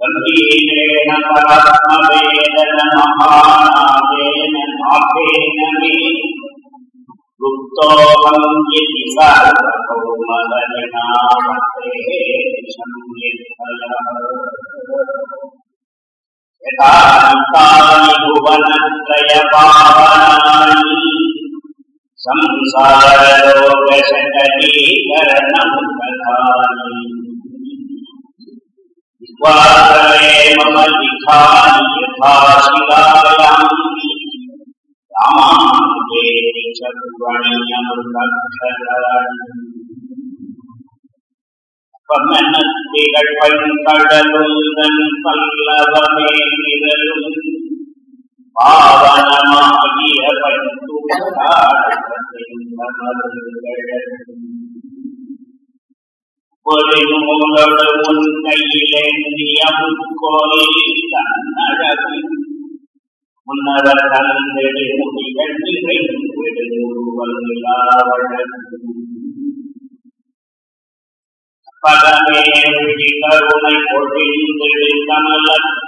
गम्भीरेण परात्मवेदन महानादेन नाथेन मे यथान्तानि संसारलोकशकटीकरणं कथानि विश्वासरे मम लिखानि यथा शिलायाम् பன்னத்திகள் பண்கடலுந்தன் பல்லவமே நிரலும் பாவனமாகிய பொறிமுகளு முன்னவர் தந்தெடு முடிகள் நிறைவெடுவல்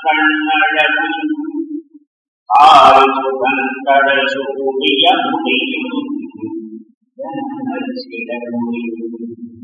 கருணை முடியும்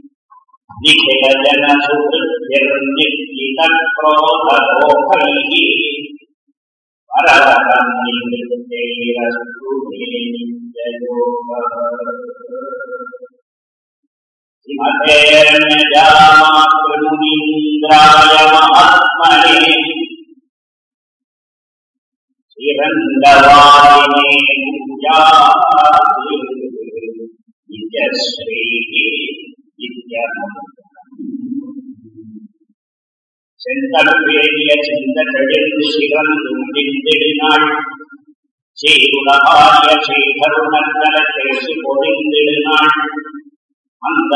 لتبين سر الرزق تكره روحيه ورغبا من غير سكون ിന്ദ്രായ മഹാത്മനെ ചിരന്തവാദിനെ പൂജാ നിജശ്രീ செந்தடுப்பேறிய முடிந்திடினாள் அந்த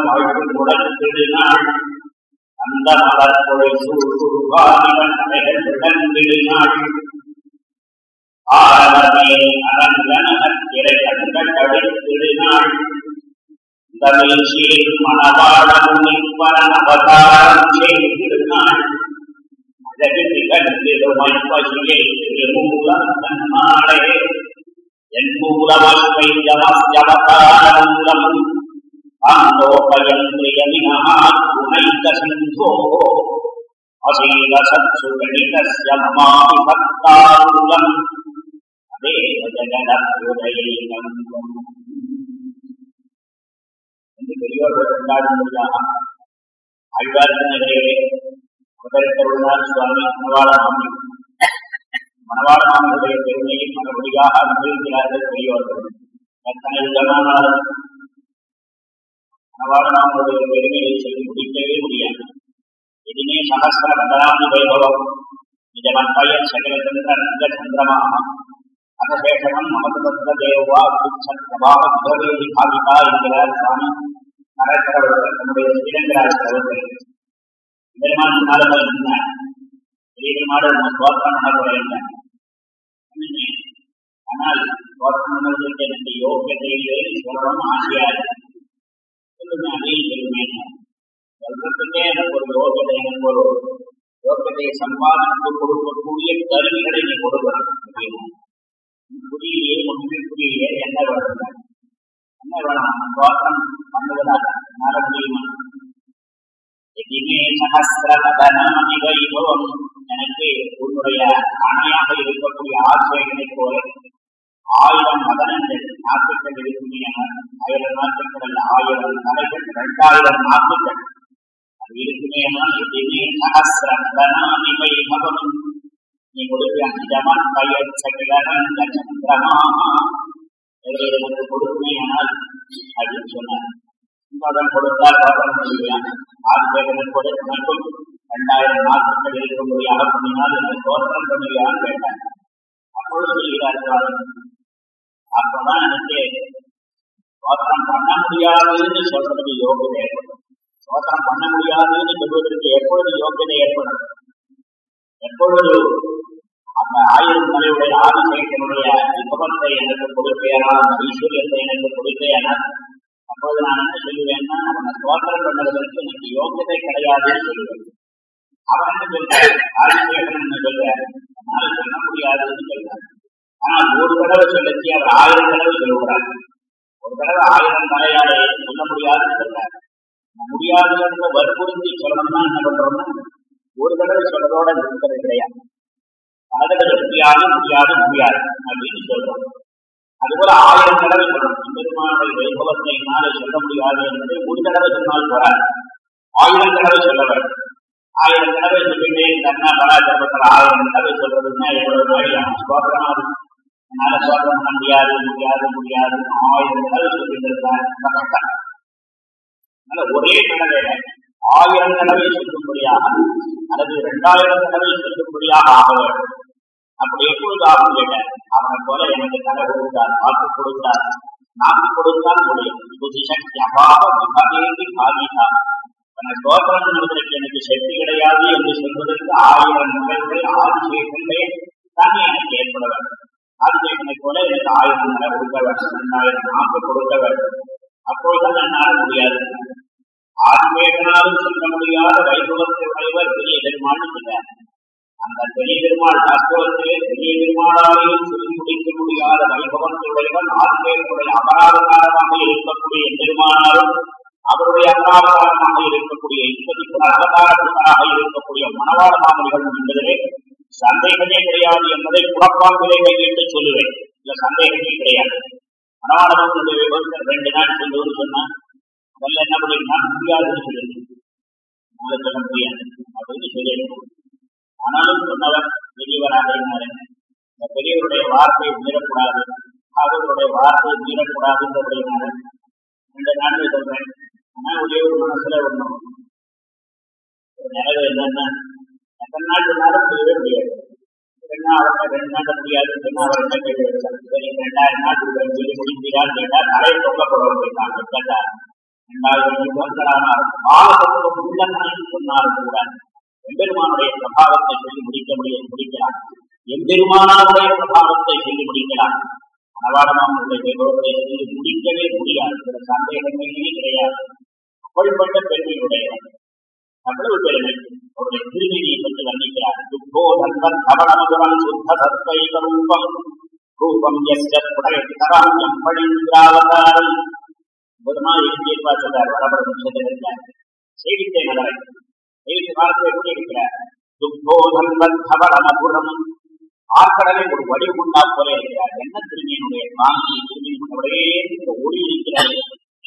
வாழ்வு முடத்திடினாள் அந்த மலர்பொழி சூழ்வாதிகள் ஆரவமே அரங்கனத்திரை கண்கள் அடித்திடினாள் தமிழ் சீர் மணவாளமுனிப்பரன் அவதாரம் செய்திருந்தாள் திருமூலமாடே என் மூலமஸ்மை ஜமஸ்யவதாரமூலம் ஆந்தோபயந்திரியமினः சிந்தோ. அசீல சத்சு மமாபி பக்தாருலம் அதேவ ஜகதத்யுதயைகம் என்று பெரியோர்கள் கொண்டாடும்படியாக ஆழ்வார்களிடையே முதற்கருணார் சுவாமி மணவாளமாமி மணவாளமாமியுடைய பெருமையை மறுபடியாக அனுபவிக்கிறார்கள் பெரியோர்கள் எத்தனை விதமானாலும் மணவாளமாமுடைய பெருமையை சொல்லி முடிக்கவே முடியாது இதுமே சகசிர பதராமி வைபவம் நிஜமத்வய சகலச்சந்திர சந்திரமாக அகசேஷகம் நமது தத்த தேவா பிரபாவதி காவிதா என்கிறார் சுவாமி நரேந்திரவர்கள் தன்னுடைய ஸ்ரீரங்கராஜ் அவர்கள் பெருமான் முன்னாலதான் இருந்தார் பெரிய பெருமாள் நம்ம ஆனால் தோற்றமனதுக்கு எனக்கு யோக்கியத்தை இல்லை ஆசையா சொல்லுங்க அதையும் சொல்லுங்க சொல்றதுக்கே எனக்கு ஒரு யோகியதை எனக்கு ஒரு யோகியதையை சம்பாதித்து கொடுக்கக்கூடிய கருவிகளை நீ கொடுக்கணும் அப்படின்னா புரியலையே ஒன்றுமே புரியலையே என்ன வேணும் என்ன வேணாம் தோற்றம் பண்ணுவதாக என்னால முடியுமா எதிமே எனக்கு உன்னுடைய அணையாக இருக்கக்கூடிய ஆசிரியர்களை போல ஆயிரம் மதனங்கள் நாட்டுக்கள் இருக்குமே ஆயிரம் நாட்டுக்கள் ஆயிரம் தலைகள் இரண்டாயிரம் நாட்டுக்கள் அது இருக்குமே எதிமே வைபவம் நீ கொடுக்க அஞ்சமன் பயிர் சகிலரங்க சந்திரமா எனக்கு கொடுக்குமேயானால் அப்படின்னு சொன்னார் மதம் கொடுத்தால் பகவான் சொல்லுவான் ஆதிசேகரன் கூட எனக்கும் இரண்டாயிரம் நாட்கள் இருக்கும்படியாக பண்ணினால் என்னை தோற்றம் பண்ணுவியான்னு கேட்டான் அப்பொழுது சொல்கிறார்கள் அப்பதான் எனக்கு தோற்றம் பண்ண முடியாதுன்னு சொல்றதுக்கு யோகியதை ஏற்படும் தோற்றம் பண்ண முடியாதுன்னு சொல்வதற்கு எப்பொழுது யோகியதை ஏற்படும்? எப்பொழுது அந்த ஆயிரம் தலையுடைய ஆதிசேகனுடைய விபவத்தை எனக்கு கொடுப்பேனா அந்த ஐஸ்வர்யத்தை எனக்கு கொடுப்பேனா அப்போது நான் என்ன சொல்லுவேன்னா அவனை தோற்றம் பண்ணுவதற்கு எனக்கு யோகியதை கிடையாதுன்னு சொல்லுவேன். அவன் என்ன சொல்றாரு? ஆதிசேகன் என்ன சொல்றாரு. அதனால சொல்ல முடியாதுன்னு சொல்றாரு. ஆனால் ஒரு தடவை சொல்லி அவர் ஆயிரம் தடவை சொல்லுகிறார். ஒரு தடவை ஆயிரம் தலையாலே சொல்ல முடியாதுன்னு சொல்றாரு. முடியாதுன்னு வற்புறுத்தி சொல்லணும்னா என்ன பண்றோம்னா ஒரு தடவை சொல்றதோட நிறுத்தது கிடையாது பல தடவை முடியாது முடியாது முடியாது அப்படின்னு சொல்றோம். அதுபோல ஆயிரம் தடவை சொல்லணும். பெருமானுடைய வைபவத்தை என்னாலே சொல்ல முடியாது என்பதை ஒரு தடவை சொன்னால் போறாது ஆயிரம் தடவை சொல்ல வேண்டும். ஆயிரம் தடவை சொல்லிட்டே இருந்தாருன்னா கலாச்சாரத்தில் ஆயிரம் தடவை சொல்றதுன்னா எவ்வளவு நாள் சோதரமாது என்னால சோதனை பண்ண முடியாது முடியாது முடியாது. ஆயிரம் தடவை சொல்லிட்டு இருந்தார் அதனால ஒரே தடவை ஆயிரம் தடவை செல்லும்படியாக அல்லது இரண்டாயிரம் தடவை செல்லும்படியாக ஆக வேண்டும். அப்படி எப்பொழுது ஆகும் கேட்டேன்? அவனை போல எனக்கு தலை கொடுத்தார் வாக்கு கொடுத்தார் நாக்கு கொடுத்தால் முடியும் புத்தி சக்தி அபாவ அவனை தோற்றம் எனக்கு சக்தி கிடையாது என்று சொல்வதற்கு ஆயிரம் நிலைகள் ஆதிசேகங்களே தான் எனக்கு ஏற்பட வேண்டும். ஆதிசேகனை போல எனக்கு ஆயிரம் நிலை கொடுக்க வேண்டும் இரண்டாயிரம் நாக்கு கொடுக்க வேண்டும். அப்போதுதான் என்னால் முடியாது. ஆதிசேகனாலும் சொல்ல முடியாத வைபவத்தை பெரிய பெருமாள் சொல்றார் அந்த பெரிய பெருமாள் வாஸ்தவத்திலே பெரிய பெருமாளாலையும் சொல்லி முடிக்க முடியாத வைபவத்துடையவன் ஆசிரியர்களுடைய அபராதகாரமாக இருக்கக்கூடிய பெருமானாலும் அவருடைய அபராதகாரமாக இருக்கக்கூடிய இப்பதிக்கு அபகாரத்துக்காக இருக்கக்கூடிய மனவாள மாமனிகள் என்பதிலே சந்தேகமே கிடையாது என்பதை புறப்பாம்பிலே கையிட்டு சொல்லுவேன். இல்ல சந்தேகமே கிடையாது. மனவாளமாக ரெண்டு நாள் சொல்லுவது சொன்னா முதல்ல என்ன பண்ணிருந்தா முடியாதுன்னு சொல்லுது. சொல்ல முடியாது. அப்படின்னு சொல்லியிருக்கோம் ஆனாலும் சொன்னவர் பெரியவராக இருந்தார். இந்த பெரியவருடைய வார்த்தையை மீறக்கூடாது. அவர்களுடைய வார்த்தையை மீறக்கூடாதுன்றபடினால ரெண்டு நாட்கள் சொல்றேன். ஆனா ஒரே ஒரு மனசுல ஒண்ணும். நிறைவு என்னன்னா எத்தனை நாள் சொன்னாலும் முடியவே முடியாது. என்ன அவர்கிட்ட ரெண்டு நாள் முடியாதுன்னு சொன்னா அவர் என்ன கேள்வி ரெண்டாயிரம் நாள் கொடுக்குறேன் சொல்லி முடிக்கிறான்னு கேட்டா தலை தொங்கப்படவும் கேட்டாங்க கேட்டார் ரெண்டாயிரம் சொன்னாலும் கூட எம்பெருமானுடைய பிரபாவத்தை சொல்லி முடிக்க முடிய முடிக்கிறான் எம்பெருமானாருடைய பிரபாவத்தை சொல்லி முடிக்கிறான் மனவாடமானுடைய வைபவத்தை சொல்லி முடிக்கவே முடியாது. சில சந்தேகமே கிடையாது. அப்படிப்பட்ட பெருமையுடையவன் அவ்வளவு பெருமை. அவருடைய திருமையை பற்றி வர்ணிக்கிறார். துப்போ தன்வன் சுத்த ரூபம். ரூபம் எஸ்ட பெருமாள் எழுதியிருப்பா செய்தித்தே நகரை செய்தி காலத்தை எப்படி இருக்கிறார் துப்போதம் மதுரம் ஆக்கடலை ஒரு வடிவு போல இருக்கிறார். என்ன திருமையினுடைய காந்தி திருமையினுடைய ஒளி இருக்கிறார்.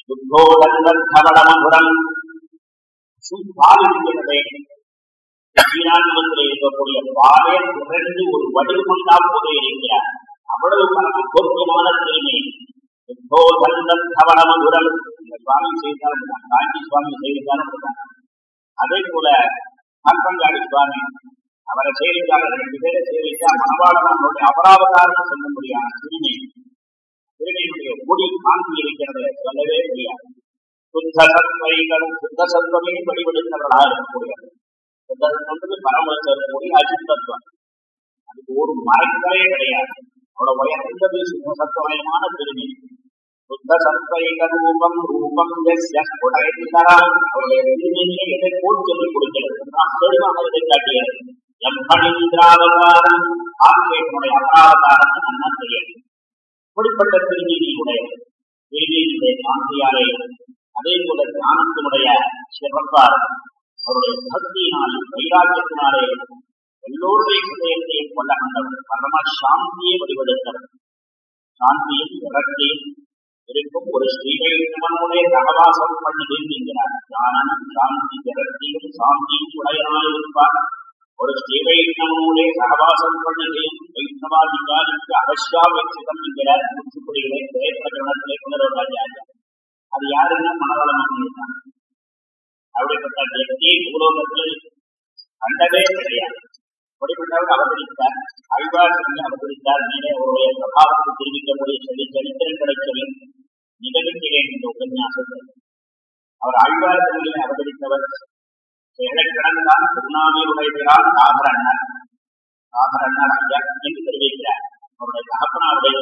துப்போதம் தவள மதுரம் பால் இருக்கிறதே இருக்கக்கூடிய பாலே திரண்டு ஒரு வடிவு போல இருக்கிறார். அவ்வளவு தனக்கு போக்கியமான திருமை துப்போதம் தவள மதுரம் இந்த சுவாமி செய்தாலும் காஞ்சி சுவாமி செய்தாலும் அதே போல அற்பங்காடி சுவாமி அவரை சேவித்தார் ரெண்டு பேரை சேவித்தா மனவாளனுடைய அபராவதாரம் சொல்ல முடியாது திருமை திருமையினுடைய கொடி காந்தி இருக்கிறது சொல்லவே முடியாது சுத்த சத்வைகளும் சுத்த சத்வமே வடிவெடுத்தவர்களாக இருக்கக்கூடியது சுத்த சத்வம் பரம கூடிய அசுத்தத்துவம் அதுக்கு ஒரு மறைக்கவே கிடையாது அவரோட உயர்ந்தது சுத்த சத்துவமயமான திருமி சுத்த ரூபம் ரூபம் எஸ்ய அவருடைய கொடுக்கிறது. நான் தெளிவாக இதை காட்டியது. எம் பணிந்திராவதாரம் என்ன செய்யும் இப்படிப்பட்ட திருமேனியுடைய திருமேனியுடைய காந்தியாலே அதே போல ஞானத்தினுடைய சிறப்பார் அவருடைய பக்தியினாலே வைராக்கியத்தினாலே எல்லோருடைய ஹிருதயத்தையும் கொள்ள கண்டவர். பரம சாந்தியை வடிவெடுத்தவர் சாந்தியும் விரக்தியும் இருக்கும் ஒரு ஸ்ரீவைஷ்ணவனுடைய சகவாசம் பண்ணுவேன் என்கிறார் ஞானம் சாந்தி விரக்தியும் சாந்தியும் உடையனாயிருப்பார் ஒரு ஸ்ரீவைஷ்ணவனுடைய சகவாசம் பண்ணுகையும் வைஷ்ணவாதிகாரிக்கு அவசியாவேட்சிதம் என்கிறார் முற்றுப்புரிகளை திரைப்பிரகடனத்திலே புனரோபாச்சாரியா அது யாருன்னா மனவளம் பண்ணியிருக்காங்க அப்படிப்பட்ட வியக்தியை பூலோகத்தில் கண்டதே கிடையாது அப்படிப்பட்டவர் அவதரித்தார் அழ்வார் என்று அவதரித்தார் மேலே அவருடைய சபாவுக்கு தெரிவிக்கக்கூடிய சொல்லி சரித்திரங்களை சொல்லி நிகழ்கிறேன் இந்த உபன்யாசத்தை. அவர் ஆழ்வார் தொழிலை அவதரித்தவர் சேலக்கிழந்தான் திருநாமையுடையார் சாகரண்ணர் சாகரண்ணர் ஐயா என்று தெரிவிக்கிறார். அவருடைய தகப்பனாருடைய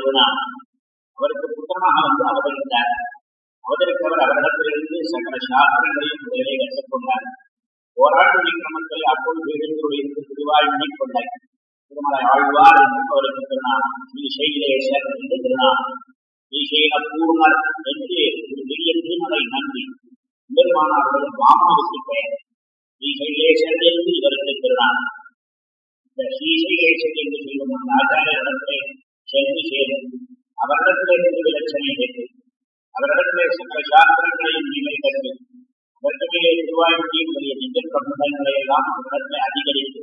அவருக்கு புத்திரமாக வந்து அவதரித்தார். அவதரித்தவர் அவரிடத்திலிருந்து சகல சாஸ்திரங்களையும் முதலே கற்றுக்கொண்டார் ஓராண்டு கிரமத்தில் அப்பொழுது எழுந்துள்ளிருந்து திருவாயுமணி கொண்டாய் திருமலை ஆழ்வார் என்று திருநாள் திருநாமம் ஸ்ரீ சைலேசர் என்று திருநாமம் ஸ்ரீசைல பூர்ணர் என்று ஒரு பெரிய திருமலை நன்றி பெருமானாருடைய மாமாவுக்கு பெயர் ஸ்ரீ சைலேசர் என்று இவருக்கு திருநாள் இந்த ஸ்ரீசைலேசன் என்று சொல்லும் அந்த ஆச்சாரியரிடத்திலே சென்று சேரும். அவரிடத்திலே திருவிலட்சணை கேட்டு அவரிடத்திலே சகல சாஸ்திரங்களையும் நீங்கள் கற்று அதற்கிடையே திருவாயுடைய பெரிய நிஜ பிரபந்தங்களை எல்லாம் உடனே அதிகரித்து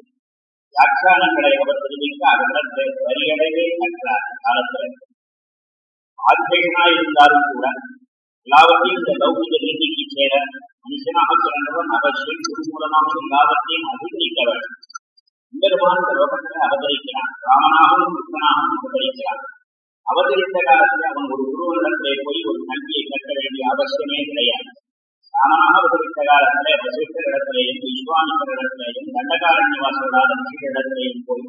வியாக்கியானங்களை அவர் தெரிவிக்க அவரிடத்தை வரியடைவே கற்றார் காலத்தில். ஆதிசேகனாய் இருந்தாலும் கூட எல்லாவற்றையும் இந்த லௌகிக ரீதிக்கு சேர மனுஷனாக பிறந்தவன் அவசியம் குரு மூலமாக எல்லாவற்றையும் அதிகரிக்க வேண்டும். பெருமான் இந்த லோகத்தில் அவதரிக்கிறான் ராமனாகவும் கிருஷ்ணனாகவும் அவதரிக்கிறான். அவதரித்த காலத்தில் அவன் ஒரு குருவனிடத்திலே போய் ஒரு கல்வியை கற்க வேண்டிய அவசியமே கிடையாது. ராமனாக அவதரித்த காலத்திலே வசிஷ்டரிடத்திலேயும் விஸ்வாமித்தரிடத்திலேயும் தண்டகாரண்யவாசர்களான ரிஷிகளிடத்திலேயும் போய்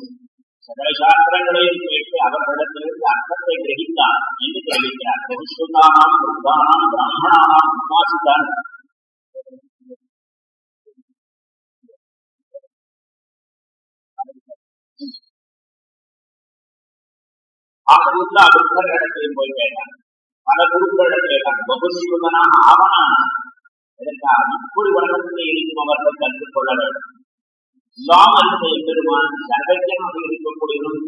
சகல சாஸ்திரங்களையும் கேட்டு அவர்களிடத்திலிருந்து அர்த்தத்தை கிரகித்தான். என்று தெரிவிக்கிறார். பகுசுதானாம் புத்தானாம் பிராமணானாம் உபாசித்தான். ஆகவுள்ள அபுத்தரிடத்திலையும் போய் கேட்டார். பல குருக்களிடம் கேட்டான் பகுசுதனாக ஆவனான இதற்காக இப்படி உலகத்திலே இருக்கும் அவர்கள் கற்றுக்கொள்ள வேண்டும். இல்லாமல் பெருமான் இருக்கக்கூடியவன்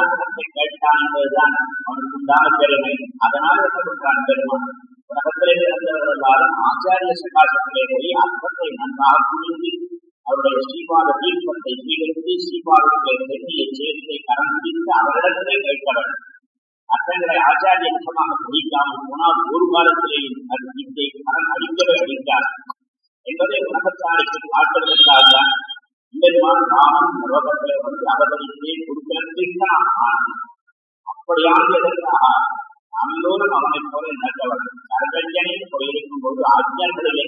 அர்த்தத்தை கேட்டான் என்பதுதான் அவனுக்கு உண்டான பெருமை. அதனால் என்ன பெருமான். உலகத்திலே பிறந்தவர்கள் எல்லாரும் ஆச்சாரிய சகாசத்திலே போய் அர்த்தத்தை நன்றாக புரிந்து அவருடைய ஸ்ரீபாத தீர்ப்பத்தை ஸ்வீகரித்து ஸ்ரீபாதத்திலே சேர்த்தை கரம் பிடித்து அவரிடத்திலே கேட்க வேண்டும். அத்தங்களை ஆச்சாரிய முகமாக பிடிக்காமல் போனால் ஒரு காலத்திலேயும் அது வித்தை கடன் அடிக்கவே அடித்தார் என்பதை உலகத்தாருக்கு காட்டுவதற்காக தான் பெருமான் ராமன் லோகத்திலே வந்து அவதரித்து குருகுலத்திற்கான அப்படியாக எதற்காக நாமெல்லோரும் அவனைப் போல நடந்தவர் சர்வஜனை போயிருக்கும் போது ஆஜ்ஞர்களிலே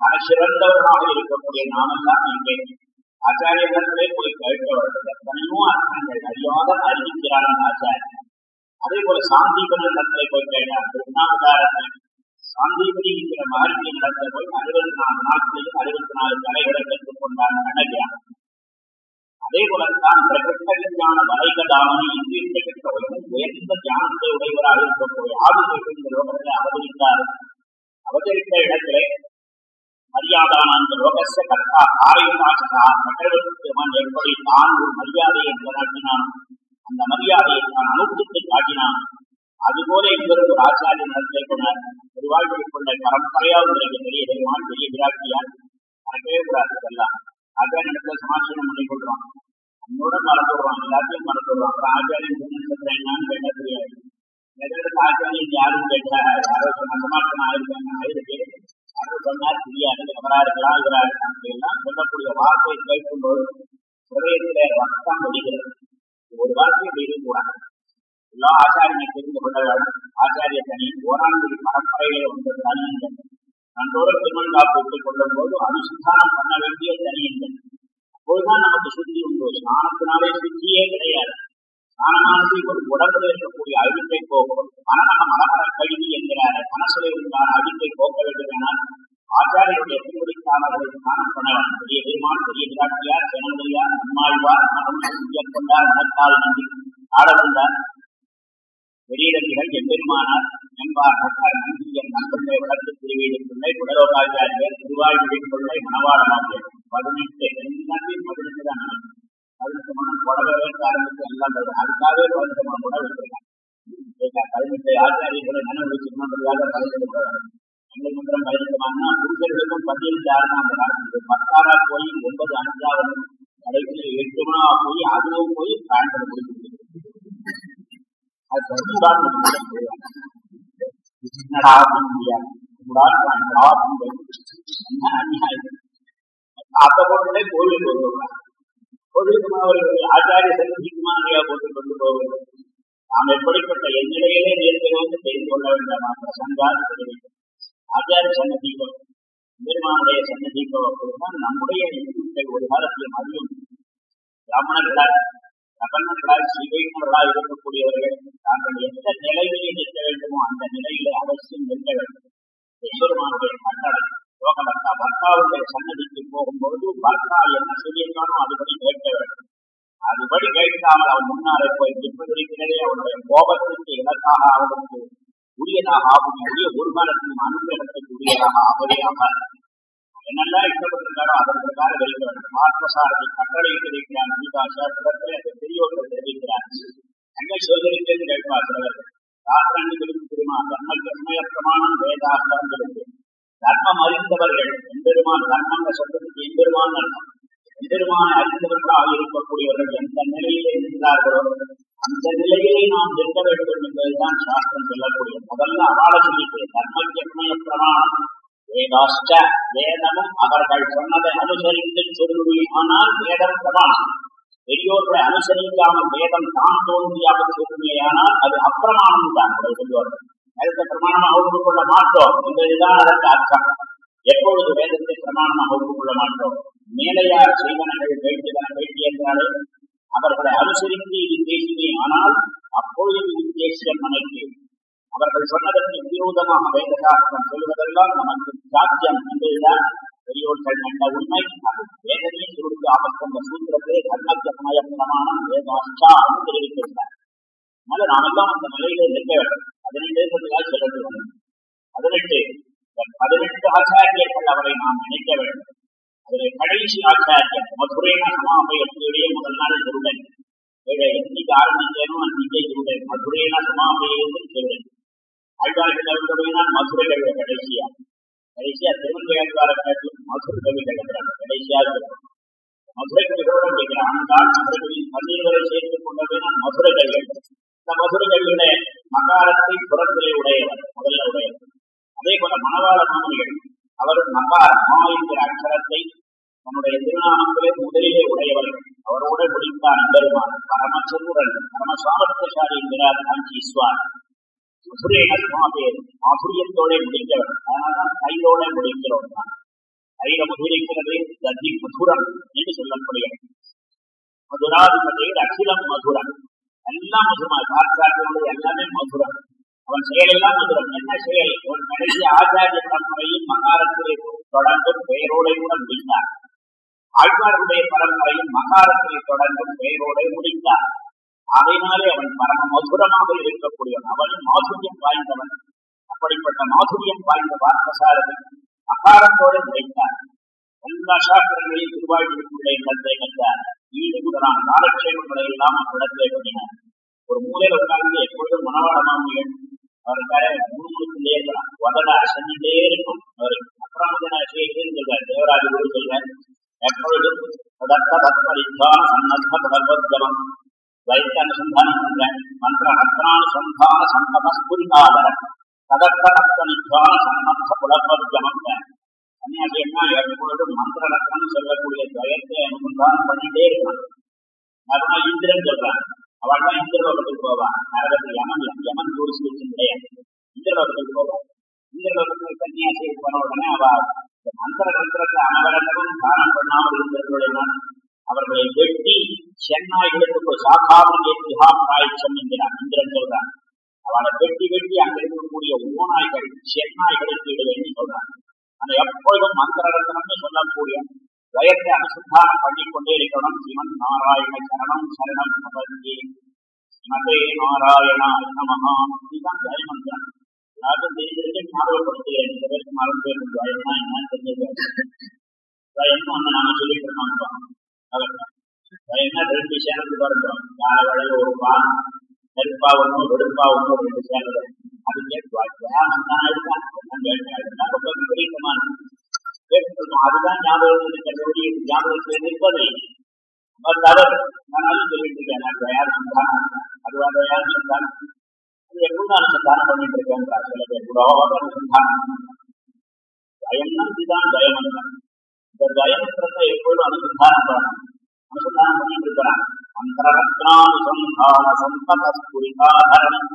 தன சிறந்தவர்களாக இருக்கக்கூடிய நாமெல்லாம் இங்கே. ஆச்சாரியர்களிடத்திலே போய் கேட்கவர் எத்தனையோ அர்த்தங்கள் அறியாத அறிவிக்கிறார்கள் ஆச்சாரியர் அதே போல சாந்திபனிடத்திலே போய் கேட்டார் கிருஷ்ணாவதாரத்தில் சாந்திபதி என்கிற மகர்ஷி நடத்த போய் அறுபத்தி நாலு நாட்களில் அறுபத்தி நாலு தலைகளை பெற்றுக் கொண்டார் நடக்கிறார் அதே போலத்தான் பிரகட்டஞான வரைகதாமணி இந்திய பிரகிருத்தவர்கள் உயர்ந்த தியானத்தை உடையவராக இருக்கக்கூடிய ஆதிசேஷன் இந்த லோகத்தில் அவதரித்தார். அவதரித்த இடத்திலே மரியாதானந்த லோகச கர்த்தா ஆரையாசகா சக்கரவர்த்தியவன் எப்படி தான் ஒரு மரியாதையை நிலநாட்டினான் அந்த மரியாதையை நான் அனுப்பித்து காட்டினான். அதுபோல இவருக்கு ஒரு ஆச்சாரிய நடத்தை கொண்டார் திருவாழ்வை கொண்ட பரம்பரையா உங்களுக்கு பெரிய பெருமாள் பெரிய விராட்டியார். மறக்கவே கூடாது இதெல்லாம் ஆச்சாரியத்துல சமாச்சாரம் பண்ணி கொள்றோம் என்னோட மறந்துடுறோம் எல்லாத்தையும் மறந்துடுறோம் அப்புறம் ஆச்சாரியன் என்னன்னு கேட்டா தெரியாது. எதிர்த்து ஆச்சாரியன் யாரும் கேட்டா யாரோ சொன்ன சமாச்சாரம் ஆயிருக்காங்க ஆயிருக்கு. யாரும் சொன்னார் தெரியாது. அவரா இருக்கலாம் இவரா இருக்கலாம் எல்லாம் சொல்லக்கூடிய வார்த்தையை கேட்கும்போது ஹிரதயத்திலே ரத்தம் வடிகிறது ஒரு வார்த்தையை பேசக்கூடாது எல்லா ஆச்சாரியனை தெரிந்து கொண்டவர்கள் ஆச்சாரிய தனி ஓராண்டி பரம்பரையிலே வந்த நான் தோற திருமண் எடுத்துக் கொள்ளும் போது அனுசந்தானம் பண்ண வேண்டிய தனியுங்கள் அப்போதுதான் நமக்கு சுத்தி உண்டு. ஸ்நானத்தினாலே சுத்தியே கிடையாது. ஸ்நானமானது ஒரு உடம்புல இருக்கக்கூடிய அழுத்தை போகும் மனநக மனமர கழிவு என்கிறார். மனசுல இருந்தால் அழுத்தை போக்க வேண்டும் என ஆச்சாரியருடைய திருவடிக்காமர்களை ஸ்நானம் பண்ணலாம். பெரிய பெருமான் பெரிய விராட்டியார் ஜனங்கரியார் நம்மாழ்வார் கொண்டார் மனத்தால் நன்றி ஆட வெளியிடத்திகள் எம்பெருமானார் என்பார்கள் நம்பியன் நம்பிள்ளை வளர்த்து திருவீடு பிள்ளை குடலோகாச்சாரியர் திருவாய்மொழி பிள்ளை ஆகிய பதினெட்டு எல்லாத்தையும் பதினெட்டு தான் பதினெட்டு மனம் புடவை வைக்க ஆரம்பித்து எல்லாம் அதுக்காகவே பதினெட்டு மனம் புடவை பதினெட்டு ஆச்சாரியர்களை நினைவு வச்சுக்கணுன்றதுக்காக பதினெட்டு போறாங்க எங்கள் மந்திரம் புருஷர்களுக்கும் பதினெட்டு காலத்துக்கு பத்தாரா போய் ஒன்பது அஞ்சாவது கடைசியில் எட்டு மணா போய் அதுவும் போய் சாயந்தரம் முடிச்சு அப்ப கோவிலுக்கு கோவிலுக்கு அவர்கள் ஆச்சாரிய சந்திக்குமா போட்டு கொண்டு போவது நாம் எப்படிப்பட்ட எந்நிலையிலே நேர்கிறோம் தெரிந்து கொள்ள வேண்டாம் பிரசங்கால் தெரிவிக்கும் ஆச்சாரிய தீபம் பெருமானுடைய சன்னதிக்கோ அப்படின்னா நம்முடைய இந்துக்கள் ஒரு காலத்தில் அதிகம். பிராமணர்களால் பிரபன்னர்களால் ஸ்ரீவைஷ்ணவர்களால் இருக்கக்கூடியவர்கள் தாங்கள் எந்த நிலையிலே நிற்க வேண்டுமோ அந்த நிலையிலே அவசியம் நிற்க வேண்டும். எம்பெருமானுடைய கண்டனம் லோகபர்த்தா பர்த்தாவுடைய சன்னதிக்கு போகும்போது பர்த்தா என்ன சொல்லியிருக்கானோ அதுபடி கேட்க வேண்டும். அதுபடி கேட்காமல் அவன் முன்னாலே போய் நிற்பதற்கிறதே அவனுடைய கோபத்திற்கு இலக்காக அவனுக்கு கூடியதாக ஆகும் உரிய ஒரு காலத்திலும் அனுகிரகத்துக்கு உரியதாக ஆவதையாக என்னெல்லாம் இஷ்டப்பட்டிருக்காரோ அதன் பிரகாரம் வைக்க வேண்டும். மாற்றசாரதி கட்டளை இருக்கிறான் கீதா சாஸ்திரத்தை அதை பெரியோர்கள் தெரிவிக்கிறார். எங்கே சோதரிக்கிறது கேட்பார் சிலவர் சாஸ்திரங்களுக்கு தெரியுமா? தர்ம சமய பிரமாணம் வேதாஸ்தான் இருக்கு தர்மம் அறிந்தவர்கள் எம்பெருமான் தர்மங்க சொல்றதுக்கு எம்பெருமான் அர்த்தம் எம்பெருமான அறிந்தவர்களாக இருக்கக்கூடியவர்கள் எந்த நிலையிலே இருக்கிறார்களோ அந்த நிலையிலே நாம் நிற்க வேண்டும் என்பதுதான் சாஸ்திரம் சொல்லக்கூடிய முதல்ல அவாள சொல்லிட்டு தர்ம பிரமாணம். வேதாஷ்ட வேதமும் அவர்கள் சொன்னதை அனுசரித்து சொல்லுவி ஆனால் வேதம் பிரமாணம். பெரியோர்களை அனுசரிக்காமல் வேதம் தான் தோன்றியாக சொல்லுமையானால் அது அப்பிரமாணம் தான் சொல்லுவார்கள். வேதத்தை பிரமாணமாக ஒப்புக்கொள்ள மாட்டோம். என்பதுதான் அதற்கு அர்த்தம். எப்பொழுது வேதத்தை பிரமாணமாக ஒப்புக்கொள்ள மாட்டோம்? மேலையார் செய்வனங்கள் வேண்டியதன வேண்டி என்றாலே அவர்களை அனுசரித்து இது பேசினேன். ஆனால் அப்பொழுது உத்தேசியம் நமக்கு அவர்கள் சொன்னதற்கு விரோதமாக வேதசாஸ்திரம் சொல்வதெல்லாம் நமக்கு சாத்தியம் என்பதுதான் பெரியோர்கள் கண்ட உண்மை. அது வேதமே கொடுத்து ஆபத்தந்த சூத்திரத்திலே தர்மத்திய சமய பிரமாணம் வேதாஷ்டா என்று தெரிவித்திருந்தார் அதனால நாமெல்லாம் அந்த நிலையிலே நிற்க வேண்டும். பதினெண்டு தேசத்துக்காக சொல்ல வேண்டும் பதினெட்டு பதினெட்டு ஆச்சாரியர்கள் அவரை நாம் நினைக்க வேண்டும். அதில் கடைசி ஆச்சாரியர் மதுரைன சமாபயத்தினுடைய முதல் நாள் குருடன் என்னைக்கு ஆரம்பித்தேனோ அன்றைக்கே குருடன் மதுரைன சமாபயத்தில் குருடன் ஆழ்வார்கள் கவிதைனால் மதுரை கவிதை கடைசியா. கடைசியா திருமங்கையாழ்வார காட்டி மதுரை கவிதை கட்டுறாங்க கடைசியா மதுரை கவிகளோட கேட்கிறான். ஆண்டாள் மதுரைகளில் பன்னீர் சேர்த்துக் கொண்டதுனா மதுரை கவிகள் இந்த மதுரை கவிகளை மகாரத்தை புறத்திலே உடையவர் முதல்ல உடையவர். அதே போல மணவாள மாமனிகள் அவர் மகார் மா என்கிற அக்ஷரத்தை தன்னுடைய திருநாமத்திலே முதலிலே உடையவர். அவரோட முடித்தார் பெருமான் பரமச்சந்திரன் பரம சாமர்த்தியசாலி என்கிறார் காஞ்சிஸ்வார் மதுரையின சுமாபேர் மாசுரியத்தோட முடிக்கிறவர் அதனால்தான் கையோட முடிக்கிறோம் தான். கையில தத்தி மதுரம் என்று சொல்லக்கூடிய மதுராதிபதியில் அகிலம் மதுரம். எல்லாம் மதுரமா. காற்றாற்றினுடைய எல்லாமே மதுரம். அவன் செயலெல்லாம் என்ன செயல்? ஒரு கடைசி ஆச்சாரிய பரம்பரையும் மகாரத்திலே தொடர்ந்தும் பெயரோட கூட முடிந்தார் ஆழ்வாருடைய பரம்பரையும் மகாரத்திலே தொடர்ந்தும் பெயரோட முடிந்தார் அதனாலே அவன் பரம மதுரமாக இருக்கக்கூடியவன். அவன் மாசுரியம் வாய்ந்தவன் அப்படிப்பட்ட மாதுரியம் வாய்ந்த பார்த்தசாரதி அகாரத்தோடு நினைத்தார் எல்லா சாஸ்திரங்களையும் திருவாழ்வுக்குள்ளே இடத்தை கண்டார் ஈடு முதலான காலட்சேபங்களை எல்லாம் இடத்திலே பண்ணினார் ஒரு மூலையில் உட்கார்ந்து எப்பொழுதும் மனவாளமாமிகள் அவருக்காக முன்முழுக்கிலே இருக்கலாம் வதட அசஞ்சிட்டே இருக்கும். அவருக்கு அப்புறம் செய்கிறேன் சொல்றார் தேவராஜ குரு சொல்றார் எப்பொழுதும் தத்த தத்மரித்தான் சன்னத்த பகவத்கவம் வைத்த அனுசந்தானம் பண்ற மந்திர அர்த்தனானுசந்தான சம்பதஸ்புரிதாதர ததர்த்த நித்வான சன்னத்த புலபத்கமம் சன்னியாசியம்னா எப்பொழுதும் மந்திர ரத்னம் சொல்லக்கூடிய துவயத்தை அனுசந்தானம் பண்ணிட்டே இருக்கான். அதனால இந்திரன் சொல்றான் அவள் தான் இந்திரலோகத்துக்கு போவான் நரகத்தில் யமன் யமன் ஜோடிச்சு கிடையாது. இந்திரலோகத்துக்கு போவான் இந்திரலோகத்துக்கு சன்னியாசி போன உடனே அவ மந்திர மந்திரத்தை அனவரங்களும் தானம் பண்ணாமல் இருந்தவர்களுடன் அவர்களை வெட்டி சென்னாய்களுக்கு ஒரு சாகாவின் ஏற்றிகா பிராய்ச்சம் இந்திரன் சொல்றான். அவளை வெட்டி வெட்டி அங்க இருக்கக்கூடிய ஓநாய்கள் சென்னாய்களுக்கு இடுவேன்னு சொல்றாங்க அந்த எப்பொழுதும் மந்திர ரத்தனம்னு சொல்லக்கூடிய வயத்தை அனுசந்தானம் பண்ணிக்கொண்டே இருக்கணும் சிவன் நாராயண சரணம் சரணம் பவந்தி ஸ்ரீமதே நாராயணா நமஹா இதுதான் ஜெயமந்திரம் எல்லாருக்கும் தெரிஞ்சிருக்கு ஞாபகப்படுத்துகிறேன் இந்த பேருக்கு மறந்து போயிடும் ஜெயம்னா என்னன்னு தெரிஞ்சுக்கிறேன் ஜெயம்னு ஒண்ணு நாம சொல்லிட்டு இருந்தோம் ஜெயம்னா ரெண்டு சேர்ந்து வருகிறோம் கால வேளையில ஒரு பா நெருப்பா ஒண்ணு வெடுப்பா ஒண்ணு ரெண்டு சேனல் அது கேட்குவாங்க ரொம்ப விபரீதமான கேட்டுருக்கோம் அதுதான் ஞாபகம் இருக்கிறபடி ஞாபகத்தில் நிற்பதை தவறு நானும் சொல்லிட்டு இருக்கேன் நான் தயார் சந்தானம் அதுவா தயார் சந்தானம் அது எப்பவும் அனுசந்தானம் பண்ணிட்டு இருக்கேன் சில பேர் கூட அனுசந்தானம் ஜயம்னா இதுதான் ஜயமந்திரம் இந்த ஜயமந்திரத்தை எப்பொழுதும் அனுசந்தானம் பண்ணணும் அனுசந்தானம் பண்ணிட்டு இருக்கிறான் அந்தரத்னானுசந்தான சம்பதஸ்புரிதாதரணம்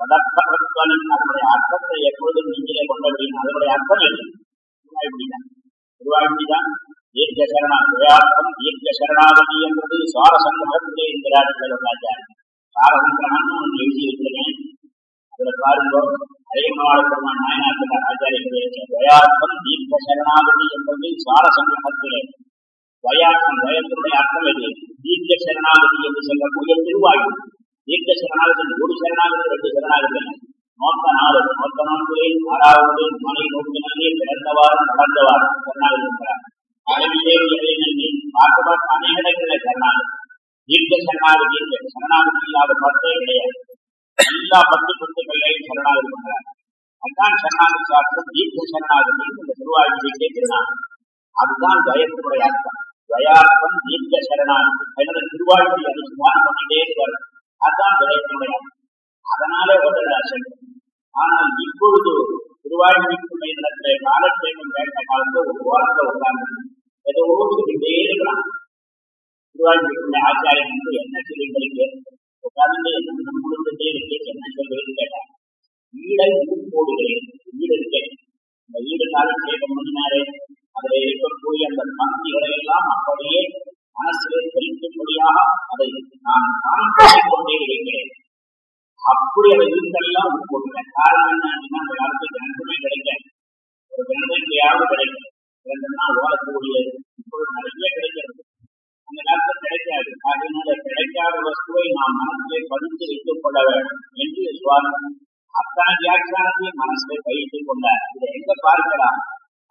பதர்த்தவன் அதனுடைய அர்த்தத்தை எப்பொழுதும் நீங்களே கொண்டபடி அதனுடைய அர்த்தம் என்ன திருவாய்மொழிதான் திருவாய்மொழிதான் தீர்க்க சரணா வேயார்த்தம் தீர்க்க சரணாகதி என்பது சுவாரசங்கத்திலே என்கிறார் ராஜார் சாரசங்கிரகம்னு ஒன்று எழுதி இருக்கிறேன் அதுல பாருங்க அரியமாவள பெருமான் நாயனார் ஆச்சாரிய வேயார்த்தம் தீர்க்க சரணாகதி என்பது சுவாரசங்கிரகத்திலே வயார்த்தம் வயத்தினுடைய அர்த்தம் எது தீர்க்க சரணாகதி என்று சொல்லக்கூடிய திருவாயு தீர்க்க சரணாகதி ஒரு சரணாகதி ரெண்டு சரணாகதி மொத்த நாலு மொத்த ஆறாவது மனை நோக்கினாலே பிறந்தவாறு நடந்தவாறு சரணாகதி இருக்கிறார் அழகிலே இறைநன்றி தீர்க்க சரணாகதி சரணாகதி இல்லாத பத்தே கிடையாது. எல்லா பத்து பத்துக்களையும் சரணாகதி பண்றார் அதுதான் சரணாகதி சாஸ்திரம் தீர்க்க சரணாகதி இந்த திருவாழ்ச்சியை திருநாள் அதுதான் ஜயத்தினுடைய அர்த்தம். ஜயார்த்தம் தீர்க்க சரணாகதி என்னோட திருவாழ்மொழி அனுசந்தானம் பண்ணிட்டே இருப்பார் அதுதான் ஜெயத்தினுடைய அதனால வந்ததாசன் ஆனால் இப்பொழுது திருவாழ்மொழிக்குள்ள இடத்துல காலட்சேபம் வேண்ட காலத்துல ஒரு ஓரத்தை உட்கார்ந்து ஏதோ சொல்லிட்டே இருக்கலாம் திருவாழ்மொழிக்குள்ள ஆச்சாரியம் வந்து என்ன சொல்லிட்டு உட்கார்ந்து என்ன கொடுத்துட்டே இருக்கு என்ன சொல்றேன்னு கேட்டார் வீடை போடுகிறேன். வீடு இருக்கேன் இந்த வீடு காலட்சேபம் பண்ணினாரே அதுல இருக்கக்கூடிய அந்த பந்திகளை எல்லாம் அப்படியே மனசிலே தெரிக்கும்படியாக அதை நான் காண்பித்துக் கொண்டே இருக்கிறேன். அப்படி அதை இருந்தெல்லாம் போட்டுறேன் காரணம் என்ன அப்படின்னா அந்த காலத்துக்கு நன்மை கிடைக்காது ஒரு ஜனதையாவது கிடைக்கும். இரண்டு நாள் ஓடக்கூடிய இப்பொழுது நிறைய கிடைக்கிறது. அந்த காலத்தில் கிடைக்காது. அதனால கிடைக்காத வஸ்துவை நாம் மனசிலே பதித்து வைத்துக் கொள்ள வேண்டும் என்று சுவாமி அத்தனை வியாக்கியானத்தையும் மனசிலே பதித்துக் கொண்டார். இதை எங்க பார்க்கலாம்?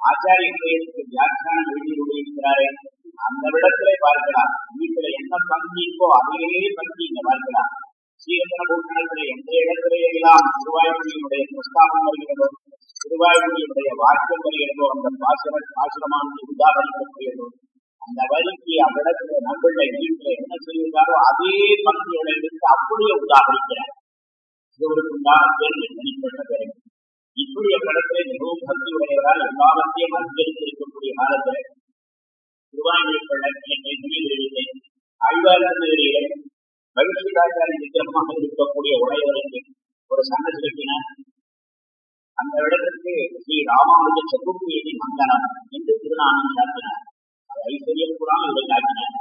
ஆச்சாரியர்களுக்கு வியாக்கியானம் எழுதியிருக்கிறாரே அந்த இடத்திலே பார்க்கலாம். வீட்டில் என்ன பங்கு இருக்கோ அதையே பங்கு இங்க பார்க்கலாம். ஸ்ரீரத்ன பூஷணத்திலே எந்த இடத்திலே எல்லாம் திருவாய்மொழியினுடைய பிரஸ்தாபம் வருகிறதோ திருவாய்மொழியினுடைய வாக்கியம் வருகிறதோ அந்த பாசுர பாசுரமானது அந்த வரிக்கு அவ்விடத்துல நம்மளுடைய வீட்டில் என்ன சொல்லியிருக்காரோ அதே பங்கியோட எடுத்து அப்படியே உதாகரிக்கிறார் இவருக்குண்டான ஒரு தனிப்பட்ட பேர். இப்படி அவ்விடத்திலே மிகவும் பக்தி உடையவரால் எல்லாவற்றையும் அனுசரித்திருக்கக்கூடிய காலத்தில் திருவாய்மொழி பள்ளத்திலே நினைவில்லை பவிஷ்யதாச்சாரி விக்கிரமாக இருக்கக்கூடிய உடையவருக்கு ஒரு சண்டை செலுத்தினார் அந்த இடத்திற்கு ஸ்ரீ ராமானுஜ சதுர்த்தியை மங்கனம் என்று திருநாமம் சாத்தினார் அது ஐஸ்வர்யம் கூட இதை காட்டினார்.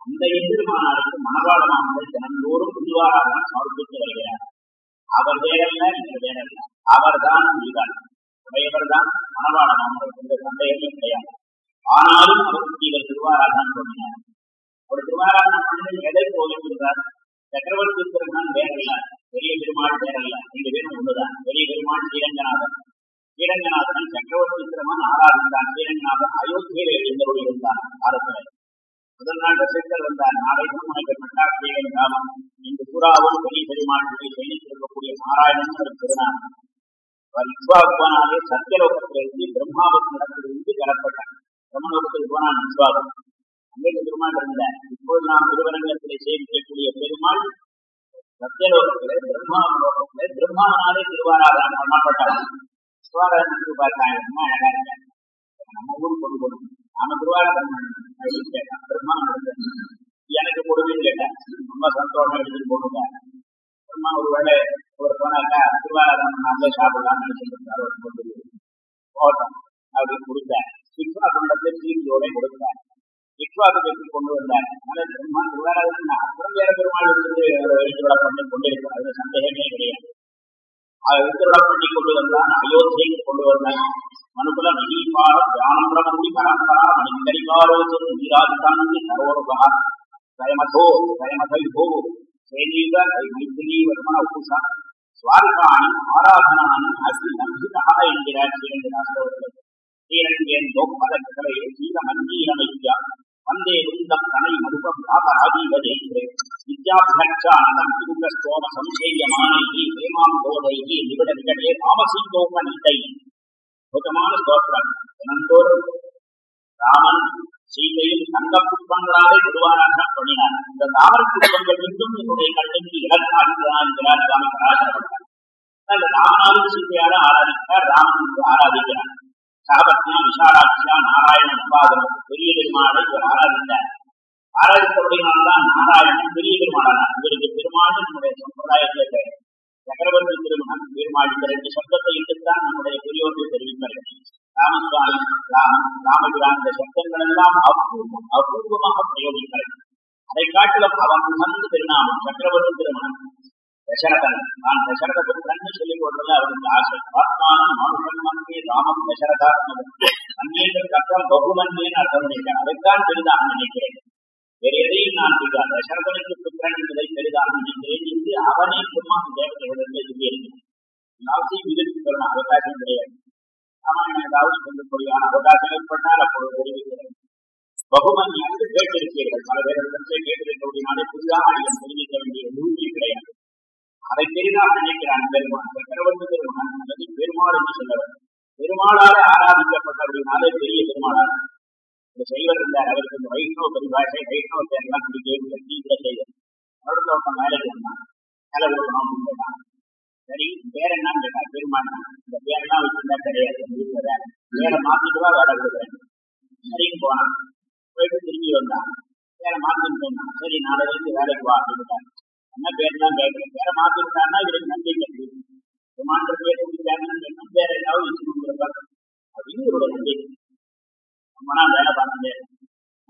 அந்த எதிர்மானாருக்கு மனவாளமானதை தினந்தோறும் தான் சமர்ப்பித்து வருகிறார். அவர் வேறல்ல இந்த வேறல்ல. அவர்தான் இதுதான் உடையவர் தான் மனவாளமானவர் என்ற சந்தேகமே கிடையாது. ஆனாலும் அவருக்கு இவர் திருவாராதான் சொன்னார் ஒரு திருவாராதனம் பண்ணி எதை போகின்றார் சக்கரவர்த்தி பெருமான் வேறல்ல பெரிய பெருமாள் வேறல்ல ரெண்டு பேரும் ஒன்றுதான் பெரிய பெருமாள் ஸ்ரீரங்கநாதன். ஸ்ரீரங்கநாதன் சக்கரவர்த்தி பெருமான் ஆராதித்தான். ஸ்ரீரங்கநாதன் அயோத்தியில் எழுந்தருள் இருந்தான். அரசர் முதல் நாள் சித்தர் வந்தார். நாளைக்கும் உனக்கு பட்டாட்சியை கிராமம் இன்று புறாவும் பெரிய பெருமாள் சேமித்திருக்கக்கூடிய நாராயணன் ஒரு திருநாமம். அவர் இஸ்வாகுவானாலே சத்தியலோகத்திலிருந்து பிரம்மாவுக்கு நடத்திலிருந்து பெறப்பட்டார். பிரம்மலோகத்தில் போனான் இஸ்வாகம் அங்கே பெருமாள் இருந்த இப்போது நாம் திருவரங்கத்திலே சேமிக்கக்கூடிய பெருமாள் சத்தியலோகத்திலே பிரம்மாலோகத்திலே பிரம்மாவனாலே திருவாராதனம் பண்ணப்பட்டார் திருவாராதனத்துக்கு பார்த்தாங்க அழகா இருக்காங்க. நம்ம ஊர் கொண்டு போகணும். நாம திருவாராதனம் பண்ணணும். அப்படின்னு கேட்டான்? பிரம்மா எனக்கு கொடுமைன்னு கேட்டேன். ரொம்ப சந்தோஷம் எடுத்துட்டு போகணுங்க பிரம்மா ஒரு வேளை ஒரு போனாக்கா திருவாராதனம் பண்ணாமலே சாப்பிடலாம்னு நினைச்சிட்டு இருந்தார் போட்டோம். அப்படின்னு கொடுத்தேன். சிக்ஷா கொண்டத்தை சீரியோட கொடுத்தேன். விசுவாசத்திற்கு கொண்டு வந்தார். அதனால திருவாராதன் அப்புறம் வேற பெருமாள் இருந்து எழுத்துவிட பண்ணி கொண்டிருக்கிறார் அதுல சந்தேகமே கிடையாது. திருவிழா பண்ணி கொண்டு வந்தான் அயோத்தியை கொண்டு வந்தான் மனுகுல தியானம் தியானம்பிரமந்தி பரம்பரா மணிகரிகாரோச்சன் நீராஜிதாந்தி சரோருகா ஸ்வயமதோ ஸ்வயமதோ சேனீவ மைத்திரி வருமன உபுசா. சுவாரிகாணி ஆராதனானி அஸ்தி நம்பிதா என்கிறார் ஸ்ரீரங்கநாதர் ஸ்ரீரங்கேன் லோக்பதக்கலை சீத மஞ்சீரமைத்யா வந்தே விருந்தம் தனை மதுபம் ராபராஜீவ ஜெயித்ரே வித்யாபிரச்சானந்தம் திருங்க ஸ்தோம சம்சேயமானைகி ஹேமாம் கோதைகி நிவிட விகடே தாமசீதோக நீதை அற்புதமான ஸ்தோத்திரம். தினந்தோறும் ராமன் சீதையும் தங்க புஷ்பங்களாலே திருவாராக பண்ணினார் இந்த தாமர புஷ்பங்கள் மீண்டும் என்னுடைய கண்ணுக்கு இலக்காகிறார் என்கிறார் சுவாமி பராசரப்பட்டார் அந்த ராமனாலும் சீதையால ஆராதிக்கிறார் ராமனுக்கு ஆராதிக்கிறார். சாபத்யா விஷாலாட்சியா நாராயண உபாதம் பெரிய பெருமாளை இவர் ஆராதித்தார் ஆராதித்தபடினால்தான் நாராயணன் பெரிய பெருமாளானார் இவருக்கு பெருமாள் நம்முடைய சம்பிரதாயத்தில் சக்கரவர்த்தி திருமணம் பெருமாள் இந்த ரெண்டு சப்தத்தை இட்டுத்தான் நம்முடைய பெரியோர்கள் தெரிவிப்பார்கள் ராமசுவாமி ராமன் ராமபிரான் இந்த சப்தங்கள் எல்லாம் அபூர்வம் அபூர்வமாக பிரயோகிக்கிறார்கள் அதை காட்டிலும் அவன் உகந்த திருநாமம் சக்கரவர்த்தி திருமணம். தசரதன் நான் தசரத புத்திரன் சொல்லிக் கொண்டது அவருக்கு ஆசை. ஆத்மானம் மனுஷன் மன்னே ராமம் தசரதாத்மன் அந்நேற்று அர்த்தம் பகுமன்னேன்னு அர்த்தம் நினைக்கிறேன் அதைத்தான் பெரிதாக நினைக்கிறேன். வேறு எதையும் நான் சொல்கிறேன் தசரதனுக்கு புத்திரன் என்பதை பெரிதாக நினைக்கிறேன். என்று அவனே பெருமான் தேவதைகளிடத்தில் சொல்லியிருக்கிறேன் எல்லாத்தையும் விதித்து அவகாசம் கிடையாது. ராமாயணம் ஏதாவது சொல்லக்கூடியான அவகாசம் ஏற்பட்டால் அப்பொழுது தெரிவிக்கிறேன். பகுமன் என்று கேட்டிருக்கிறீர்கள். பல பேரிடத்தில் கேட்டிருக்கக்கூடிய நாளை புதிதாக நீங்கள் தெரிவிக்க வேண்டிய உறுதி கிடையாது. அதை பெரிதாக நினைக்கிறான் பெருமான் சக்கரவர்த்தி பெருமான் அல்லது பெருமாள் என்று சொல்லவர். பெருமாளாலே ஆராதிக்கப்பட்டபடினாலே பெரிய பெருமாளார். இந்த செய்வர் இருந்தார் அவருக்கு இந்த வைஷ்ணவ பரிபாஷை வைஷ்ணவ பேரெல்லாம் பிடிக்கவே தீவிர செய்வர் அவருக்கு ஒருத்தன் வேலைக்கு வந்தான் வேலை கொடுக்கணும் அப்படின்னு கேட்டான் சரி பேர் என்னன்னு கேட்டா பெருமாள் இந்த பேரெல்லாம் வச்சிருந்தா கிடையாது. வீட்டுல வேலை மாத்திட்டுவா மாத்திட்டு வேலை கொடுக்குறேன். சரின்னு போனான். போயிட்டு திரும்பி வந்தான். வேலை மாத்திட்டு போனான் சரி நாளை வந்து வேலைக்கு வா அப்படின்னு என்ன பேர் தான் கேட்கிறேன் பேரை மாத்திட்டான்னா இவருக்கு நம்பிக்கை இருக்கு பெருமான்ற பேர் கேட்கணும் இன்னும் பேர் ஏதாவது வச்சு கொடுத்துருப்பாங்க அப்படின்னு இவரோட நம்பிக்கை ரொம்ப நாள் வேலை பார்த்தேன்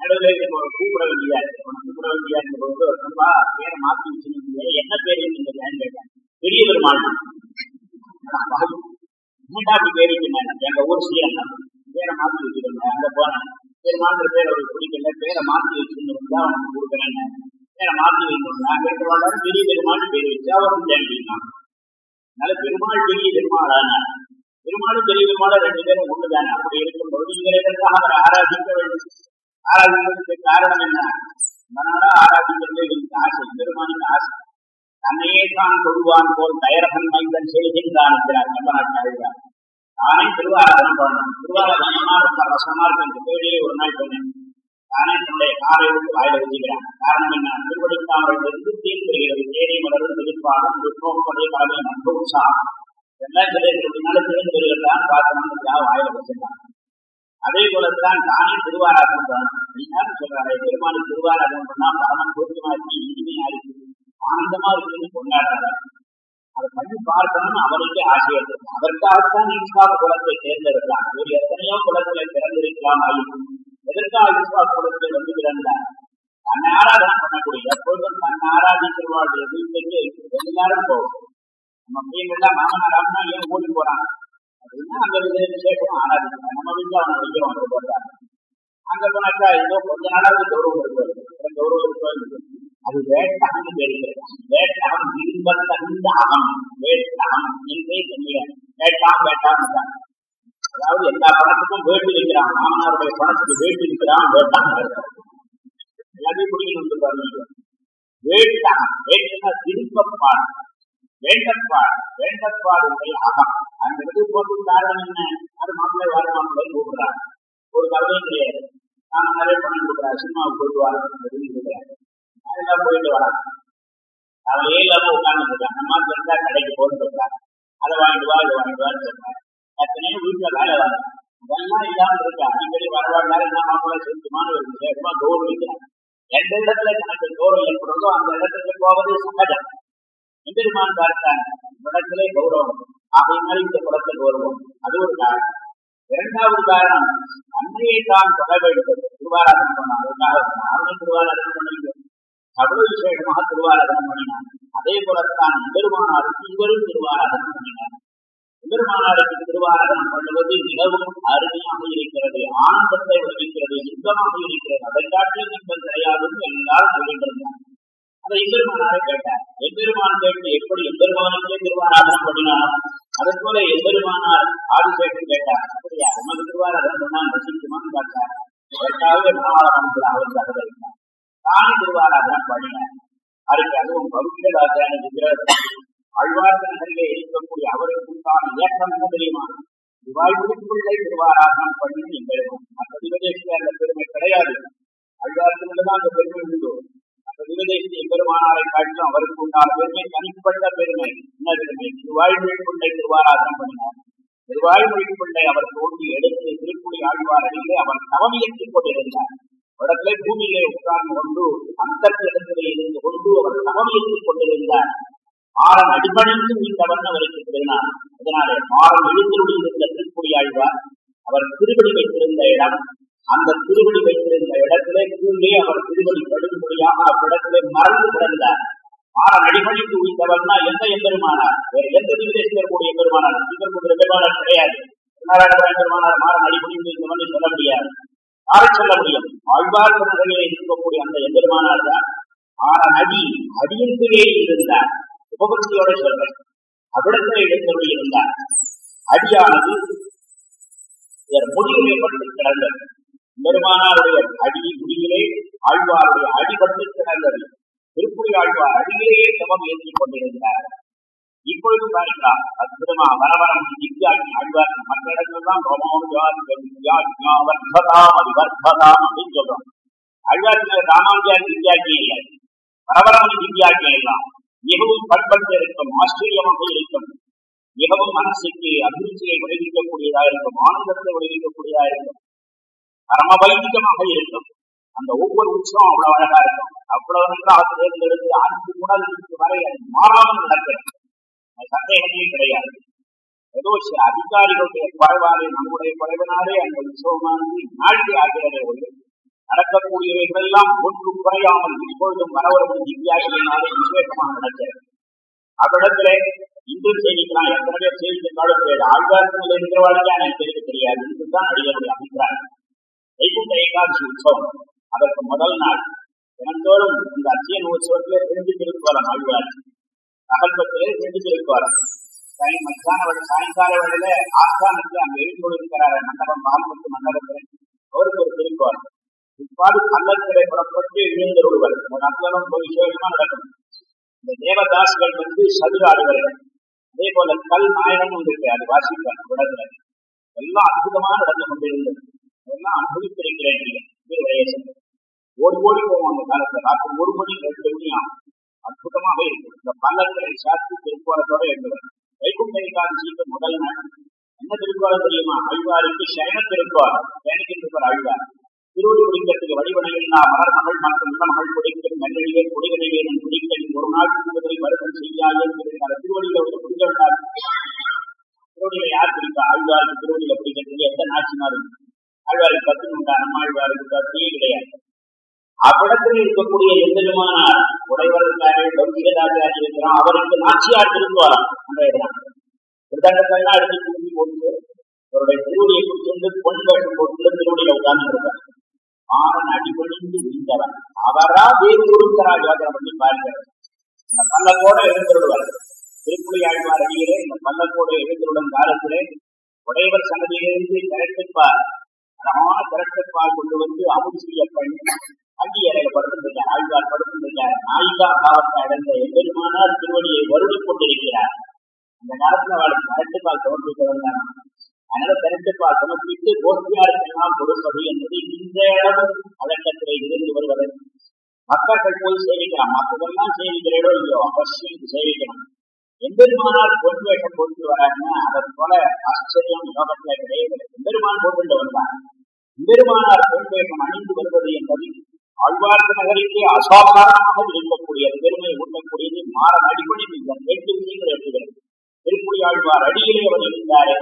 நடுவில் ஒரு கூப்பிட வேண்டியா இருக்கு. உனக்கு கூப்பிட வேண்டியா இருக்கும்போது ரொம்ப பேரை மாத்தி வச்சுருந்தீங்க என்ன பேர் நீங்க கேட்டேன். பெரிய பெருமாள். என்னடா அப்படி பேர் வைக்கணும் எங்க ஊர் சீரன் பேரை மாத்தி வச்சிருந்தேன் அங்க போனேன் பெருமாள் பேர் அவருக்கு பிடிக்கல. பேரை மாத்தி வச்சிருந்தா அவனுக்கு கொடுக்குறேன்னு. பேரை மாத்தி வைக்கணும் பெரிய பெருமாள் பேர் வச்சு அவரும் அப்படின்னா அதனால பெருமாள் பெரிய பெருமாளான பெருமாளும் பெரிய பெருமாளும் ரெண்டு பேரும் ஒண்ணுதானே? அப்படி இருக்கும் பொழுது இவர்களுக்காக அவரை ஆராதிக்க வேண்டும். ஆராதிக்கிறதுக்கு காரணம் என்ன? அதனால ஆராதிக்கிறதே எனக்கு ஆசை பெருமானுக்கு ஆசை. தன்னையே தான் தொழுவான் போல் தயரகன் மைந்தன் செய்கின்றான் என்கிறார் கம்பநாட்டாழ்வார் நானே திருவாராதனம் பண்ணணும். திருவாராதனமா ரொம்ப ரசமா இருக்கு இந்த பேரையே ஒரு நாள் பண்ணேன் தானே தன்னுடைய காரை விட்டு வாயில வச்சுக்கிறான் காரணம் என்ன? திருவடித்தாமல் இருந்து தீர்க்கிறது தேரை மலரும் திருப்பாதம் விஷ்ணோப்பதை கலவை உற்சாகம் எல்லாம் கிடைக்கிறதுனால திருந்துதான் பார்க்கணும்னு வாயில வச்சுட்டான் அதே போலத்தான் தானே திருவாராதனம் பண்ணணும். யாரும் சொல்றாரு பெருமாள் திருவாராதனம் பண்ணா பரமன் பூர்த்திமா இருக்கு இனிமையா இருக்கு ஆனந்தமா இருக்குன்னு கொண்டாடுறாரு அதை பண்ணி பார்க்கணும்னு அவருக்கே ஆசை இருக்கு. அதற்காகத்தான் ஈஸ்வா குலத்தை தேர்ந்தெடுத்தான் ஒரு எத்தனையோ குலங்களை பிறந்திருக்கலாம் ஆயிருக்கும் எதற்காக ஈஸ்வா குலத்தில் வந்து பிறந்தார் தன்னை ஆராதனை பண்ணக்கூடிய எப்பொழுதும் தன்னை ஆராதிக்கிறவாளுடைய வீட்டுக்கு எல்லாரும் போகும். நம்ம பிள்ளைங்கள்லாம் மாமனாராம்னா ஏன் ஓடி போறாங்க? அப்படின்னா அங்க விசேஷம் ஆராதிக்கிறாங்க நம்ம வீட்டுல அவங்க வைக்கிறோம் அங்க போடுறாங்க அங்க போனாக்கா ஏதோ கொஞ்ச நாளாவது கௌரவம் இருக்கிறது கௌரவம் இருக்கிறது அது வேட்டகம் தெரிகிறது வேட்டாம் விரும்ப தகுந்த அகம் வேட்டகம் என்றே தெரியாது. வேட்டாம் வேட்டாம் அதாவது எல்லா பணத்துக்கும் வேட்டு நிற்கிறான் மாமனாருடைய பணத்துக்கு வேட்டு நிற்கிறான் வேட்டான் எல்லாத்தையும் புரியணும் சொல்றாங்க வேட்டகம் வேட்டக திருப்பப்பாடு வேண்டப்பாடு வேண்டப்பாடுடைய அகம். அந்த இடத்துக்கு போட்டு காரணம் என்ன? அது மாப்பிள்ளை வார மாப்பிள்ளை கூப்பிடுறாங்க. ஒரு கவலையும் கிடையாது. நான் நிறைய பணம் கொடுக்குறேன் சினிமாவுக்கு போயிட்டு வரேன் அப்படின்னு அதெல்லாம் போயிட்டு வராங்க. அவளே இல்லாம உட்கார்ந்து இருக்காங்க. நம்ம இருந்தா கடைக்கு போட்டு சொல்றாங்க. அதை வாங்கிட்டு வா இதை வாங்கிட்டு வான்னு சொல்றாங்க. எத்தனையோ வீட்டுல வேலை வாங்க இதெல்லாம் இல்லாம இருக்கா அடிக்கடி வரவாடுனால என்ன மாப்பிள்ளை செஞ்சுமான ஒரு விசேஷமா கௌரவிக்கிறாங்க எந்த இடத்துல தனக்கு கௌரவம் ஏற்படுறதோ அந்த இடத்துக்கு போவது சகஜம். எம்பெருமான் பார்த்தாங்க இடத்திலே கௌரவம். ஆகையினால இந்த குலத்தை கௌரவம். அது ஒரு காரணம். இரண்டாவது காரணம் அன்னையை தான் தொட வேண்டும் திருவாராதனம் பண்ணான் அதுக்காக அவனை திருவாராதனம் பண்ணிக்க அவ்வளவு விசேஷமாக திருவாராதனம் பண்ணினான். அதே போலத்தான் பெருமானாருக்கு இவரும் திருவாராதனம் பண்ணினார். பெருமானாருக்கு திருவாராதனம் பண்ணுவது மிகவும் அருமையாக இருக்கிறது. ஆனந்தத்தை வகிக்கிறது இன்பமாக இருக்கிறது. அதை காட்டிலும் இன்பம் கிடையாது எல்லாரும் சொல்லிட்டிருந்தார் அதை எம்பெருமானாரை கேட்டார். எம்பெருமான் கேட்டு எப்படி எம்பெருமானுக்கே திருவாராதனம் பண்ணினார் அது போல எம்பெருமானார் ஆதிசேஷன் கேட்டார். அப்படியா? உமது திருவாராதனம் பண்ணால் ரசிக்குமான்னு பார்த்தார். அதற்காகவே மனவாளத்தில் அவர் சகதரித்தார். தானே திருவாராதனம் பண்ணினார் அதுக்கு அதுவும் பௌத்திகராஜான விக்கிரகம் இருக்கக்கூடிய அவருக்கு உண்டான ஏற்றம் என்ன தெரியுமா? திவாய்மொழிக்குள்ளே திருவாராதனம் பண்ணி எம்பெருமான் மற்ற அந்த பெருமை கிடையாது. ஆழ்வார்த்தில அந்த பெருமை உண்டு. அந்த திவதேசிய பெருமானாரை காட்டிலும் அவருக்கு உண்டான பெருமை தனிப்பட்ட பெருமை. என்ன பெருமை? திருவாய்மொழிக்குள்ளே திருவாராதனம் பண்ணினார். திருவாய்மொழிக்குள்ளே அவர் தோண்டி எடுத்து திருப்புலி ஆழ்வார் அடியிலே அவர் தவமியற்றிக் கொண்டிருந்தார். இடத்திலே பூமியிலே உட்கார்ந்து கொண்டு அந்த இடத்திலே இருந்து கொண்டு அவர் தவமியற்றிக் கொண்டிருந்தார். மாறன் அடிபணிந்து மீண்டவன் அவருக்கு திருநாள் அதனாலே மாறன் எழுந்தருடைய இருந்த திருப்புலி ஆழ்வார் அவர் திருவடி வைத்திருந்த இடம் அந்த திருவடி வைத்திருந்த இடத்திலே கீழே அவர் திருவடி படும்படியாக அவ்விடத்திலே மறந்து கிடந்தார். மாறன் அடிபணிந்து உயிர்த்தவர்னா எந்த எம்பெருமானார் வேற எந்த விதேசத்தில் கூடிய பெருமானார்? இதற்கு பெருமானார் கிடையாது. பெருமானார் மாறன் அடிபணிந்து மாதிரி சொல்ல முடியாது. யாரை சொல்ல முடியும். ஆழ்வார் நகரிலே இருக்கக்கூடிய அந்த எம்பெருமானார் தான். மாறன் அடி அடியின் கீழே இருந்தார். உபபக்தியோட சொல்றேன். அவ்விடத்தில் எழுந்தருள் இருந்தார் அடியானது முடிவிலே பட்டு கிடந்தது. பெருமானாருடைய அடி முடிவிலே ஆழ்வாருடைய அடிபட்டு கிடந்தது. திருப்புரி ஆழ்வார் அடியிலேயே சமம் ஏற்றிக் கொண்டிருந்தார். இப்பொழுது பாருங்களா அற்புதமா வரவரம் திவ்யாஜி ஆழ்வார் மற்ற இடத்துல தான் வர்த்ததாம் அது வர்த்ததாம் அப்படின்னு சொல்றோம். ஆழ்வார் ராமாஞ்சாரி திவ்யாஜி இல்லை. வரவரம் திவ்யாஜி எல்லாம். மிகவும் பற்பட்ட இருக்கும் ஆச்சரியமாக இருக்கும். மிகவும் மனசுக்கு அபிருச்சியை விளைவிக்கக்கூடியதா இருக்கும் ஆனந்தத்தை விளைவிக்கக்கூடியதா இருக்கும். பரம இருக்கும். அந்த ஒவ்வொரு உற்சவம் அவ்வளவு அழகா இருக்கும். அவ்வளவு நன்றாக தேர்ந்தெடுத்து அன்பு உணர்வுக்கு வரை அது மாறாமல் நடக்கிறது சந்தேகமே கிடையாது. ஏதோ சில அதிகாரிகளுடைய குறைவாலே நம்முடைய குறைவனாலே அந்த உற்சவமானது நாழ்த்தி ஆகிறது நடக்கக்கூடியவைகளெல்லாம் ஒன்று குறையாமல் இப்பொழுதும் வரவரும் திவ்யாசினாலே விசேஷமாக நடக்கிறது. அவ்விடத்திலே இன்று செய்திக்கு நான் எத்தனையோ செய்திருந்தாலும் தெரியாது ஆழ்வார்களில் இருக்கிறவாழ்க்கே எனக்கு தெரிவிக்க தெரியாது. இதுதான் அடிகளுடைய அபிப்பிராயம். வைகுண்ட ஏகாதசி உற்சவம். அதற்கு முதல் நாள் தினந்தோறும் இந்த அத்தியன் உற்சவத்திலே திரும்பி திருக்குவரம் ஆழ்வார் அகல்பத்திலே தெரிந்து சாய் மத்தியான சாயங்கால வேளையில ஆஸ்தானத்தில் அங்கு எழுந்து இருக்கிறார் மண்டபம் பால்பட்டு மண்டபத்தில் அவருக்கு ஒரு திருக்குவாரம் இவ்வாறு கள்ளத்திலே புறப்பட்டு எழுந்தருள்வர் அத்தனம் ஒரு விசேஷமா நடக்கும். இந்த தேவதாசுகள் வந்து சதுர அதே போல கல் நாயனம் இருக்கு. அது வாசிப்பார். விடத்துல எல்லாம் அற்புதமாக நடந்து கொண்டிருந்தது. அதெல்லாம் அனுபவித்திருக்கிறேன் நீங்கள் வயசு ஒரு கோடி போவோம் அந்த காலத்துல. ராத்திரி ஒரு மணி ரெண்டு மணி ஆகும். அற்புதமாக இருக்கும். இந்த பல்லக்களை சாத்தி திருக்கோலத்தோட எழுதுவார். வைகுண்ட ஏகாதசிக்கு முதல் நாள் என்ன திருக்கோலம் தெரியுமா? அழ்வாருக்கு சயன திருக்கோலம் சயனிக்கின்ற அழ்வார் திருவடி குடிக்கிறதுக்கு வழிவடையில்லா மலர்மகள் மற்றும் இளமகள் குடிக்கும் மெல்லடியே குடிகளைவேனும் குடிக்கல் ஒரு நாள் குடிவதை வருடம் செய்யாயே என்கிறார் திருவடியில ஒரு குடிகள் திருவடியில யார் குடிப்பா? ஆழ்வாருக்கு திருவடியில குடிக்கிறது எந்த நாச்சினாரும் ஆழ்வாருக்கு பத்து உண்டா நம்ம ஆழ்வாருக்கு பத்தியே கிடையாது. அவ்விடத்தில் இருக்கக்கூடிய எந்த எந்தெருமானார் உடைவரத்தாரே பௌத்திகராஜாரி இருக்கிறோம்? அவருக்கு நாச்சியார் திருக்குவாரம் அந்த இடம் விருதாண்டத்தெல்லாம் எடுத்து தூக்கி போட்டு அவருடைய திருவடியை குறிச்சென்று பொன் வேஷம் போட்டு திருவடியில உட்கார்ந்து இருப்பார். மாறன் அடிபணிந்து விழுந்தவன் அவரா வேறு பண்ணி பாருங்கள் இந்த பல்லக்கோட எழுந்திருடுவார் திருப்புலி ஆழ்வார் அடியிலே இந்த பல்லக்கோட எழுந்தருடன் காலத்திலே உடையவர் சன்னதியிலிருந்து திரட்டுப்பார் அழகான திரட்டுப்பால் கொண்டு வந்து அமுது செய்ய பண்ணி அடி அறையில படுத்திருக்கார் ஆழ்வார் படுத்திருக்கார் நாயிகா பாவத்தை அடைந்த எம்பெருமானார் திருவடியை வருடிக் கொண்டிருக்கிறார். அந்த காலத்துல அவளுக்கு திரட்டுப்பால் தோன்றி தொடர்ந்தார் அதனால திரட்டுப்பால் சமர்ப்பித்து கோஷ்டியாருக்கெல்லாம் கொடுப்பது என்பது இந்த அளவு வழக்கத்திலே இருந்து வருவது மக்கள் போய் சேவிக்கலாம். மற்றதெல்லாம் சேவிக்கிறேடோ இல்லையோ அவசியம் சேவிக்கணும் எம்பெருமானால் பொன் வேஷம் போட்டு வராங்கன்னா அதை போல ஆச்சரியம் யோகத்துல கிடையாது எம்பெருமான் போட்டு வந்தான் எம்பெருமானால் பொன் வேஷம் அணிந்து வருவது என்பது ஆழ்வார்த்த நகரிலே அசாதாரணமாக இருக்கக்கூடிய பெருமை உண்ணக்கூடியது மாற அடிப்படை இந்த எட்டு விஷயங்கள் எடுத்துகிறது திருப்புலி ஆழ்வார் அடியிலே அவர் இருந்தாரே.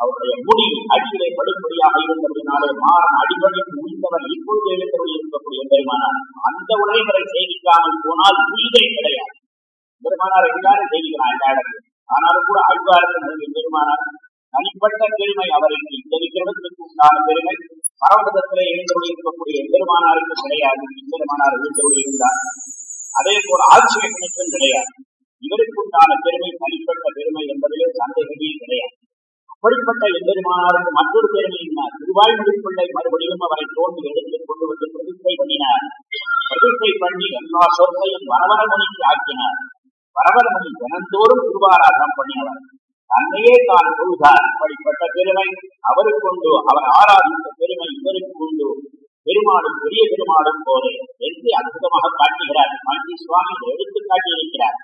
அவருடைய முடி அடியிலே படும்படியாக இருந்தபடினாலே மாறன் அடிபடிக்கு முடிந்தவர் இப்பொழுது எழுந்தவர்கள் இருக்கக்கூடிய பெருமானார். அந்த உடைமுறை சேவிக்காமல் போனால் உயிரை கிடையாது. பெருமானார் எல்லாரும் செய்கிறார் இந்த இடத்தில். ஆனாலும் கூட அழ்வார்கள் பெருமானார் தனிப்பட்ட பெருமை அவருக்கு இந்த விக்கிரமத்திற்கு உண்டான பெருமை. பரவதத்திலே எழுந்தவர்கள் இருக்கக்கூடிய பெருமானாருக்கு கிடையாது. பெருமானார் எழுந்தவர்கள் இருந்தார். அதே போல ஆட்சியமைப்பும் கிடையாது. இவருக்கு உண்டான பெருமை தனிப்பட்ட பெருமை என்பதிலே சந்தேகமே கிடையாது. அப்படிப்பட்ட எம்பெருமானாருக்கு மற்றொரு பெருமை என்ன முடிப்பிள்ளை மறுபடியும் அவரை தோன்றி எடுத்து கொண்டு வந்து பிரதிஷ்டை பண்ணினார். பிரதிஷ்டை பண்ணி எல்லா சொற்கையும் வரவரமணிக்கு ஆக்கினார். வரவரமணி தினந்தோறும் திருவாராதனம் பண்ணினவர். தன்னையே தான் தொழுதார். அப்படிப்பட்ட பெருமை அவருக்கு உண்டு. அவர் ஆராதித்த பெருமை இவருக்கு உண்டு. பெருமாளும் பெரிய பெருமாளும் போலே என்று அற்புதமாக காட்டுகிறார். மாண்டி சுவாமி எடுத்து காட்டியிருக்கிறார்.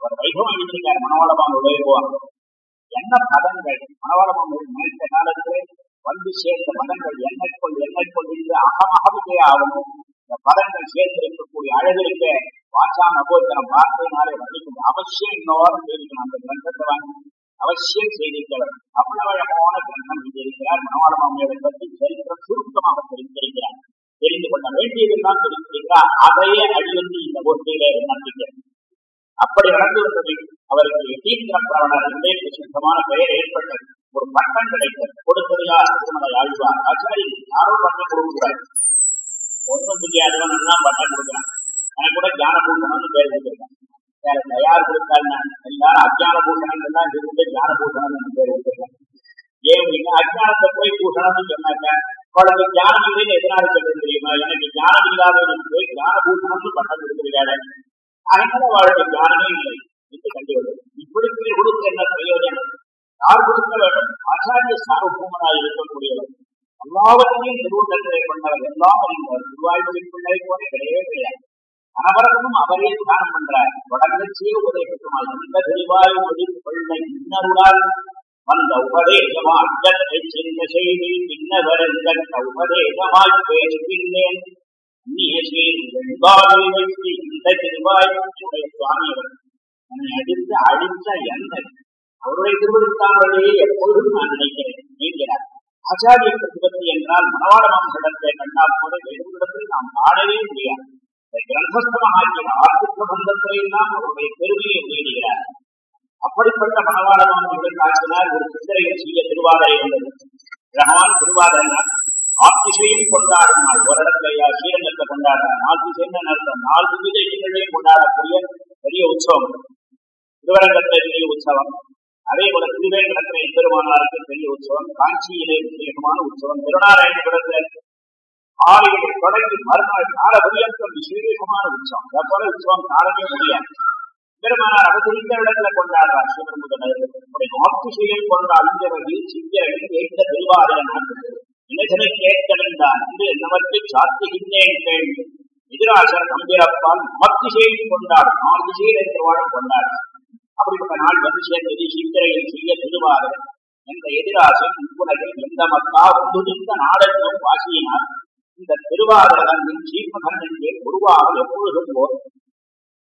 அவர் வைபவம் அளித்திருக்கார் மனோலமாக உபயோகம் என்ன பதங்கள் மனோளமான் நினைத்த காலத்திலே வந்து சேர்ந்த மதங்கள் எண்ணெய்க்குள் எண்ணெய்க்குள் என்று அகமகமே ஆகணும். இந்த பதங்கள் சேர்ந்திருக்கக்கூடிய அழகிருக்க வாசா நகோத்தரம் வார்த்தையினாலே வர்ணிக்கும் அவசியம் இன்னொரு செய்திக்கணும் அந்த கிரந்தத்தை வாங்கி அவசியம் செய்திருக்கிறார் அவ்வளவு அழகான கிரந்தம் செய்திருக்கிறார் மனோளமாமையை பற்றி சரித்திரம் சுருக்கமாக தெரிந்திருக்கிறார். தெரிந்து கொள்ள வேண்டியதுதான் தெரிந்திருக்கிறார். அதையே அழிந்து இந்த கோட்டையிலே நம்பிக்கிறது அப்படி நடந்து வந்தது அவருக்கு யதீந்திர பிரவணர் பெயர் ஏற்பட்டது. ஒரு பட்டம் கிடைத்தது. கொடுத்தது யார் திருமலை ஆழ்வார். ஆச்சாரி யாரும் பட்டம் கொடுக்கிறார். ஒன்றும் தெரியாதவன் எல்லாம் பட்டம் கொடுக்குறான். எனக்கு கூட ஜானபூஷணம்னு பேர் வச்சிருக்கான். வேற தயார் கொடுத்தாங்க எல்லாரும் அஜான பூஷணம் எல்லாம் இருந்து ஞான பூஷணம் பேர் வச்சிருக்காங்க ஏன் அப்படின்னா அஜானத்தை போய் பூஷணம்னு சொன்னாங்க அவளுக்கு ஞானம் இல்லைன்னு எதனால சொல்றது தெரியுமா? எனக்கு ஞானம் இல்லாதவனுக்கு போய் ஞான பூஷணம்னு பட்டம் கொடுத்துருக்காரு அதனால வாழ்க்கை ஞானமே இல்லை. என்று கண்டுவிடும் இப்படி கொடுக்க என்ன பிரயோஜனம்? யார் கொடுக்க வேண்டும்? ஆச்சாரிய சார்பூமனாய் இருக்கக்கூடியவர். எல்லாவற்றையும் திருவுண்டத்திலே கொண்டவர் எல்லாம் அறிந்தவர் திருவாய்மொழி பிள்ளை போல கிடையவே கிடையாது. அனவரமும் அவரே தியானம் பண்றார். தொடர்ச்சியே உபதேசமாய் இந்த திருவாய்மொழி பிள்ளை இன்னருடால் வந்த உபதேசமா அட்டத்தை செய்தி பின்னவரங்கட்ட உபதேசமாய் பேசுகின்றேன். என்னை அடித்து அழித்த எண்ணெய் அவருடைய திருவிழுத்தாமலையே எப்பொழுதும் நான் நினைக்கிறேன் நீங்கிறார் ஆச்சாரிய பிரதிபத்தி என்றால் மனவாள மாம்சடத்தை கண்டால் கூட வேறுவிடத்தில் நாம் பாடவே முடியாது கிரந்தஸ்தமாகிய ஆர்த்தி பிரபந்தத்திலையெல்லாம் அவருடைய பெருமையை வெளியிடுகிறார் அப்படிப்பட்ட மனவாள காட்டினார் ஒரு சித்திரையில் செய்ய திருவாதிரை வந்தது ரகமான திருவாதிரைனால் ஆத்திசையும் கொண்டாடும் நாள் ஒரு இடத்துல ஸ்ரீரங்கத்தை கொண்டாடுறார் நாலு சேர்ந்த நேரத்தில் நாலு விதங்களையும் கொண்டாடக்கூடிய பெரிய உற்சவம். திருவரங்கத்திலே பெரிய உற்சவம். அதே போல திருவேங்கடத்திலே பெருமானாருக்கு பெரிய உற்சவம். காஞ்சியிலே விசேஷமான உற்சவம். திருநாராயணபுரத்தில் ஆலையை தொடங்கி மறுநாள் கால பரியந்தம் விசேஷமான உற்சவம் அதை உற்சவம் காலமே முடியாது. பெருமானார் அவதரித்த இடத்துல கொண்டாடுறார் சிவமுதனர் ஆத்திசையம் கொண்ட அழிந்தவர்கள் சித்திரவில் ஏற்ற திருவாதிர நாட்டு இணைதனை கேட்க வேண்டாம் என்று நமக்கு சாத்திகின்றேன் கேள்வி எதிராசர் நம்பிரப்பால் மத்தி செய்து கொண்டார். நாலு திசையில் இருக்கிறவாடும் கொண்டார். அப்படிப்பட்ட நாள் வந்து சேர்ந்தது சித்திரையில் செய்ய திருவாறு என்ற எதிராசன் உலகில் எந்த மக்கா ஒன்றுதித்த நாடென்னும் வாசியினார் இந்த திருவாரகனின் சீர்மகனிலே உருவாக எப்பொழுதும் போர்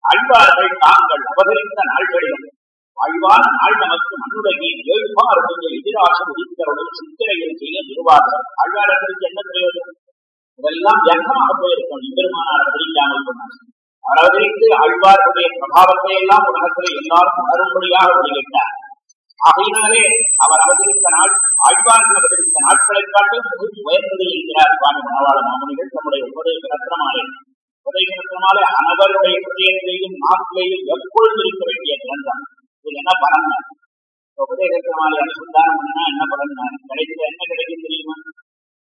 அழ்வார்கள் தாங்கள் அவதரித்த நாள்களிலும் வாழ்வான நாள் நமக்கு மண்ணுலகி எழுப்பாருடைய எதிராசம் உதித்தருடன் சித்திரையில் செய்ய நிர்வாகம் ஆழ்வார்களுக்கு என்ன பிரயோஜனம்? இதெல்லாம் வியக்கமாக போயிருக்கும். எம்பெருமானார் அவதரிக்காமல் சொன்னார் அவர்களுக்கு அவதரித்து ஆழ்வார்களுடைய பிரபாவத்தை எல்லாம் உலகத்திலே எல்லாரும் உணரும்படியாக வெளியிட்டார். ஆகையினாலே அவர் அவதரித்த நாள் ஆழ்வார்கள் அவதரித்த நாட்களை காட்டும் மிகவும் உயர்ந்தது என்கிறார் சுவாமி மணவாள மாமனிகள். தம்முடைய உபதேச ரத்னமாலே உபதேச ரத்னமாலே அனைவருடைய ஹிருதயத்திலேயும் நாட்டிலேயும் எப்பொழுதும் இருக்க வேண்டிய கிரந்தம் இது என்ன பலன்? உபதேசத்தினாலே அனுசந்தானம் பண்ணா என்ன பலன்? கிடைக்கிற என்ன கிடைக்கும் தெரியுமா?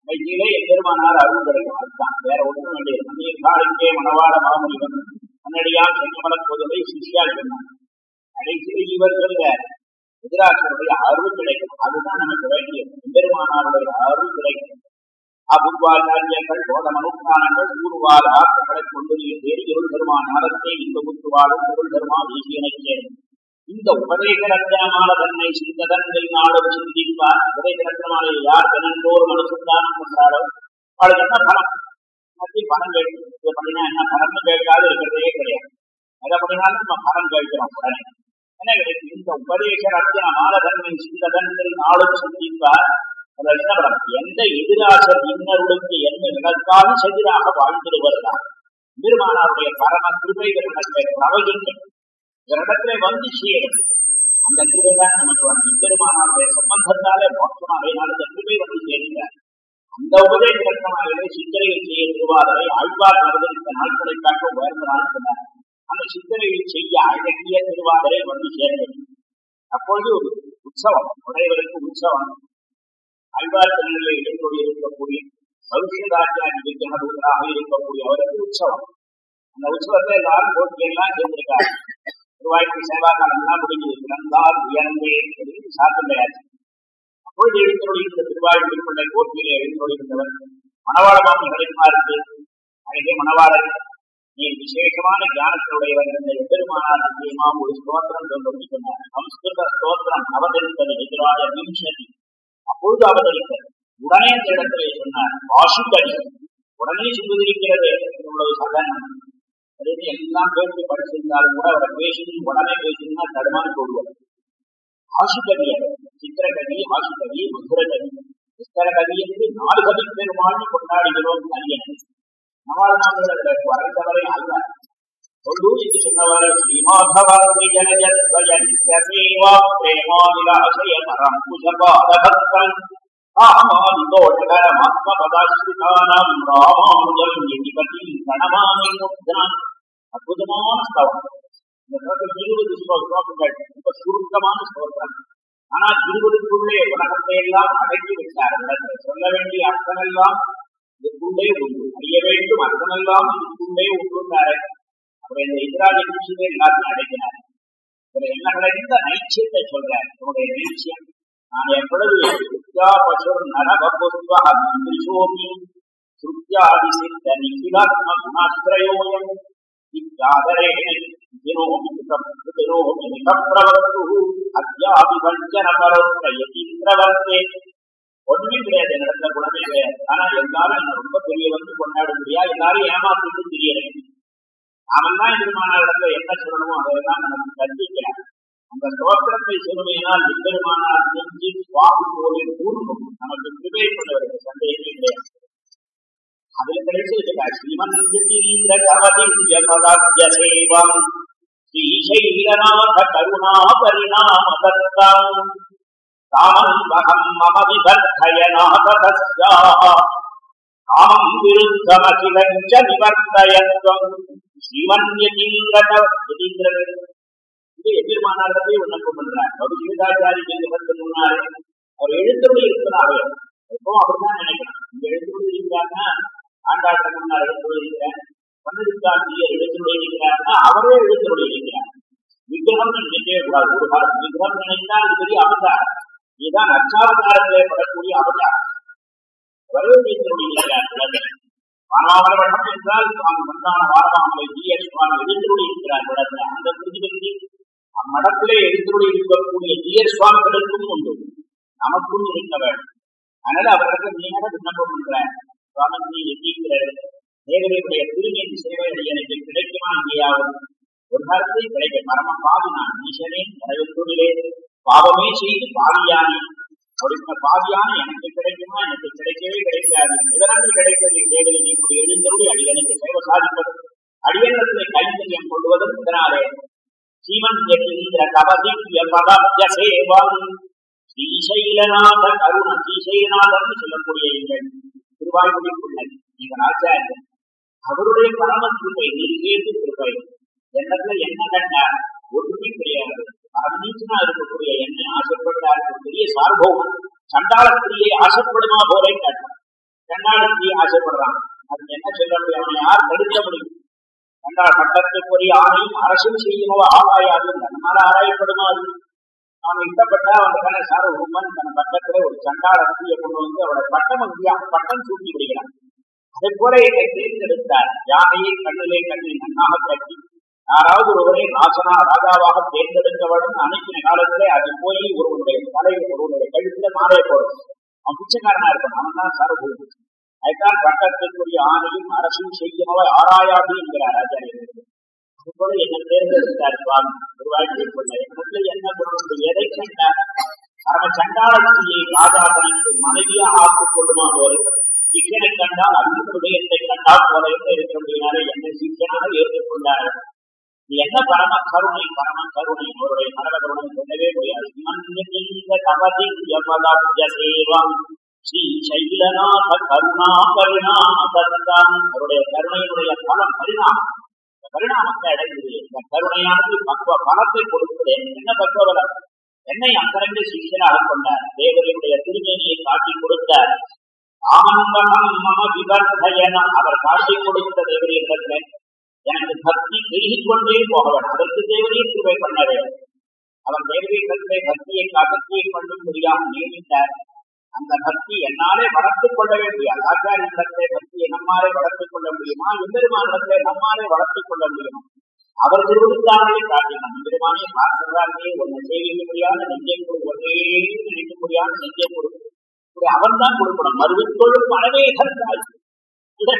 கடைசியிலே எம்பெருமானார் அருள் கிடைக்கும். அதுதான். வேற ஒன்றும் வேண்டியது மணியர் காலிக்கே மணவாள மாமனிவன் முன்னடியால் செங்கமல பொதுவை சிஷியால் சொன்னான் கடைசியில இவர் சொல்ல எதிராசருடைய அருள் கிடைக்கும். அதுதான் நமக்கு வேண்டியது. எம்பெருமானாருடைய அருள் கிடைக்கும். அபுர்வாச்சாரியர்கள் போத மனுஷ்டானங்கள் ஊர்வால் ஆக்கங்களை கொண்டு நீ தேடி இருள் பெருமான் நாடத்தை இந்த முத்துவாழும் பொருள் பெருமா வீசியனை சேர்ந்து இந்த உபதேச ரத்னமான தன்னை சிந்ததன்கள் நாடும் சிந்திப்பார் உபதேச யார் தினந்தோறும் அனுசந்தானம் பண்றாளோ அவளுக்கு என்ன பணம்? பத்தி பணம் கேட்கும் அப்படின்னா என்ன? பணம்னு கேட்காது இருக்கிறதே கிடையாது. எதை பண்ணினாலும் நம்ம பணம் கேட்கிறோம் உடனே. என்ன கிடைக்கும்? இந்த உபதேச ரத்தின மாலதன்மை நாடும் சிந்திப்பார் அதில் என்ன படம் எந்த எதிராசர் இன்னருளுக்கு என்ன நிலத்தாலும் செதிராக வாழ்ந்திருவதுதான் பெருமானாருடைய பரம கிருபைகள் நம்மை பிரவகிக்கும் வந்து சேரும் அந்த கிருபை தான் நமக்கு வந்து பெருமானாருடைய சம்பந்தத்தாலே மோட்சமாக அந்த கிருபை வந்து சேர்ந்தார் அந்த உபதேச ரத்னமாகவே சிந்தனைகள் செய்ய திருவாதரை ஆழ்வார் அவதரித்த நாட்களை காட்ட உயர்ந்த நாள் சொன்னார். அந்த சிந்தனைகள் செய்ய அழகிய திருவாதரை வந்து சேர்ந்தது. அப்பொழுது ஒரு உற்சவம் உடையவருக்கு உற்சவம். ஆழ்வார் திருநிலை இடத்தோடு இருக்கக்கூடிய பவிஷ்யதாச்சாரி விக்கிரகராக இருக்கக்கூடிய அவருக்கு உற்சவம். அந்த உற்சவத்தை எல்லாரும் போட்டி எல்லாம் சேர்ந்திருக்காரு திருவாய்க்கு சேவா காலம்லாம் முடிஞ்சது பிறந்தால் உயர்ந்தே என்று சாத்தந்தையாச்சு அப்பொழுது எழுந்தொழிந்த திருவாயூர் கொண்ட கோட்டிலே எழுந்தொழிந்தவர் மணவாள மாமி கிடைக்குமாறு அழகே மணவாளர் நீ விசேஷமான ஞானத்தினுடையவர் என்ற எம்பெருமானார் நிச்சயமாக ஒரு ஸ்தோத்திரம் சொல்லி சொன்னார் சம்ஸ்கிருத ஸ்தோத்திரம் அவதரித்தது எதிராக விம்சதி அப்பொழுது அவதரித்தது உடனே அந்த இடத்திலே சொன்னார் வாசுக்கடி உடனே சொல்வதிருக்கிறது இவ்வளவு சாதாரணம் அதே எல்லாம் பேசி படிச்சிருந்தாலும் கூட அவரை பேசணும் உடனே பேசணும்னா தடுமாறி போடுவார் ஆசுகவி சித்திரகவி ஆசுகவி மதுரகவி சித்திரகவி என்று நாலு கவி பெருமாள் கொண்டாடுகிறோம் அறியன் நம்மால் நாங்கள் அதில் வரைந்தவரை அல்ல சொல்லு என்று சொன்னவரை ஸ்ரீமாதவர் விஜயத்வய நித்யசேவா பிரேமாவிலாசய பரம் குஷபாதபக்தம் ஆத்மபதாஸ்ரிதானாம் ராமானுஜம் எதிபதி பிரணமாமி முக்தான் அற்புதமான ஸ்தலம். இந்த ஸ்லோகம் இருபது ஸ்லோகங்கள் ரொம்ப சுருக்கமான ஸ்லோகம் ஆனால் இருபதுக்குள்ளே உலகத்தை எல்லாம் அடக்கி வைத்தார் சொல்ல வேண்டிய அர்த்தமெல்லாம் இதுக்குள்ளே உண்டு. அறிய வேண்டும் அர்த்தமெல்லாம் இதுக்குள்ளே உண்டுன்னாரு. அவர் இந்த இந்திராஜ நிச்சயமே எல்லாத்தையும் அடைக்கிறார் இவர் என்ன கிடைத்த நைச்சியத்தை சொல்றார். உங்களுடைய நைச்சியம் நான் எவ்வளவு சுத்யா பசுர் நரபுஸ்வமி சுத்யாதி சித்த நிகிலாத்ம குணாஸ்திரயோயம். இத்தாதரேண தினோமி தினோமி பிரவர்த்தே ஒண்ணுமே கிடையாது நடந்த குணமே கிடையாது ஆனா எல்லாரும் என்ன ரொம்ப பெரிய வந்து கொண்டாட முடியா எல்லாரும் ஏமாத்திட்டு தான் நாமெல்லாம் எதிர்மானாரிடத்துல என்ன சொல்லணுமோ அதையெல்லாம் நமக்கு கற்பிக்கிறார். அந்த தோற்றத்தை சொல்லுமையினால் எம்பெருமானார் செஞ்சு சுவாமி போலே கூறும் நமக்கு கிருபை கொண்டவருக்கு சந்தேகமே கிடையாது அதில் கிடைச்சிருக்கிறார் ஸ்ரீமன் இந்த கவதிய கருணா பரிணாம தத்தம் தாமந்தகம் மம விபர்த்தய நாததஸ்யாः காமம் விருத்தமகிலஞ்ச நிவர்த்தயத்வம் ஸ்ரீமன்யதீந்திரத யதீந்திரன் இது பண்றார் முன்னாரே அவர் எழுத்துறை இருக்கிறாரே எப்பவும் அப்படிதான் நினைக்கிறேன் இங்க எழுத்துறை ஆண்டாட்ட நான் எழுத்துறை இருக்கிறேன் பன்னெடுத்தாண்டியர் எழுத்துறை இருக்கிறாருன்னா அவரே எழுத்துறை இருக்கிறார் விக்கிரகம் நினைக்கவே கூடாது. ஒரு காலம் விக்கிரகம் நினைத்தால் இது பெரிய அவதாரம். இதுதான் அச்சாவதாரத்திலே படக்கூடிய அவதாரம். வரவேற்பினுடைய மானவாமரம் என்றால் சுவாமி மந்தான வாரமாமலை ஜி எஸ் சுவாமி எழுத்துருளி இருக்கிறார் இடத்துல அந்த புரிதலுக்கு அம்மடத்திலே எழுத்துருளி இருக்கக்கூடிய ஜி எஸ் சுவாமிகளுக்கும் உண்டு. நமக்கும் இருக்க வேண்டும். அதனால அவர்களுக்கு நீங்க விண்ணப்பம் பண்றேன் சுவாமி நீ எதிர்க்கிறார் தேவதையுடைய திருமையின் சேவை எனக்கு கிடைக்குமா இல்லையாவது ஒரு காலத்தில் கிடைக்க பரம பாவி நான் ஈசனே கடவுளிலே பாவமே செய்து பாவியானே அப்படின்ற பாவியான எனக்கு கிடைக்குமா? எனக்கு கிடைக்கவே கிடைக்காது. இதனால் கிடைக்கிறது தேவதை நீங்களுடைய எழுந்தருடைய அடியனுக்கு சேவை சாதிப்பது. அடியனத்திலே கைத்தறியம் கொள்வதும் இதனாலே. சீமன் என்கின்ற கவதிய பதாப்ஜ சேவம் ஸ்ரீசைலநாத கருண ஸ்ரீசைலநாதன் சொல்லக்கூடிய எங்கள் திருவாய்மொழி அவருடைய பரம கிருப்பை நீர் கேட்டு என்ன கண்டா? ஒன்றுமே கிடையாது. பரமநீச்சனா இருக்கக்கூடிய என்ன ஆசைப்பட்டார் பெரிய சார்போகம் சண்டாள ஸ்திரியை ஆசைப்படுமா போலே காட்டும். சண்டாள ஸ்திரியை ஆசைப்படுறான். அது என்ன சொல்ல முடியும்? அவனை யார் தடுக்க முடியும்? சண்டாள சட்டத்துக்குரிய ஆணையும் அரசும் செய்யுமோ? ஆராயாது நம்மால ஆராயப்படுமா அது? அவன் இஷ்டப்பட்டா அவன் கண்ண சார உருமன் தன் பட்டத்துல ஒரு சண்டாள ஸ்திரியை கொண்டு வந்து அவளை பட்டம் வந்து பட்டம் சூட்டி விடுகிறான். அதை போல என்னை தேர்ந்தெடுத்தார். யானையை கண்ணிலே கண்ணில் நன்னாக கட்டி யாராவது ஒருவரை ராசனா ராஜாவாக தேர்ந்தெடுத்தவடன் வேண்டும் காலத்திலே அது போய் ஒருவனுடைய தலையில் ஒருவனுடைய கழுத்துல மாலையை போடும் அவன் பிச்சைக்காரனா இருப்பான். அவன் தான் சரபூமி அதுதான் பட்டத்திற்குரிய ஆணையும் அரசும் செய்யமவை ஆராயாது என்கிறார் ஆச்சாரியர்கள் அதுபோல என்ன தேர்ந்தெடுத்தார் சுவாமி திருவாழ்க்கை கொண்ட என்ன குணம் எதை கண்டார் பரம சண்டாளத்தியை ராஜாதனுக்கு மனைவியாக ஆக்கிக் கொள்ளுமா போது சிக்கனை கண்டால் அந்த ஹிருதயத்தை கண்டால் போல இருக்க முடியாது என்னை சிக்கனாக ஏற்றுக்கொண்டார்? இது என்ன பரம கருணை பரம கருணை அவருடைய மரண கருணை சொல்லவே முடியாது. மன்னிந்த தபதி யபதாப்ஜ சேவம் ஸ்ரீ சைலநாத கருணா பரிணாமதத்தான் அவருடைய கருணையினுடைய பலம் பரிணாமம். பரிணாமத்தை அடைந்தது இந்த கருணையானது பக்குவ பணத்தை கொடுக்கிறேன் என்ன பக்குவ பலம் என்னை அங்கரங்க சிஷியராக கொண்டார் தேவருடைய திருமேனியை காட்டி கொடுத்தார் ஆமந்தகம் மம விவர்தயன அவர் காட்டி கொடுத்த தேவரிடத்துல எனக்கு பக்தி பெருகிக் கொண்டே போகவன் அதற்கு தேவரையே கிருவை பண்ண வேண்டும். அவர் தேவரிடத்திலே பக்தியை பக்தியை கொண்டும் முடியாமல் நியமித்தார் அந்த பக்தி என்னாலே வளர்த்துக் கொள்ள வேண்டிய ஆச்சாரியத்திலே பக்தியை நம்மாலே வளர்த்துக் கொள்ள முடியுமா? எம்பெருமானிடத்திலே நம்மாலே வளர்த்துக் கொள்ள முடியுமா? அவர் திருவிழுத்தாமலே காட்டினார். எம்பெருமானே பார்க்கிறார்களே ஒன்றை செய்ய முடியாத நெஞ்சை கொடு ஒரே நினைக்க முடியாத நெஞ்சை கொடு. அவன் தான் கொடுக்கணும். மறுவிற்கொள்ளும் மனவே கருத்தாய் இதை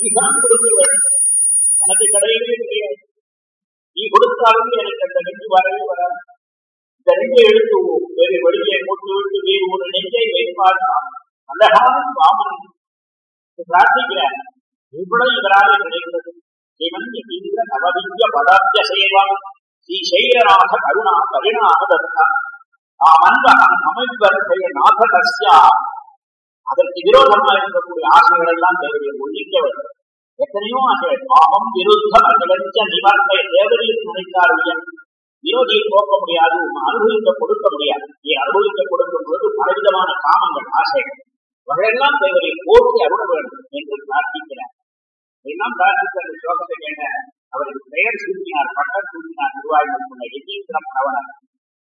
நீதான் கொடுக்க வேண்டும். எனக்கு கிடையவே கிடையாது நீ கொடுத்தாலும் எனக்கு அந்த நெஞ்சு வரவே வராது. இந்த நெஞ்சை எடுத்து வேறு வழியை போட்டு விட்டு வேறு ஒரு நெஞ்சை வைப்பார் அழகான சுவாமன் பிரார்த்திக்கிறார் இவ்வளவு இவராலே கிடைக்கிறது. சிவன் இந்த நவவித்ய பதார்த்த சேவம் ஸ்ரீ சைரநாத கருணா பரிணாமதத்தா நாம் அன்பகம் அமைப்பருடைய நாதகஸ்யா அதற்கு விரோதமாக இருக்கக்கூடிய ஆசைகள் எல்லாம் தேவையை ஒழிக்க வேண்டும். எத்தனையோ ஆசைகள் பாவம் விருத்தம் அகலஞ்ச நிவாரணை தேவதையில் நினைத்தார்கள் விரோதியை போக்க முடியாது அனுபவிக்க கொடுக்க முடியாது. நீ அனுபவிக்க கொடுக்கும் போது பலவிதமான காமங்கள் ஆசைகள். வகையெல்லாம் தேவதை போக்கி அருள வேண்டும் என்று பிரார்த்திக்கிறார். எல்லாம் பிரார்த்தித்த அந்த ஸ்லோகத்தை கேட்ட அவருக்கு பெயர் சூட்டினார் பட்டம் சூட்டினார் நிர்வாகம் சொன்ன யதீந்திர பிரவணர்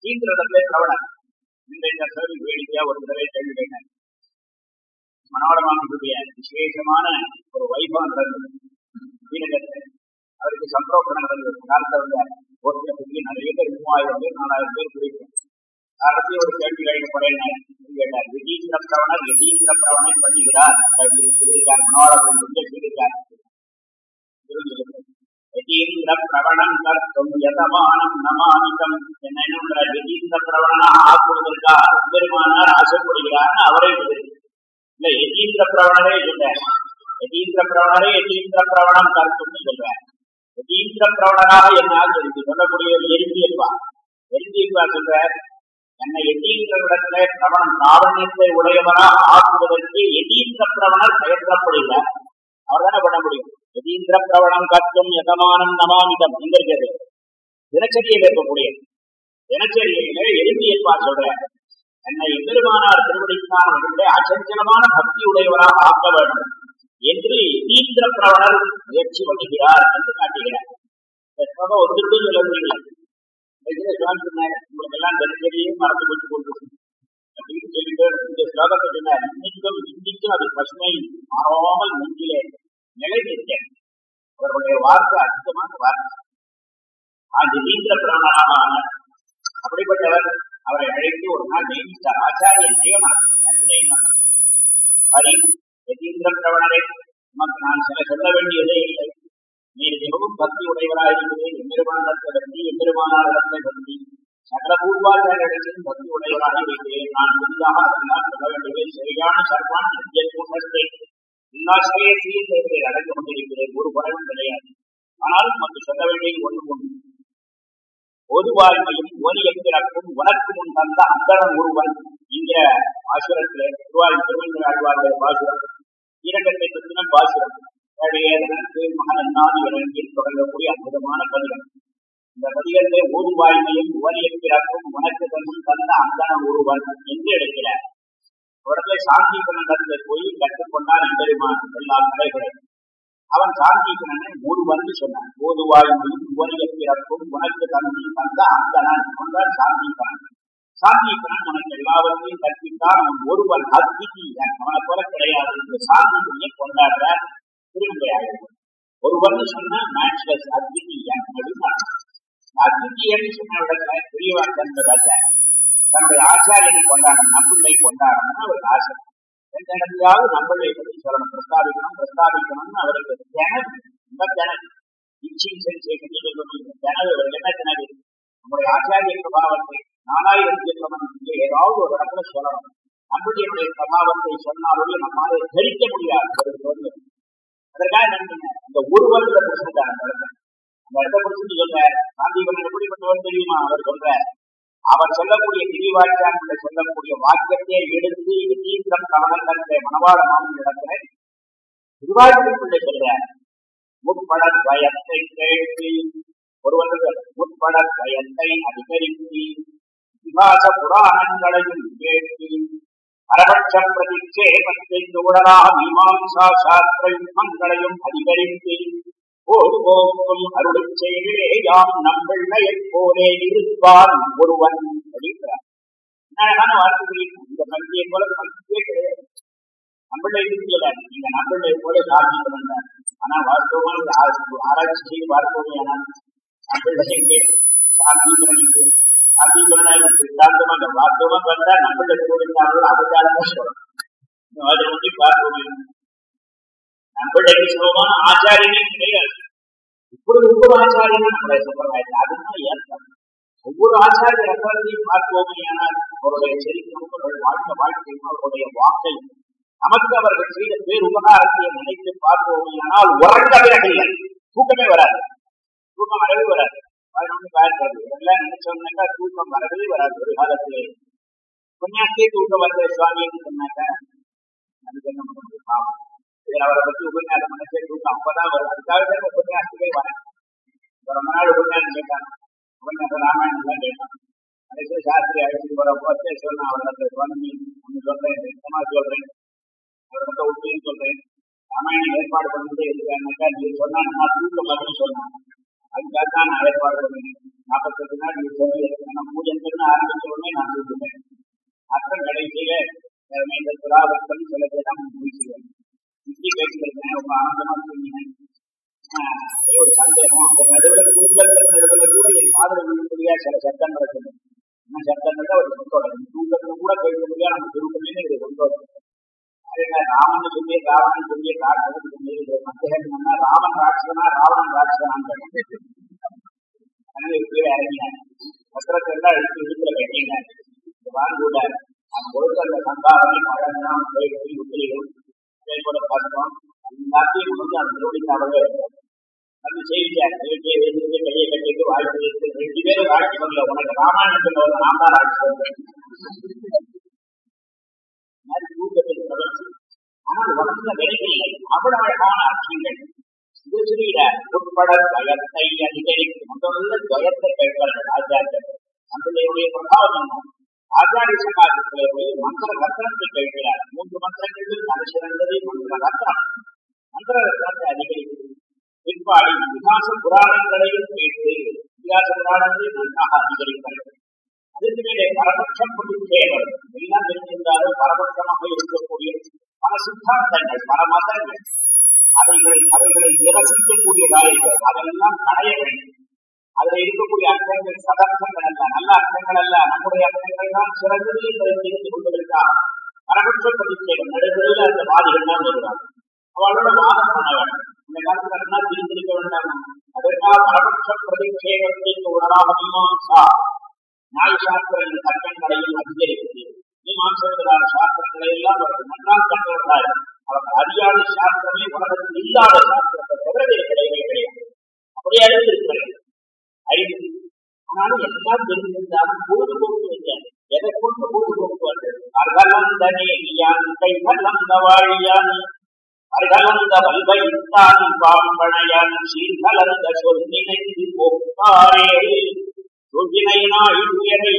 தீந்திரத்தை பிரவணர் இந்த கேள்வி வேடிக்கையா ஒரு தடவை கேள்வி கேட்டேன். மனோரமானுடைய விசேஷமான ஒரு வைபவம் நடந்தது. அவருக்கு சந்தோஷம் நடந்தது. காலத்தில் வந்த நிறைய பேர் மூவாயிரம் பேர் நாலாயிரம் பேர் குறிப்பிட்டார் காலத்தில் ஒரு கேள்வி கேட்கப்படேன் கேட்டார். யதீந்திர பிரவணர் யதீந்திர பிரவணை பண்ணுகிறார் அப்படின்னு சொல்லியிருக்கார். மனோரமன் சொல்லியிருக்கார். யதீந்திர பிரவணம் கர்த்தும் யதமானம் நமாமிதம். என்ன யதீந்திர பிரவணனாக ஆக்குவதற்காக பெருமானார் ஆசைப்படுகிறார். அவரை இல்ல எதீந்திர பிரவணரே சொல்றார். எதீந்திர பிரவணரே எதீந்திர பிரவணம் கருத்துன்னு சொல்றேன் எதீந்திர பிரவணராக என்னால் இருக்கு சொல்லக்கூடிய ஒரு எரிந்தியல்வா எரிந்தியல்வா சொல்ற என்னை யதீந்திரவிடத்திலே பிரவணம் நாவண்யத்தை உடையவராக ஆக்குவதற்கு எதீந்திர பிரவணர் பெயர்க்கப்படுகிறார் அவர் தானே பண்ண முடியும். எதீந்திர பிரவணம் கத்தும் யதமானம் நமாமிதம் எங்க இருக்கிறது தினச்சரியில் இருக்கக்கூடிய தினச்சரியிலே எரிந்தியல்வா சொல்ற என்னை எம்பெருமானார் திருவடிக்கான அச்சஞ்சலமான பக்தி உடையவராக ஆக்க வேண்டும் என்று யதீந்திர பிரவணர் முயற்சி பண்ணுகிறார் என்று காட்டுகிறார். ஒரு திருப்பி சொல்ல முடியல சொன்னார் உங்களுக்கு எல்லாம் தினச்சரியே மறந்து போட்டு கொண்டு அப்படின்னு சொல்லிட்டு இந்த ஸ்லோகத்தை சொன்னார். இன்னைக்கும் இன்னைக்கும் அது பசுமை மாறாமல் நெஞ்சிலே நிலை அவருடைய வார்த்தை அற்புதமான வார்த்தை. ஆண்டு நீந்திர பிரவணராக அப்படிப்பட்டவர் அவரை அழைத்து ஒரு நாள் நியமித்தார் ஆச்சாரிய நியமனம் நியமனம் ஹரி யதீந்திர பிரவணரை நமக்கு நான் சில சொல்ல வேண்டியதே இல்லை. நீர் மிகவும் பக்தி உடையவராக இருக்கிறேன் எம்பெருமானத்தை பற்றி எம்பெருமானாரத்தை பற்றி சகல பூர்வாச்சாரியத்திலும் பக்தி உடையவராயிருக்கிறேன் நான் புதிதாக அதனால் சொல்ல வேண்டியது சரியான சர்வான் கூட்டத்தை எல்லாசிரியத்தையும் தேவையை அடைந்து கொண்டிருக்கிறேன். ஒரு குறைவும் கிடையாது. ஆனால் நமக்கு சொல்ல வேண்டியது ஒன்று ஒன்று பொதுவாழ்மையும் ஓனியப்பிறக்கும் உனக்கு முன் தந்த அந்தரன் ஒருவன் இங்க பாசுரத்திலே திருவாய் திருவண்ணூர் ஆழ்வார்கள் பாசுரம். இரண்டத்தை பற்றின பாசுரம். ஏழு மகனாதி இறங்கில் தொடங்கக்கூடிய அற்புதமான பதிகம். இந்த பதிகத்தை ஓதுவாய்மையும் ஓனியப்பிறக்கும் உனக்கு தன்னும் தந்த அந்தரன் ஒருவன் என்று எடுக்கிறார். தொடர்ந்து சாந்தி கண்ணடத்தை போய் கற்றுக்கொண்டார் எம்பெருமான். எல்லாம் நடைபெறும் அவன் சாந்திகனனை ஒரு வந்து சொன்னான். போதுவாயும் உவரிய பிறப்பும் உனக்கு தந்தி தந்த அந்தனான் கொண்டான் சாந்திகனன் சாந்திகனன் உனக்கு எல்லாவற்றையும் கற்பித்தான். அவன் ஒருவன் அத்விதீயன் அவனை போல கிடையாது என்று சாந்தியை கொண்டாடுற திருமலையாகும் ஒருவன் சொன்னா மேட்ச்லெஸ் அத்விதீயன் அப்படின்னு அத்விதீயன் சொன்ன இடத்துல பெரியவன் தந்ததாக தன்னுடைய ஆச்சாரியனை கொண்டாடணும் நம்பிள்ளை கொண்டாடணும்னு அவருக்கு ஆசை. எந்த இடத்திலாவது நண்பர்களை பற்றி சொல்லணும். பிரஸ்தாபிக்கணும் பிரஸ்தாபிக்கணும்னு அவருக்கு திணறு ரொம்ப திணறு இச்சிங் சென்சேஷன் சொல்ல முடியும் திணறு என்ன திணறு நம்முடைய ஆச்சாரிய பிரபாவத்தை நாலாயிரத்தி இங்கே ஏதாவது ஒரு இடத்துல சொல்லணும். நம்முடைய பிரபாவத்தை சொன்னாலே நம்மாலே தரிக்க முடியாது. அதற்காக நம்பிங்க இந்த ஒரு வருஷத்தை பிரச்சனைக்கான அந்த அந்த இடத்த பிரச்சனை சொல்ற காந்திபுரம் எப்படிப்பட்டவர் தெரியுமா? அவர் சொல்ற அவர் சொல்லக்கூடிய திரிவாச்சாரங்களை சொல்லக்கூடிய வாக்கியத்தை எடுத்து எத்தீந்திரம் கவனங்களை மனவாள மாமன் இடத்துல திருவாழ்வுக்குள்ளே சொல்ற முற்பட பயத்தை கேட்டு ஒருவர்கள் முற்பட பயத்தை அதிகரித்து இதிகாச புராணங்களையும் கேட்டு பரபட்ச பிரதிஷேபத்தை தோழராக மீமாம்சா சாஸ்திர யுத்தங்களையும் அதிகரித்து போதுபோக்கும் அருளைச் செய்களே யாம் நம்பிள்ளையைப் போலே இருப்பான் ஒருவன் அப்படிங்கிறார் அழகான வார்த்தைகள் இந்த கல்வியை போல கல்வியே கிடையாது. நம்பிள்ளை சொல்ல நீங்க நம்பிள்ளை போல சாதிக்க வந்தார் ஆனா வாஸ்தவமான இந்த ஆராய்ச்சி செய்து பார்ப்போமே ஆனால் நம்பிள்ளை எங்கே சாதிபுரம் எங்கே சாதிபுரம் சித்தாந்தமாக வாஸ்தவமா பார்த்தா நம்பிள்ளை கொடுத்தார்கள் அபச்சாரம் சொல்லணும் அதை ஒட்டி பார்ப்போமே. நம்மளுடைய சமமான ஆச்சாரியனே கிடையாது இப்பொழுது ஒவ்வொரு ஆச்சாரியனும் நம்முடைய சம்பிரதாயத்தில் அதுதான் ஏற்றம் ஒவ்வொரு ஆச்சாரிய ரத்தத்தையும் பார்ப்போமே ஆனால் அவருடைய சரித்திரம் அவர்கள் வாழ்ந்த வாழ்க்கையும் அவருடைய வாக்கை நமக்கு அவர்கள் செய்த பேர் உபகாரத்தை நினைத்து பார்ப்போமே ஆனால் உறங்க விலகில்லை தூக்கமே வராது தூக்கம் வரவே வராது பதினொன்று பார்க்கிறது எல்லாம் நினைச்சோம்னாக்கா தூக்கம் வரவே வராது ஒரு காலத்திலே உபன்யாசே தூக்கம் வருது சுவாமின்னு சொன்னாக்கா அதுக்கு என்ன பண்ண முடியும் பாவம் இதில் அவரை பற்றி உபன்யாசம் பண்ண தூக்கம் அப்பதான் வரும் அதுக்காக தான் உபன்யாசத்துக்கே வரேன் ரொம்ப நாள் உபன்யாசம் கேட்டான் உபன்யாசம் ராமாயணம் தான் கேட்டான் கடைசி சாஸ்திரி அழைச்சிட்டு வர போச்சே சொன்னா அவரிடத்துல குழந்தை ஒன்று சொல்றேன் நிச்சயமா சொல்றேன் அவரிடத்த உண்மையும் சொல்றேன் ராமாயணம் ஏற்பாடு பண்ணிட்டு இருக்காங்கக்கா நீ சொன்னா நான் தூக்க மாதிரி சொன்னான் அதுக்காக தான் நான் ஏற்பாடு பண்ணேன் நாற்பத்தெட்டு நாள் நீ சொல்லி நான் பூஜை பண்ண ஆரம்பிச்ச உடனே நான் தூக்கிட்டேன் அப்புறம் கடைசியில இந்த துராபத்தம் சில பேர் தான் முடிச்சுவேன் இப்படி கேட்டுக்கிறேன் ரொம்ப ஆனந்தமா சொன்னீங்க ஒரு சந்தேகம் அந்த நடுவில் தூங்கங்கள் நடுவில் கூட என் காதல் விழும்படியா சில சத்தங்கள் இருக்குது என்ன சத்தங்கள் ஒரு சந்தோஷம் கூட கேட்கக்கூடியா நம்ம திருப்பதினு இது சந்தோஷம் அதே ராமன் சொல்லிய ராவணன் சொல்லிய காட்டுறது சொல்லியது மத்தியன்னா ராமன் ராவணன் ராட்சனான்னு கீழே இறங்கினாங்க வஸ்திரத்தை எல்லாம் எடுத்து இடுப்புல கட்டிங்க கூட அந்த பொருட்கள் சம்பாதனை பழங்காம் கோயில்கள் உத்திரிகள் செயல்பட பார்த்தோம் எல்லாத்தையும் வந்து அந்த நிறுவனத்தாகவே அந்த செய்தியார் நிகழ்ச்சியை கையை இருக்கு ரெண்டு பேரும் ஆட்சி பண்ணல உனக்கு ராமாயணத்தில் ஒரு நாம் ஆட்சி பண்ணுறேன் தூக்கத்தில் தொடர்ச்சி ஆனால் உடம்புல கிடைக்கவில்லை அவ்வளவு அழகான அர்த்தங்கள் இது உட்பட துவயத்தை அதிகரிக்கும் முதல்ல கேட்பார்கள் நம்மளுடைய பிரபாவம் என்ன ஆச்சாரிய சகாசத்திலே போய் மந்திர ரத்தனத்தை கேட்கிறார். மூன்று மந்திரங்களில் தலை சிறந்தது மந்திர ரத்தனம் மந்திர ரத்தனத்தை அதிகரிக்கும். பிற்பாடு இதிகாச புராணங்களையும் கேட்டு இதிகாச புராணங்களை நன்றாக அதிகரிப்பார்கள் அதற்கு மேலே பரபட்சம் புதுச்சேவர் எல்லாம் தெரிஞ்சிருந்தாலும் பரபட்சமாக இருக்கக்கூடிய பல சித்தாந்தங்கள் பல மதங்கள் அவைகளை அவைகளை நிரசிக்கக்கூடியதாயிருக்கிறது அதெல்லாம் களைய வேண்டும் அதுல இருக்கக்கூடிய அர்த்தங்கள் சதர்த்தங்கள் அல்ல நல்ல அர்த்தங்கள் அல்ல நம்முடைய அர்த்தங்கள் தான் சிறந்தது என்பதை தெரிந்து கொள்வதற்காக மரபற்ற பிரதிஷேகம் நடுவில் அந்த வாதிகள் தான் வருவாங்க அவளோட வாதம் பண்ண வேண்டும் இந்த காலத்துல தெரிந்திருக்க வேண்டாம். அதற்காக மரபற்ற பிரதிஷேகத்தின் உணராக மீமாம்சா நாய் சாஸ்திர தர்க்கங்களையும் அதிகரிக்கிறது. மீமாசங்களான சாஸ்திரங்களை எல்லாம் அவர்கள் நன்றாக கண்டவர்களாய். அவர்கள் அறியாத சாஸ்திரமே உலகத்தில் இல்லாத சாஸ்திரத்தை தவிர வேறு கிடையவே கிடையாது. அப்படியே இருக்கிறேன் அறிவித்து ஆனாலும் எல்லாம் தெரிந்திருந்தாலும் பொழுதுபோக்கு இல்லை. எதை கொண்டு பொழுதுபோக்கு வந்தது அர்கலந்தனே யான் கைகலந்த வாழியான் அர்கலந்த வல்வைத்தான் பாம்பனையான் சீர்கலந்த சொல் நினைத்து போக்காரே. சொல்லினையினாய் உயரை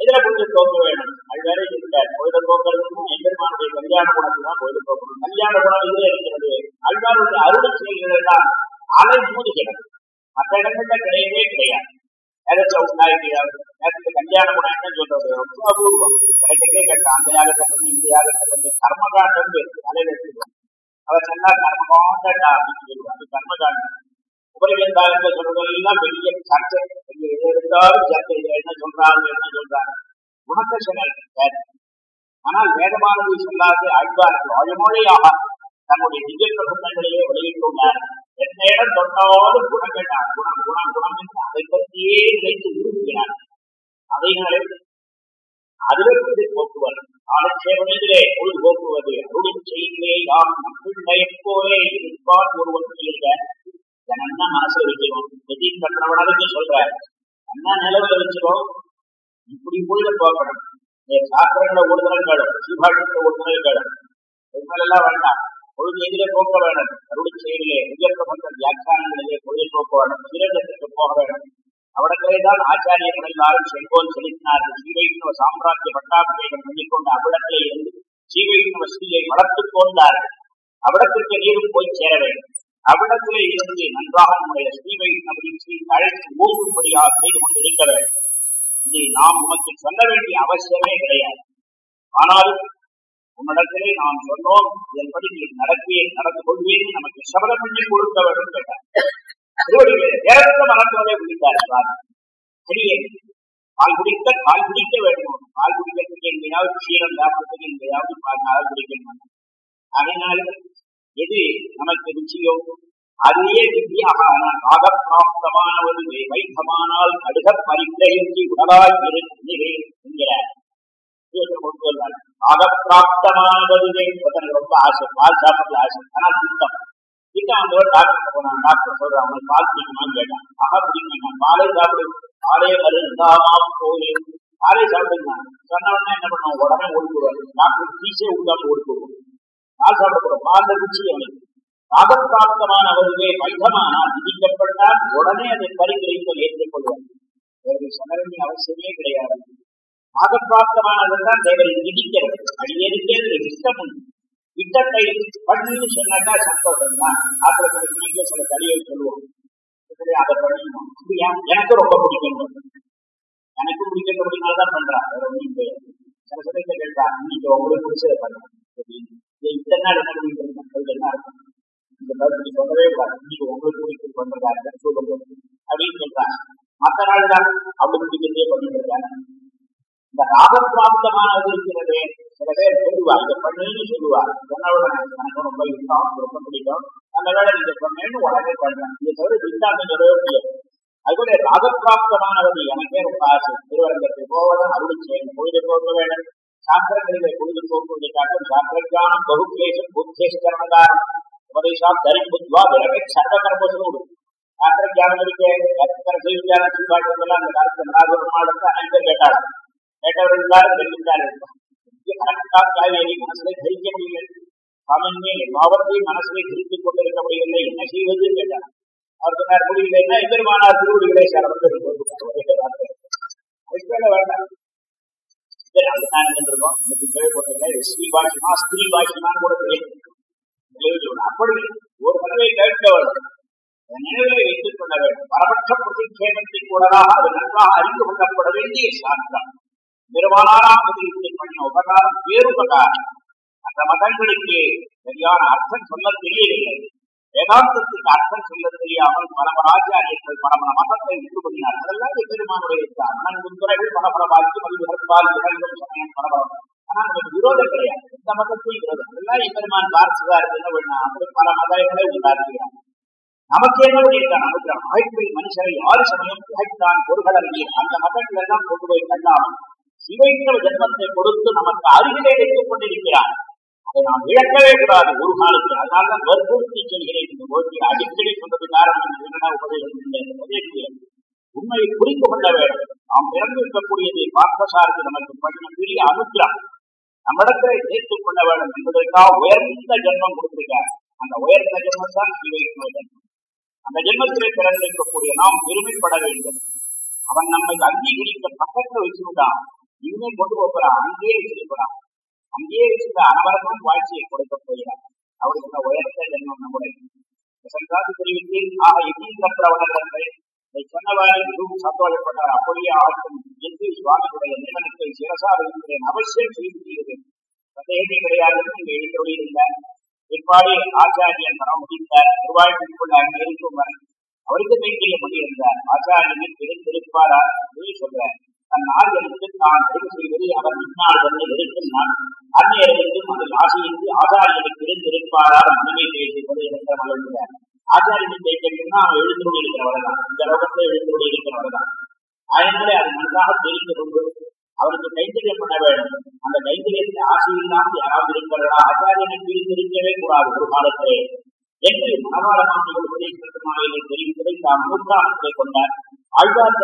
இதுல கொஞ்சம் தோக்க வேணும் அழ்வாரே இருக்கிறார் கோயில தோக்கிறதுக்கும் எம்பெருமானுடைய கல்யாண குணத்துக்கு தான் பொழுது போக்கணும் கல்யாண குணம் இதுல இருக்கிறது. அழ்வாருடைய அருள் செய்கிறது எல்லாம் அலை மோதுகிறது மற்ற இடங்கள்ல கிடையவே கிடையாது. ஏதாச்சும் உண்டாயிருக்கிறார் கல்யாண குணம் என்ன சொல்றது? ரொம்ப அபூர்வம். கிடைக்கவே கேட்டா அந்த யாகத்தை இந்த யாகத்தை பண்ணி கர்மகாண்டம் இருக்கு தலையில அவர் சொன்னா கர்மகாண்டா அப்படின்னு சொல்லுவாங்க கர்மகாண்டம். உபரிகந்தாரங்கள் சொல்றதெல்லாம் பெரிய சர்ச்சை எங்க எடுத்தாலும் சர்ச்சை என்ன சொல்றாங்க என்ன சொல்றாங்க. உனக்கு வேற ஆனால் வேதமானது சொல்லாது ஆழ்வார்கள் ஆழமொழியாக தன்னுடைய நிஜ பிரபந்தங்களிலே வெளியிட்டுள்ளார். எந்த இடம் தொட்டாலும் குணங்கள் தான். குணம் குணம் குணம் என்று அதை பற்றியே நினைத்து உருவுகிறார் அதைகளை அதிலிருந்து பொழுது போக்குவது காலட்சேபத்திலே பொழுது போக்குவது. அருளின் செய்தியே யாம் மக்கள் போலே இருப்பார் ஒருவன் இல்ல இதை நல்லா மனசுல வச்சுக்கணும் எதிர் கற்றவனதுக்கு சொல்றார். நிலவுல வச்சுக்கணும் இப்படி பொழுத போக்கணும் இந்த சாஸ்திரங்கள ஒருதல்களும் சிவாஷத்துல ஒருதல்களும் எல்லாம் வேண்டாம். பொழுது எதிரே போக்க வேணும். அருள் செயலிலே உயர்த்தப்பட்ட வியாக்கியானங்களிலே பொழுது போக்க வேணும். சிறந்தத்துக்கு போக வேணும். அவடத்திலேதான் ஆச்சாரியர்கள் எல்லாரும் செல்வோம் செலுத்தினார்கள் ஸ்ரீவைஷ்ணவ சாம்ராஜ்ய பட்டாபிஷேகம் பண்ணிக்கொண்டு அவ்விடத்திலே இருந்து ஸ்ரீவைஷ்ணவ ஸ்ரீயை வளர்த்துக் கொண்டார்கள் அவடத்திற்கு நீரும் போய் சேர வேண்டும். அவ்விடத்திலே இருந்து நன்றாக நம்முடைய ஸ்ரீவைஷ்ணவரின் ஸ்ரீ அழைத்து ஓங்கும்படியாக செய்து கொண்டிருக்க வேண்டும். இதை நாம் உனக்கு சொல்ல வேண்டிய அவசியமே கிடையாது. ஆனால் உன்னிடத்திலே நாம் சொன்னோம் இதன்படி நீ நடத்தியே நடந்து கொள்வேன் நமக்கு சபதம் பண்ணி கொடுக்க வேண்டும் கேட்டார். திருவடிகளே நேரத்த மனத்தோட விழித்தார் சரியே கால் குடிக்க கால் குடிக்க வேண்டும்? கால் குடிக்கிறதுக்கு எங்கேயாவது க்ஷீரம் சாப்பிட்டதுக்கு எங்கேயாவது பால் கால் குடிக்கணும்? அதனால எது நமக்கு ருச்சியோ? அதுவே வித்தியாக ஆனால் ஆகப்பிராப்தமானவது வைத்தமானால் கடுக பரிகிரகின்றி உடலாய் இருக்கிறேன் என்கிறார். ஆகப்பிராப்தமானதுவே ரொம்ப ஆசை பால் சாப்பிட ஆசை. ஆனால் திட்டம் திட்டம் அந்த டாக்டர் போனான். டாக்டர் சொல்றான் அவனுக்கு பால் பிடிக்குமான்னு கேட்டான். ஆக பிடிக்கும் பாலை சாப்பிடு. பாலே மருந்தாமா போலே பாலை சாப்பிடுங்க. சொன்ன உடனே என்ன பண்ணுவோம் உடனே ஓடிடுவார் டாக்டர் ஃபீஸே உண்டாம ஓடிடுவோம் பால் சாப்பிடக்கூடும் பால் ருச்சி அவனுக்கு ஆகப்பிராப்தமானவர்களே வைத்தமானால் விதிக்கப்பட்டால் உடனே அதை பரிந்துரைத்தல் ஏற்றுக்கொள்வார் அவர்கள் சொல்ல அவசியமே கிடையாது. ஆகப்பிராப்தமானதுதான் தேவரை விதிக்கிறது அடியேற்கே இஷ்டம் உண்டு இட்டத்தை பண்ணுன்னு சொன்னாக்கா சந்தோஷம் தான். ஆத்திர சில சமயத்துல சில தலையை சொல்லுவோம். அதை பண்ணணும்? அப்படியா எனக்கு ரொம்ப பிடிக்கும். எனக்கு பிடிக்கிறது தான் பண்றான் வேற ஒன்றும் கிடையாது சில சமயத்தை கேட்டா நீங்க உங்களுக்கு பிடிச்சதை பண்ணுங்க இத்தனை நாள் என்ன பண்ணிட்டு என்ன இருக்கும் இந்த மாதிரி சொல்லவே கூடாது நீங்க உங்களுக்கு பிடிக்கும் பண்றதா இருக்க சொல்லுங்க அப்படின்னு சொல்றாங்க மற்ற நாள் தான் அவளுக்கு பிடிக்கிறதே பண்ணிட்டு இருக்காங்க இந்த ராகப்பிராப்தமானது இருக்கிறதே சில பேர் சொல்லுவா இதை பண்ணுன்னு சொல்லுவா எனக்கு ரொம்ப இஷ்டம் ரொம்ப பிடிக்கும் அந்த வேலை நீங்க சொன்னேன்னு உடனே பண்றேன் இதை தவிர விட்டாங்க சொல்லவே முடியாது அதுபோல ராகப்பிராப்தமானது எனக்கே ரொம்ப ஆசை திருவரங்கத்தில் போவதும் அருள் செய்யணும் பொழுது போக வேண்டும் சாஸ்திரங்களிலே பொழுது போக்குவதற்காக சாஸ்திரஜானம் பகுக்லேசம் புத்தேஷ்கரணகாரம் உபதேசம் தரி புத்வா விரகை சர்வ கர்மசோடு சாஸ்திர ஜானம் இருக்கே எத்தனை செய்தியான சிவாட்டங்கள் அந்த காலத்துல நாகூர் அனைத்து கேட்டார்கள் கேட்டவர்கள் எல்லாரும் தெரிவித்தார்கள் கரெக்டா காவேரி மனசிலே தரிக்க முடியல சாமான்யே எல்லாவற்றையும் மனசிலே தரித்துக் கொண்டிருக்க முடியவில்லை என்ன செய்வது கேட்டார் அவர் சொன்னார் முடியலைன்னா எதிர்மானார் அப்படி ஒரு தடவை கேட்க நினைவிலே வைத்துக் கொள்ள வேண்டும். பரபட்ச பிரதிஷேபத்தை கூடதாக அது நன்றாக அறிந்து கொள்ளப்பட வேண்டிய சாஸ்திரம் நிர்வாணாராம் பதிலத்தை பண்ணின உபகாரம் பேருபகாரம். அந்த மதங்களுக்கு சரியான அர்த்தம் சொல்ல தெரியவில்லை. வேதாந்தத்தின் அர்த்தம் சொல்ல தெரியாமல் பல பல ஆச்சாரியர்கள் பல பல மதத்தை விட்டு பண்ணினார் அதெல்லாம் பெருமானுடைய நன்குந்துறைகள் பல பல வாழ்க்கை மதிவுகள் விரல்கள் சமயம் பரபரம் ஆனால் நமக்கு விரோதம் கிடையாது எந்த மதத்தில் விரோதம். எல்லாம் எம்பெருமான் பார்த்துதான் என்ன பண்ணா பல மதங்களை உண்டாக்குகிறார் நமக்கு என்ன பண்ணியிருக்கான் நமக்கு அமைப்பில் மனுஷரை ஆறு சமயம் திகைத்தான் பொருள்கள் அந்த மதங்கள் எல்லாம் கொண்டு போய் கண்டாமல் சிவைக்கிற ஜென்மத்தை கொடுத்து நமக்கு அருகிலே வைத்துக் கொண்டிருக்கிறான் அதை நாம் இழக்கவே கூடாது ஒரு காலத்தில். அதனால்தான் வற்புறுத்தி செல்கிறேன் இந்த ஓட்டி அடிக்கடி சொன்னது காரணம் என்னென்ன உபதேசம் உண்மையை புரிந்து கொள்ள வேண்டும். நாம் பிறந்திருக்கக்கூடியதை பார்த்தசார்ந்து நமக்கு பண்ணின பெரிய அனுகிரகம் நம்மிடத்திலே சேர்த்துக் கொள்ள வேண்டும் என்பதற்காக உயர்ந்த ஜென்மம் கொடுத்திருக்கார் அந்த உயர்ந்த ஜென்மம் தான் சிவைக்கிற ஜென்மம். அந்த ஜென்மத்திலே பிறந்திருக்கக்கூடிய நாம் பெருமைப்பட வேண்டும். அவன் நம்மை அங்கீகரிக்க பக்கத்துல வச்சுட்டான் இனிமே கொண்டு போகிறான் அங்கேயே வச்சிருக்கிறான் அங்கேயே வச்சிருந்த அனவரமும் வாழ்ச்சியை கொடுக்க போகிறான் அவருக்கு இந்த உயர்ந்த ஜென்மம் நம்முடைய சென்றாது தெரிவித்தேன் ஆக எத்தீந்திர பிரவணர்கள் இதை சொன்னவாறு மிகவும் சந்தோஷப்பட்டார். அப்படியே ஆட்டும். என்று சுவாமியுடைய நிலனத்தை சிரசா இருக்கிறேன் அவசியம் செய்து சந்தேகமே கிடையாது என்று எழுந்தொழியிருந்தார் பிற்பாடு ஆச்சாரியன் மனம் முடித்தார். திருவாழ்வுக்குள்ள அங்கே இருக்கும் வரை அவருக்கு கைங்கரியம் பண்ணியிருந்தார் ஆச்சாரியன் தெரிந்திருப்பாரா சொல்லி சொல்றார். தன் ஆரியனுக்கு தான் அறிவு செய்வது அவர் முன்னால் வந்து எடுக்கின்றான் அந்நேரத்திற்கும் அதில் ஆசையின்றி ஆச்சாரியனுக்கு தெரிந்திருப்பாரார் மனமே பேசிக்கொண்டு என்ற மகிழ்ந்தார் ஆச்சாரியன் அவன் எழுந்து இருக்கிறவர்தான் இந்த லோகத்தை எழுந்து இருக்கிறவர்தான் ஆயங்களை அது நன்றாக தெரிந்து கொண்டு அவருக்கு கைத்தரியம் பண்ண வேண்டும். அந்த கைங்கரியத்தில் ஆசையில்லாமல் யாராவது இருக்கிறதா ஆச்சாரியனை பிரிந்திருக்கவே கூடாது ஒரு காலத்திலே. என்று மனவாளமாக உபதேசமாவையில் தெரிவித்ததை தாம் நூற்றாண்டத்தை கொண்டார் ஆழ்வார்த்த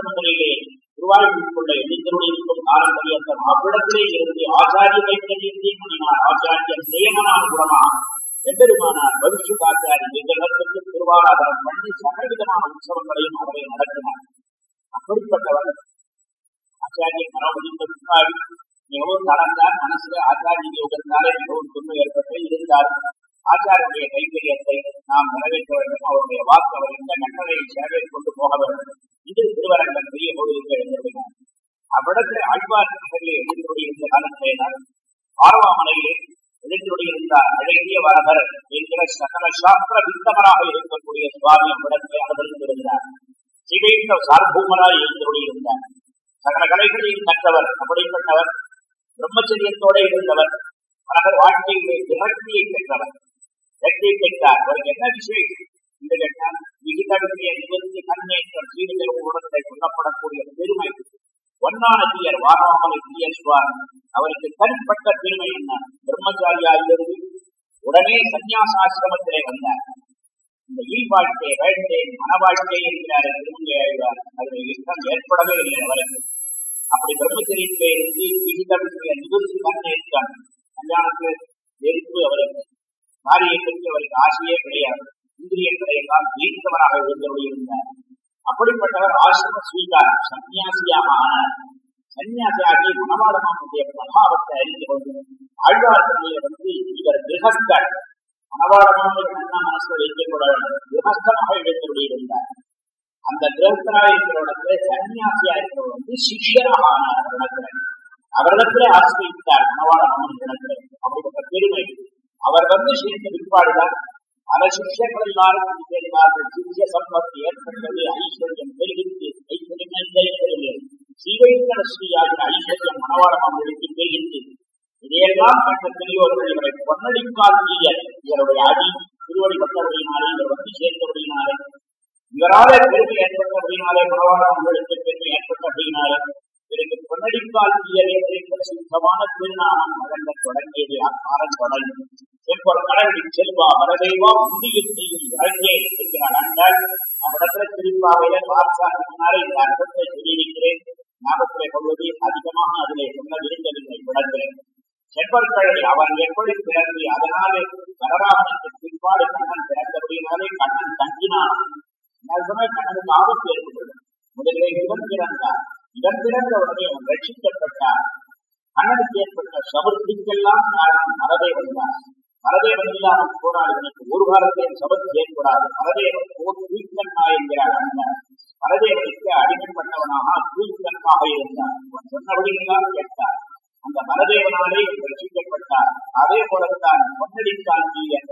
அவ்விடத்திலே இருந்து ஆச்சாரிய கைங்கரியத்தை பண்ணினார் ஆச்சாரியன் குணமா? எம்பெருமானார் பவிஷ்ய திருவாராதனம் பண்ணி உற்சவங்களையும் அவரை நடத்தினார். அப்படிப்பட்டவர் ஆச்சாரிய மனோபதித்த முன்னாடி மிகவும் நடந்தார் மனசுல ஆச்சாரிய யோகத்தாலே மிகவும் துன்பம் ஏற்பட்டு இருந்தார். ஆச்சாரிய கைங்கரியத்தை நாம் நிறைவேற்ற வேண்டும். அவருடைய வாக்கு அவர் இந்த கட்டளையை சேவை கொண்டு போக வேண்டும். இது திருவரங்கம் பெரிய கோவிலுக்கு எழுந்திருக்கிறார். அவ்விடத்தில் ஆழ்வார் நகரிலே எழுந்துடைய காலத்திலே ஆர்வாமலையிலே எழுந்துடையிருந்தார் அழகிய வரவர் என்கிற சகல சாஸ்திர வித்தமராக இருக்கக்கூடிய சுவாமி அவ்விடத்தை அமர்ந்திருந்தார் சிவைத்த சார்பூமராய் எழுந்துடையிருந்தார் சகல கலைகளையும் கற்றவர் அப்படிப்பட்டவர் பிரம்மச்சரியத்தோட இருந்தவர் மலர் வாழ்க்கையிலே விரக்தியை பெற்றவர். வெற்றி பெற்றார் அவருக்கு என்ன விஷயம்? என்று கேட்டால் விகிதவிய நிவர்த்தி கண்ணேற்றம் உடனே சொல்லப்படக்கூடிய பெருமை. ஒன்னானதியர் வாராமலை தீயஸ்வார் அவருக்கு தனிப்பட்ட பெருமை என்ன? பிரம்மச்சாரியாயிலிருந்து உடனே சன்னியாசாசிரமத்திலே வந்தார். இந்த இல் வாழ்க்கையை வாழ்ந்தேன் மன வாழ்க்கை என்கிறார் திருமங்கை ஆழ்வார். அதில் இஷ்டம் ஏற்படவே இல்லை அவருக்கு. அப்படி பிரம்மச்சரியத்திலே இருந்து விகிதவிய நிவர்த்தி கண்ணேற்றம் கல்யாணத்தில் வெறுப்பு அவருக்கு. காரியை பற்றி அவருக்கு ஆசையே கிடையாது. இந்திரியங்களை எல்லாம் ஜெயித்தவராக இருந்தவர்கள் அப்படிப்பட்டவர் ஆசிரம ஸ்வீகாரம் சன்னியாசியாக ஆனார். சன்னியாசியாகி மனவாளமானுடைய பிரபாவத்தை அறிந்து கொண்டு ஆழ்வார்களில் வந்து இவர் கிரகஸ்தர். மனவாளமானுடைய மனசில் வைத்துக் கொள்ள வேண்டும். கிரகஸ்தனாக எழுந்தவர்கள் அந்த கிரகஸ்தராக இருக்கிறவடத்துல சன்னியாசியா இருக்கிறவர் வந்து சிஷ்யராக ஆனார். அவரிடத்துல அவரிடத்திலே ஆசிரியித்தார் மனவாளமானன் இடத்துல அப்படிப்பட்ட பெருமை. அவர் வந்து சிரித்த பிற்பாடுதான் பல சிஷ்யர்கள் எல்லாரும் தேடினார்கள் சிறிய சம்பத்து ஏற்பட்டது ஐஸ்வர்யம் பெருகித்து ஐஸ்வர்யம் சீவைத்தர ஸ்ரீயாகிற ஐஸ்வர்யம் மனவாளமானவர்களுக்கு பெருகித்து இதையெல்லாம் கண்ட பெரியோர்கள் இவரை பொன்னடிக்கால் செய்ய இவருடைய அடி திருவடி பட்டபடியினாலே இவர் வந்து சேர்ந்தபடியினாலே இவராலே பெருமை ஏற்பட்டபடியினாலே மனவாளமானவர்களுக்கு பெருமை ஏற்பட்டபடியினாலே இவருக்கு பொன்னடிக்கால் என்ற சுத்தமான திருநாமம் வழங்க தொடங்கியது. அக்காலம் தொடங்கி எப்பொரு கடவுளை செல்வா வரதெய்வா உண்டியும் செய்யும் வழங்கே என்கிறார் ஆண்டாள் அவ்விடத்துல திருப்பாவையில பார்த்தாலே இந்த அர்த்தத்தை தெரிவிக்கிறேன்? ஞாபகத்திலே கொள்வது அதிகமாக அதிலே சொல்ல விரும்பவில்லை விடத்தில் செவ்வற்கழை அவன் எப்படி பிறந்து? அதனாலே பலராமனுக்கு பிற்பாடு கண்ணன் பிறந்தபடினாலே கண்ணன் தங்கினான். கண்ணனுக்கு ஆபத்து ஏற்பட்டது. முதலிலே இவன் பிறந்தார் இடம் பிறந்த உடனே அவன் ரட்சிக்கப்பட்டார் கண்ணனுக்கு ஏற்பட்ட சபத்திற்கெல்லாம் காரணம் மரதேவன் தான். மரதேவன் இல்லாமல் போனால் ஒரு காலத்தையும் சபத்து ஏற்படாது. மரதேவன் போர் தூய்கன்மா என்கிறார் அண்ணன். மரதேவனுக்கு அடிமைப்பட்டவனாக தூய்கன்மாக இருந்தார் அவன் சொன்னபடியெல்லாம் கேட்டார் அந்த மரதேவனாலே ரட்சிக்கப்பட்டார் அதே போலத்தான் பொன்னடித்தான் தீயன்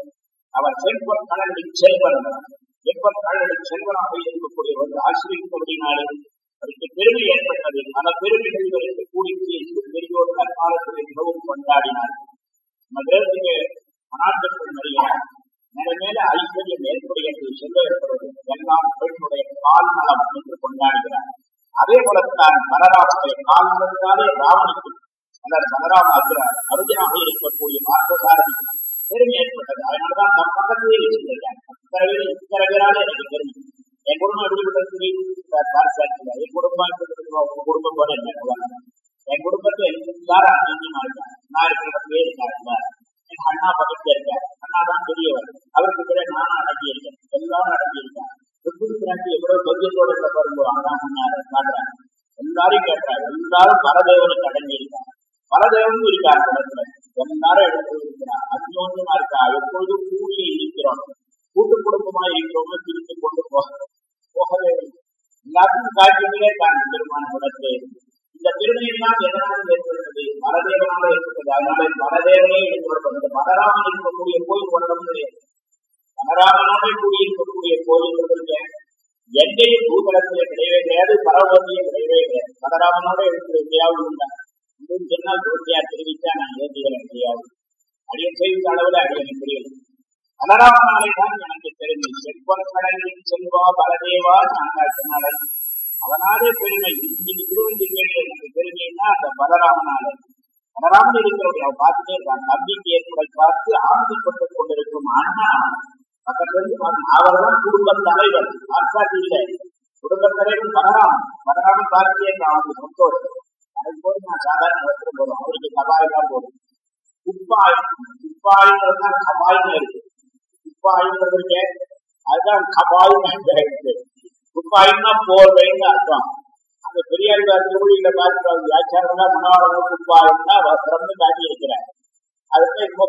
அவர் செல்வன் கடலின் செல்வன் செல்வன் கடலின் செல்வனாக இருக்கக்கூடியவர் ஆசிரியப்படினாலே அதுக்கு பெருமை ஏற்பட்டது. பல பெருமை இவருக்கு கூடிச்சு பெரியோர் தற்காலத்தில் மிகவும் கொண்டாடினார். மதுரத்துக்கு மனாட்டங்கள் நிறைய. மேல மேல ஐஸ்வர்யம் ஏற்புடைய செல்ல ஏற்படுவது. எல்லாம் பெண்ணுடைய கால் நலம் என்று கொண்டாடுகிறார். அதே போலத்தான் பலராமனுடைய கால் நலத்தாலே ராவணுக்கு அல்லது பலராம அர்ஜுனார் அர்ஜுனாக இருக்கக்கூடிய பார்த்தசாரதி பெருமை ஏற்பட்டது. அதனாலதான் நம் பக்கத்திலே இருக்கிறார். இத்தனை பேர் எனக்கு பெருமை. என் குடும்பம் எப்படிப்பட்டது என் குடும்பம் குடும்பம் போல என்ன என் குடும்பத்தை எல்லாரும் அங்கேயுமா இருக்காங்க நான் இருக்கிற இருக்காங்க என் அண்ணா பக்கத்துல இருக்கார் அண்ணா தான் பெரியவர் அவருக்கு கூட நானும் அடங்கி இருக்கேன் எல்லாரும் அடங்கி இருக்காங்க எப்படி எவ்வளவு பத்தியத்தோட இருக்க பாருங்க அண்ணா முன்னாரு காட்டுறாங்க எல்லாரையும் கேட்கிறாங்க எல்லாரும் பரதேவனுக்கு அடங்கி இருக்காங்க பரதேவனும் இருக்கார் இடத்துல எல்லாரும் எடுத்து இருக்கிறான் அந்யோன்யமா இருக்கா எப்பொழுதும் கூடியே இருக்கிறோம் கூட்டு குடும்பமா இருக்கிறவங்க பிரித்து கொண்டு போக போகவே எல்லாத்தையும் காட்சிகளே தான் பெருமான குணத்தை இந்த பெருமையெல்லாம் எதனால் ஏற்படுகிறது மரதேவனால ஏற்பட்டது அதனால மரதேவனே ஏற்படுத்தும் இந்த மலராமன் இருக்கக்கூடிய கோயில் கொண்டது கிடையாது கூடி இருக்கக்கூடிய கோயில் எங்கேயும் பூதளத்திலே கிடையவே கிடையாது பரவத்திலே கிடையவே கிடையாது மதராமனோட எடுத்து எங்கேயாவது உண்டா இன்னும் சொன்னால் பூர்த்தியா தெரிவித்தா நான் ஏற்றுகிறேன் கிடையாது அடியன் செய்த அளவில் அடியனை பலராமனாலே தான் எனக்கு பெருமை. செல்வன் செல்வா பலதேவா நாங்கள் அவனாலே பெருமை. இன்னைக்கு திருவந்திகளில் எனக்கு பெருமைன்னா அந்த பலராமனாலே. பலராமன் இருக்கிறவங்க அவன் பார்த்துட்டே இருக்கான் நம்பிக்கை ஏற்பட பார்த்து ஆனந்தப்பட்டுக் கொண்டிருக்கும் அண்ணா. பக்கத்துல அவர் தான் குடும்ப தலைவர். ஆட்சாட்டி இல்லை. குடும்ப தலைவர் பலராம் பலராமன் பார்த்தே இருக்கான் அவனுக்கு சந்தோஷம் அதுக்கு போது நான் சாதாரண வஸ்திரம் போதும் அவருக்கு கபாய் தான் போதும் துப்பாய் துப்பாய்ன்றது தான் கபாய்னு இருக்கு. துப்பாய்ன்றது இருக்கு அதுதான் கபாய்னு இருக்கு போர்வைன்னு அர்த்தம். அந்த பெரியாழ்வார் திருமொழியில பார்த்து வியாச்சாரம் மனவாளம் துப்பாய்னா வஸ்திரம்னு காட்டி இருக்கிறார் அதுக்கு இப்போ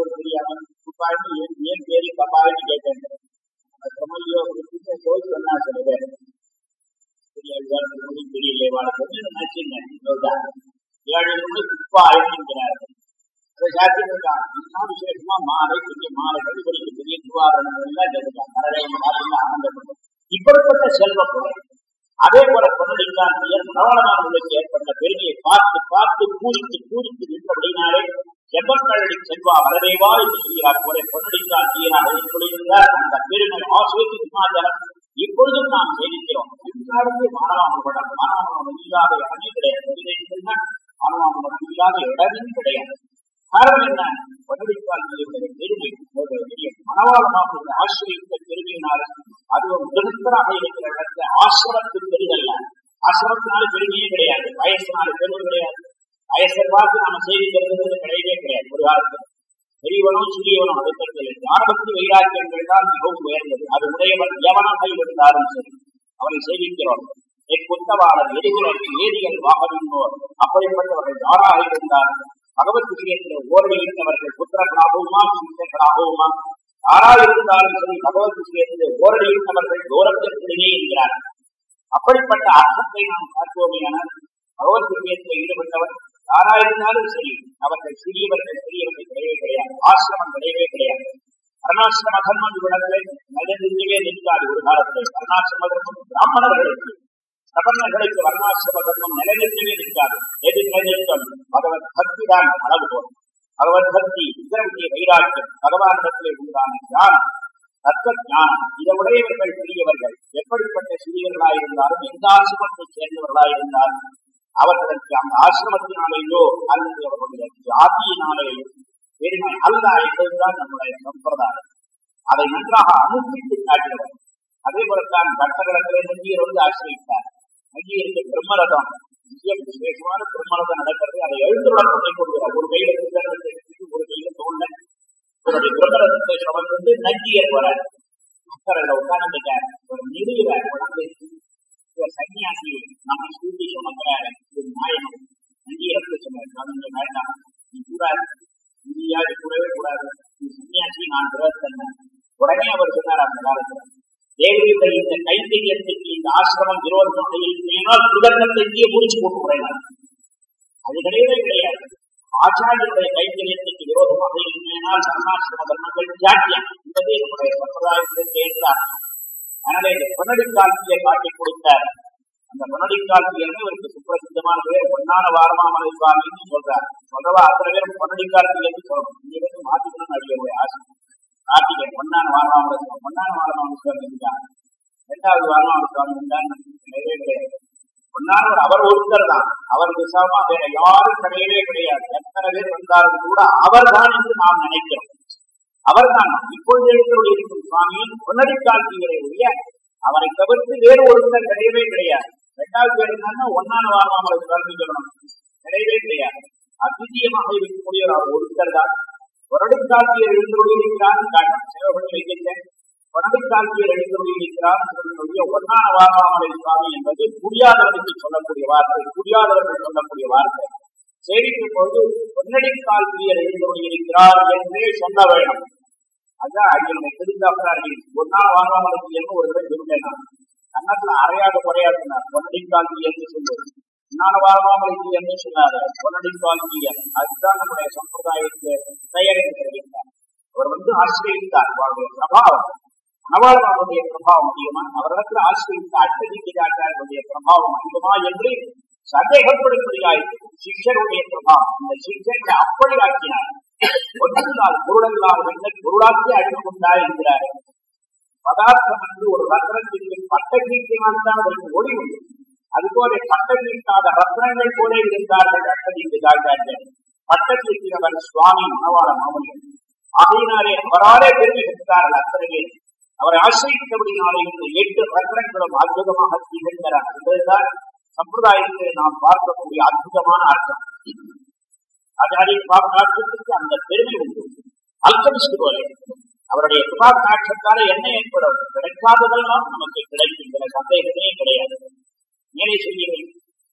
ஒரு தெரியாம துப்பாய்னு ஏன் ஏன் பேரு கபாய்னு கேட்டேன். தமிழ்லயோ போய் சொன்னா சில பேர். பெரியார் திருமொழி தெரியல வாழ்க்கை நினைச்சுங்க ஏழு துப்பாயம் என்கிறார்கள் விசேஷமா மாலை மாலை எல்லாம் கேட்டுக்காங்க ஆனந்தப்படும் இப்படிப்பட்ட செல்வ குறை. அதே போல பொன்னடிக்காந்தியர் பிரபலமானவர்களுக்கு ஏற்பட்ட பெருமையை பார்த்து பார்த்து பூரித்து பூரித்து நின்றபடினாலே எவ்வளவு செல்வா வரவேவா என்று சொல்கிறார். போல பொன்னடிக்காந்தியராக சொல்லியிருந்தார் அந்த பெருமை ஆசிரியத்து சிமாச்சலம் இப்பொழுதும் நாம் சேவிக்கிறோம் பின்னாடி மாணவாமன்படம் மாணவாமனம் இல்லாத அணி கிடையாது மாணவாமனம் இல்லாத இடமும் கிடையாது. காரணம் என்ன பொன்னடிக்காந்தியுடைய பெருமை மனவாளமாக ஆசிரியத்த பெருமையினால் அது ஒரு திருத்தராக இருக்கிற இடத்துல ஆசிரமத்தில் பெரிதல்ல ஆசிரமத்தினால பெருமையே கிடையாது வயசுனால பெருமை கிடையாது. வயசை பார்த்து நாம செய்தி தெரிந்தது கிடையவே கிடையாது ஒரு காலத்தில் பெரியவனும் சிறியவனும் அதை தெரிந்தது ஞானபக்தி வைராக்கியங்கள் தான் மிகவும் உயர்ந்தது. அது உடையவன் எவனாக இருந்தாலும் சரி அவனை சேவிக்கிறோம். எக்குத்தவாளர் எரிகுலர் ஏதிகள் வாகனோர் அப்படிப்பட்டவர்கள் யாராக இருந்தார்கள் பகவத் விஷயத்தில் ஓரடியிட்டவர்கள் புத்திரர்களாகவுமா சிந்தர்களாகவுமா யாராயிருந்தாலும் சரி பகவத் விஷயத்தில் ஓரடியிட்டவர்கள் தூரத்திற்கிடையே என்கிறார் அப்படிப்பட்ட அர்த்தத்தை நாம் பார்ப்போமையானால் பகவத் விஷயத்தில் ஈடுபட்டவர். யாராயிருந்தாலும் சரி அவர்கள் சிறியவர்கள் பெரியவர்கள் கிடையவே கிடையாது. ஆசிரமம் கிடையவே கிடையாது. வர்ணாசிரம தர்மம் இவ்விடங்களை நிலைநிறுத்தவே நிற்காது. ஒரு காலத்தில் வர்ணாசிரம தர்மம் பிராமணர்களுக்கு சபர்ணர்களுக்கு வர்ணாசிரம தர்மம் நிலைநிறுத்தவே நிற்காது எது நிலைநிறுத்தம் பகவத் பக்தி தான் அளவுகோல் பகவத் பக்தி இதனுடைய வைராக்கியம் பகவானிடத்திலே உண்டான ஞானம் தத்துவ ஞானம் இதை உடையவர்கள் பெரியவர்கள். எப்படிப்பட்ட சிறியவர்களாயிருந்தாலும் எந்த ஆசிரமத்தை சேர்ந்தவர்களாயிருந்தாலும் அவர்களுக்கு அந்த ஆசிரமத்தினாலேயோ அல்லது அவர்களுடைய ஜாதியினாலேயோ பெருமை அல்ல என்பதுதான் நம்முடைய சம்பிரதாயம். அதை நன்றாக அனுப்பித்து காட்டியவர். அதே போலத்தான் பக்தர்களிடத்திலே நந்தியர் வந்து ஆசிரியத்தார் நெஞ்சியருக்கு பிரம்மரதம். மிக விசேஷமான பிரம்மரதம் நடக்கிறது. அதை எழுந்துடன் பண்ணி கொடுக்கிறார். ஒரு கையில ஒரு கையில தோல்ல. அவருடைய பிரம்மரதத்தை சுமந்து நஞ்சியர் வர பக்தர்கள் உட்கார்ந்துட்டார். ஒரு நிறுவ உடம்பு ஒரு சன்னியாசி நம்ம சூட்டி சுமக்கிறார் இது நியாயம் அங்கீகரத்தை சொன்னார். அவங்க வேண்டாம். நீ கூடாது. இந்தியாவது கூடவே கூடாது. நீ சன்னியாசி நான் விரோதம் உடனே அவர் சொன்னார் அந்த காலத்தில். தேவருடைய இந்த கைத்தறியத்துக்கு இந்த ஆசிரமம் இருவருக்கும் இருக்கிறேனால் சுதந்திரத்தை இங்கே முடிச்சு போட்டு உடையினார் அது கிடையவே கிடையாது. ஆச்சாரியருடைய கைத்தறியத்துக்கு விரோதமாக இருக்கிறேனால் சரணாசிரம தர்மங்கள் ஜாக்கியம் என்பதே நம்முடைய சம்பிரதாயத்திற்கு என்றார் அதனால இந்த பிரணடி காட்சியை காட்டி கொடுத்தார். அந்த பிரணடி காட்சியமே இவருக்கு சுப்பிரசித்தமான பேர் பொன்னான வாரமாமலை சுவாமின்னு சொல்றார். சொல்றவா அத்தனை பேரும் பிரணடி காட்சியன்னு சொல்லணும். இங்கிருந்து இருந்து மாத்திக்கணும்னு அடியோடைய ஆசை. கார்த்திகை பொன்னான வாரமாமலை சுவாமி பொன்னான வாரமாமலை சுவாமி இருந்தாங்க இரண்டாவது வாரமாமலை சுவாமி இருந்தான்னு கிடையவே கிடையாது பொன்னானவர் அவர் ஒருத்தர் தான். அவர் விசாமா வேற யாரும் கிடையவே கிடையாது. எத்தனை பேர் வந்தாலும் கூட அவர் தான் என்று நாம் நினைக்கிறோம். அவர்தான் இப்பொழுது எழுந்தருடைய இருக்கும் சுவாமியின் பொன்னடி காட்சிகளை உடைய அவரை தவிர்த்து வேறு ஒருத்தர் கிடையவே கிடையாது. இரண்டாவது பேர் என்னன்னா ஒன்னான வாரமாமலை சுவாமி சொல்லணும். கிடையவே கிடையாது. அத்விதீயமாக இருக்கக்கூடிய ஒருத்தர் தான். வருடக்காட்சியர் எழுந்துள்ளிருக்கிறார் காட்டும் சேவகர்கள் வைக்கின்றேன். வருடக்காட்சியர் எழுந்துள்ளிருக்கிறார் ஒன்னான வாரமாமலை சுவாமி என்பது புரியாதவனுக்கு சொல்லக்கூடிய வார்த்தை புரியாதவர்கள் சொல்லக்கூடிய வார்த்தை. சேவிக்கும் பொழுது பொன்னடி கால்வியர் எழுந்துள்ளிருக்கிறார் என்றே சொல்ல வேண்டும். அதான் அடிகளை தெரிந்தார்கள் ஒன்னா வாங்காமலுக்கு என்று ஒரு தடவை சொல்லிட்டேன் நான் கன்னத்துல அறையாக குறையாட்டினார் பொன்னடி கால்வி சொல்லுவேன் சொல்லுவது ஞான வாங்காமலுக்கு என்று சொன்னாரு? பொன்னடி அதுதான் நம்முடைய சம்பிரதாயத்தை தயாரித்து தெரிவித்தார் அவர் வந்து ஆசிரியத்தார் அவருடைய பிரபாவம் மணவாளனுடைய பிரபாவம் அதிகமா அவரிடத்தில் ஆசிரியத்த அட்டதிக்கிறார்களுடைய பிரபாவம் அதிகமா என்று சந்தேகப்படும்படியாய் சிஷ்யருடைய பிரபாவம். இந்த சிஷ்யத்தை அப்படி ஆக்கினார் ஒன்றால் பொருளல்லால் வந்து பொருளாக்கி அழிந்து கொண்டார் என்கிறார். பதார்த்தம் என்று ஒரு ரத்னத்திற்கு பட்ட கீர்த்தினால்தான் அதற்கு ஒளி உண்டு. அதுபோல பட்டம் நீட்டாத ரத்னங்கள் போல இருந்தார்கள் அட்டதிக்கு தாழ்ந்தார்கள் பட்டத்திற்கிறவர் சுவாமி மனவாள மாமனிகள் ஆகையினாலே அவராலே பெருமை பெற்றார்கள் அத்தனை பேர் அவரை ஆசிரியத்தபடினாலே இந்த எட்டு ரத்னங்களும் அற்புதமாக திகழ்கிறார் என்பதுதான் சம்பிரதாயத்தில் நாம் பார்க்கக்கூடிய அற்புதமான அர்த்தம். ஆச்சாரிய காட்சத்துக்கு அந்த பெருமை உண்டு. அல்கமிஸ்ட் போல அவருடைய கிருபா என்ன ஏற்படும்? கிடைக்காததெல்லாம் நமக்கு கிடைக்கின்ற சந்தேகமே கிடையாது. மேலே சொல்கிறேன்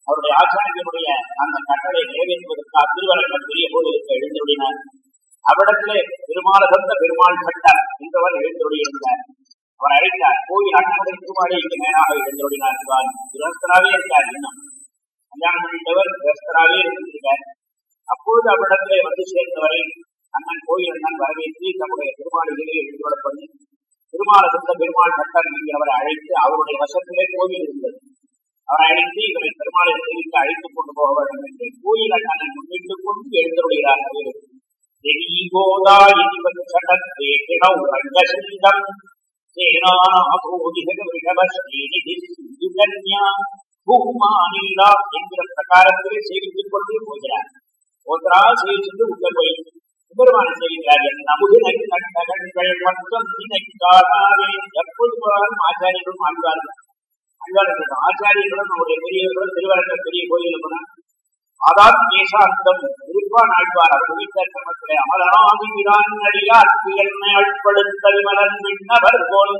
அவருடைய ஆச்சாரியனுடைய அந்த கட்டளை நிறைவேற்றுவதற்காக திருவரங்கம் பெரிய இருக்க எழுந்துள்ளினார் அவ்விடத்திலே பெருமாள் தந்த பெருமாள் பட்டர் என்றவர் எழுந்துள்ளியிருந்தார் அவர் அழைத்தார். கோயில் அண்ணனுடைய திருமாலை இங்கு மேலாக எழுந்துள்ளினார் சிவாஜி. கிரகஸ்தராகவே இருக்கார் இன்னும். கல்யாணம் பண்ணிட்டவர் கிரகஸ்தராகவே இருந்திருக்கார். அப்பொழுது அவ்விடத்திலே வந்து சேர்ந்தவரை அண்ணன் கோயில் அண்ணன் வரவேற்றி தம்முடைய திருமாளிகளே எழுந்துவிட பண்ணி பெருமாள் கட்டார் என்கிறவரை அழைத்து அவருடைய வசத்திலே கோவில் இருந்தது. அவரை அழைத்து இவரை பெருமாளை சேவிக்க அழைத்துக் கொண்டு போக வேண்டும் என்று கோயில் அண்ணனை முன்னிட்டுக் கொண்டு எழுந்துள்ளார் என்கிற பிரகாரத்திலே சேவித்துக் கொண்டு போகிறார். சேவிச்சுட்டு உள்ள போய் பெருமான செய்கிறார் எப்பொழுது ஆச்சாரியர்களும் ஆழ்வார்கள். ஆழ்வார்கள் ஆச்சாரியர்களும் நம்முடைய பெரியவர்களும் திருவரங்க பெரிய கோயிலும் போனார் ஆதாத் தேசாந்தம் திருப்பான் ஆழ்வார் அவர் வீட்ட கிரமத்திலே அமரனாதிரான் அடியார் என்னை மலன் விண்ணவர் போல்.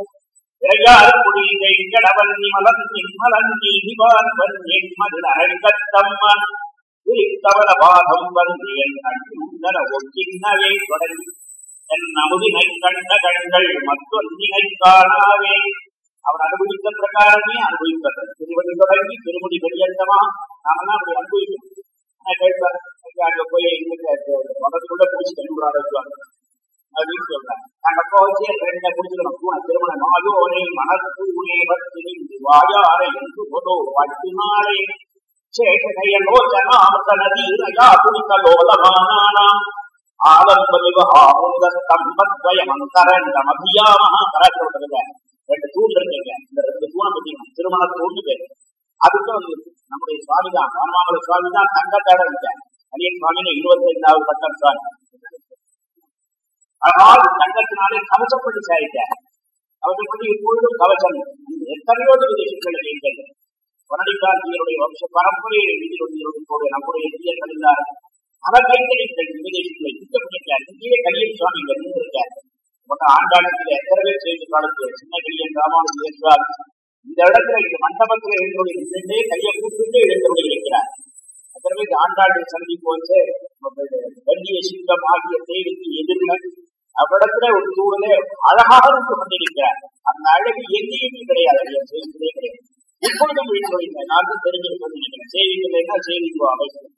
இறையார் குடியை கடவன் மலன் நிம்மலன் நீதிவான் என் மதில் அழகத்தம்மன் குறித்தவர பாகம் வந்து என் கண்ணுந்தர ஒக்கின்னவே தொடங்கி. என் அமுதினை கண்ட கண்கள் மற்றொன்றினை காணாவே அவர் அனுபவித்த பிரகாரமே அனுபவிப்பது திருவடி தொடங்கி திருமுடி வெளியேற்றமா? நாமெல்லாம் அப்படி அனுபவிக்கணும். கேட்பார்? அங்க போய் மதத்துக்குள்ள பிடிச்சி கண்டுபிடாத அப்படின்னு சொல்றாங்க நாங்க போச்சு ரெண்ட பிடிச்சிக்கணும் பூனை திருமணம். மாயோரை மனத்தூனே பத்தினி வாயாரை என்று பொதோ பத்து நாளே சேஷகையலோச்சனாமசனதீரயா புனிதலோலமானானாம் ஆலம்பலிவஹாமுந்தம்பத்வயமந்தரண்டமபியாமஹ கராச்சோட்டதுல ரெண்டு தூண் இருக்குங்க இந்த ரெண்டு தூணை பத்தி திருமண தூண் பேரு. அதுக்கு நம்முடைய சுவாமி தான் வனமாமல சுவாமி தான் தங்கத்தட இருக்கார். அரியன் சுவாமியில இருபத்தி ஐந்தாவது பட்டம் சுவாமி. ஆனால் தங்கத்தினாலே கவசப்பட்டு சாரிட்டார். கவசப்பட்டு இப்பொழுதும் கவசம் எத்தனையோ விதேசங்களை நீங்கள் வனடிகாந்தியருடைய வம்ச பரம்பரையை எழுதியிருந்தோடு நம்முடைய இந்திய இருந்தார் அவர் கைத்தறிகள் விதேசங்களை திட்டப்பட்டிருக்கார் இந்திய கலியன் சுவாமி இருந்திருக்கார் மற்ற ஆண்டாளத்தில் எத்தனை பேர் செய்து காலத்தில் சின்ன கலியன் ராமானுஜன் என்றால் இந்த இடத்துல இந்த மண்டபத்தில் எழுந்தோடு கையை கூப்பிட்டு எழுந்தோடு இருக்கிறார். அத்தனை பேர் ஆண்டாளை சந்திப்பு வச்சு வண்டிய சிங்கம் ஆகிய தேவைக்கு எதிர்கள் அவ்விடத்துல ஒரு சூழலே அழகாக இருந்து கொண்டிருக்கிறார். அந்த அழகு எங்கேயுமே கிடையாது ஐயா செய்வதே கிடையாது. எப்பொழுதும் நான் தெரிஞ்சிருக்கோம். நினைக்கிறேன் செய்திகளைன்னா செய்திக்கு அவசியம்.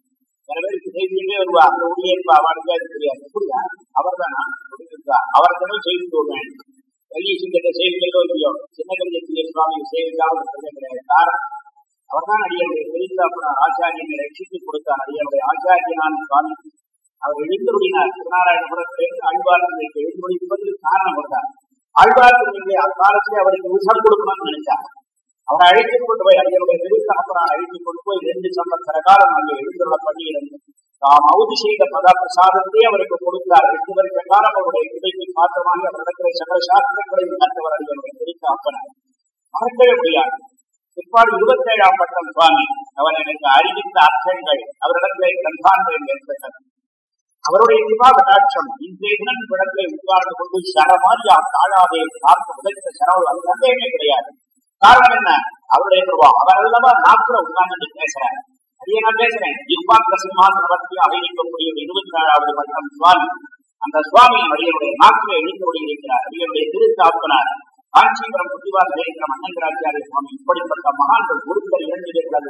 சில பேருக்கு செய்திகளே வருவா. அந்த உள்ளே இருப்பா அவனுக்கு அது தெரியாது. அப்படியா? அவர் தானா அவர் தானே செய்தி போவேன் கல்வி சிங்கத்தை செய்திகளோ இல்லையோ சின்ன கல்வியத்திலே சுவாமி செய்திக்காக கிடையாது. காரணம் அவர் தான் அடியனுடைய பெரிதாப்புன ஆச்சாரியனை ரட்சித்து கொடுத்தார். அடியனுடைய ஆச்சாரியனான சுவாமி. அவர் எழுந்தருளினார். திருநாராயணபுரத்திலிருந்து ஆழ்வார்க்கு எழுந்தொழிப்பதற்கு காரணம் வந்தார் ஆழ்வார்க்கு அக்காலத்திலே அவருக்கு உசம் கொடுக்கணும்னு நினைச்சார். அவரை அழைத்துக் கொண்டு போய் அடியனுடைய பெருத்தகப்பனார் அழைத்துக் கொண்டு போய் ரெண்டு சம்பத்தர காலம் அங்கே எழுந்துள்ள பண்ணியிருந்து தாம் அவதி செய்த பதா பிரசாதத்தை அவருக்கு கொடுத்தார். எட்டு வருஷ காலம் அவருடைய கிடைக்கு மாற்றமாக அவரிடத்திலே சகல சாஸ்திரங்களையும் கற்றவர் அடியனுடைய பெருத்தகப்பனார் மறக்கவே முடியாது. பிற்பாடு இருபத்தேழாம் பட்டம் சுவாமி. அவர் எனக்கு அறிவித்த அர்த்தங்கள் அவரிடத்திலே கிரந்தாந்தங்கள் ஏற்பட்டது அவருடைய கிருபா இன்றைய தினம் இடத்திலே உட்கார்ந்து கொண்டு சரமாரியா தாழாதே பார்த்து உதைத்த சரவு அது சந்தேகமே கிடையாது. காரணம் என்ன? அவருடைய பிரபாவம் அவர் அல்லவா நாக்குல உட்கார்ந்து பேசுறாரு. அதையே நான் பேசுறேன். இவ்வாக்க சிம்மாசனவர்த்தியாக இருக்கக்கூடிய இருபத்தி ஏழாவது பட்டம் சுவாமி. அந்த சுவாமி அடியனுடைய நாக்கில எழுந்தோடி இருக்கிறார் அடியனுடைய திருத்தாப்பனார் காஞ்சிபுரம் புத்திவார் ஜெயிக்கிற மன்னங்கராச்சாரிய சுவாமி. இப்படிப்பட்ட மகான்கள் ஒருத்தர் இரண்டு பேர்கள்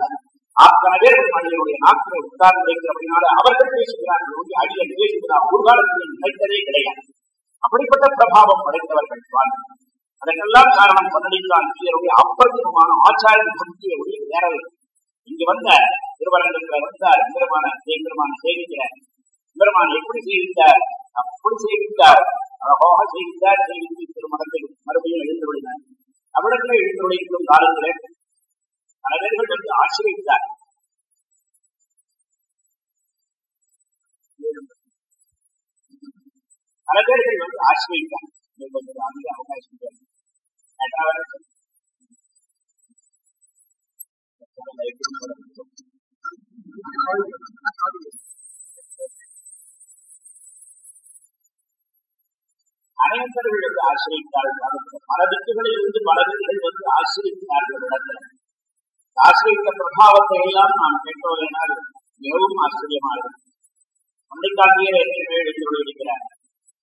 அத்தனை பேர் அடியனுடைய நாக்கில் உட்கார்ந்து அப்படின்னால அவர்கள் பேசுகிறார்கள். அடியன் பேசுகிறார். ஒரு காலத்தில் நினைத்ததே கிடையாது. அப்படிப்பட்ட பிரபாவம் படைத்தவர்கள் சுவாமி. அதற்கெல்லாம் காரணம் பன்னடித்தான் தீயருடைய அப்பிரதிமமான ஆச்சாரிய பக்தியை உடைய வேறவை இங்கு வந்த திருவரங்கத்துல வந்தார் பெருமான பெருமான சேவிக்கிறார். பெருமான் எப்படி சேவித்தார்? அப்படி சேவித்தார். அழகாக சேவித்தார். சேவித்து திருமணத்தில் மறுபடியும் எழுந்துள்ளார் அவ்விடத்துல எழுந்துள்ளும் காலத்திலே பல பேர்கள் வந்து ஆசிரியத்தார் பல பேர்கள் வந்து ஆசிரியத்தார் அதிக அவகாசம் தேவை. அனைவர்கள் வந்து ஆசிரியத்தார்கள். அவருக்கு பல திக்குகளில் இருந்து பல திக்குகள் வந்து ஆசிரியத்தார்கள். இடத்துல ஆசிரியத்த பிரபாவத்தை எல்லாம் நாம் கேட்டோம் மிகவும் ஆச்சரியமாக இருக்கும் பண்டிகாட்டியர் என்று எழுதியிருக்கிறார்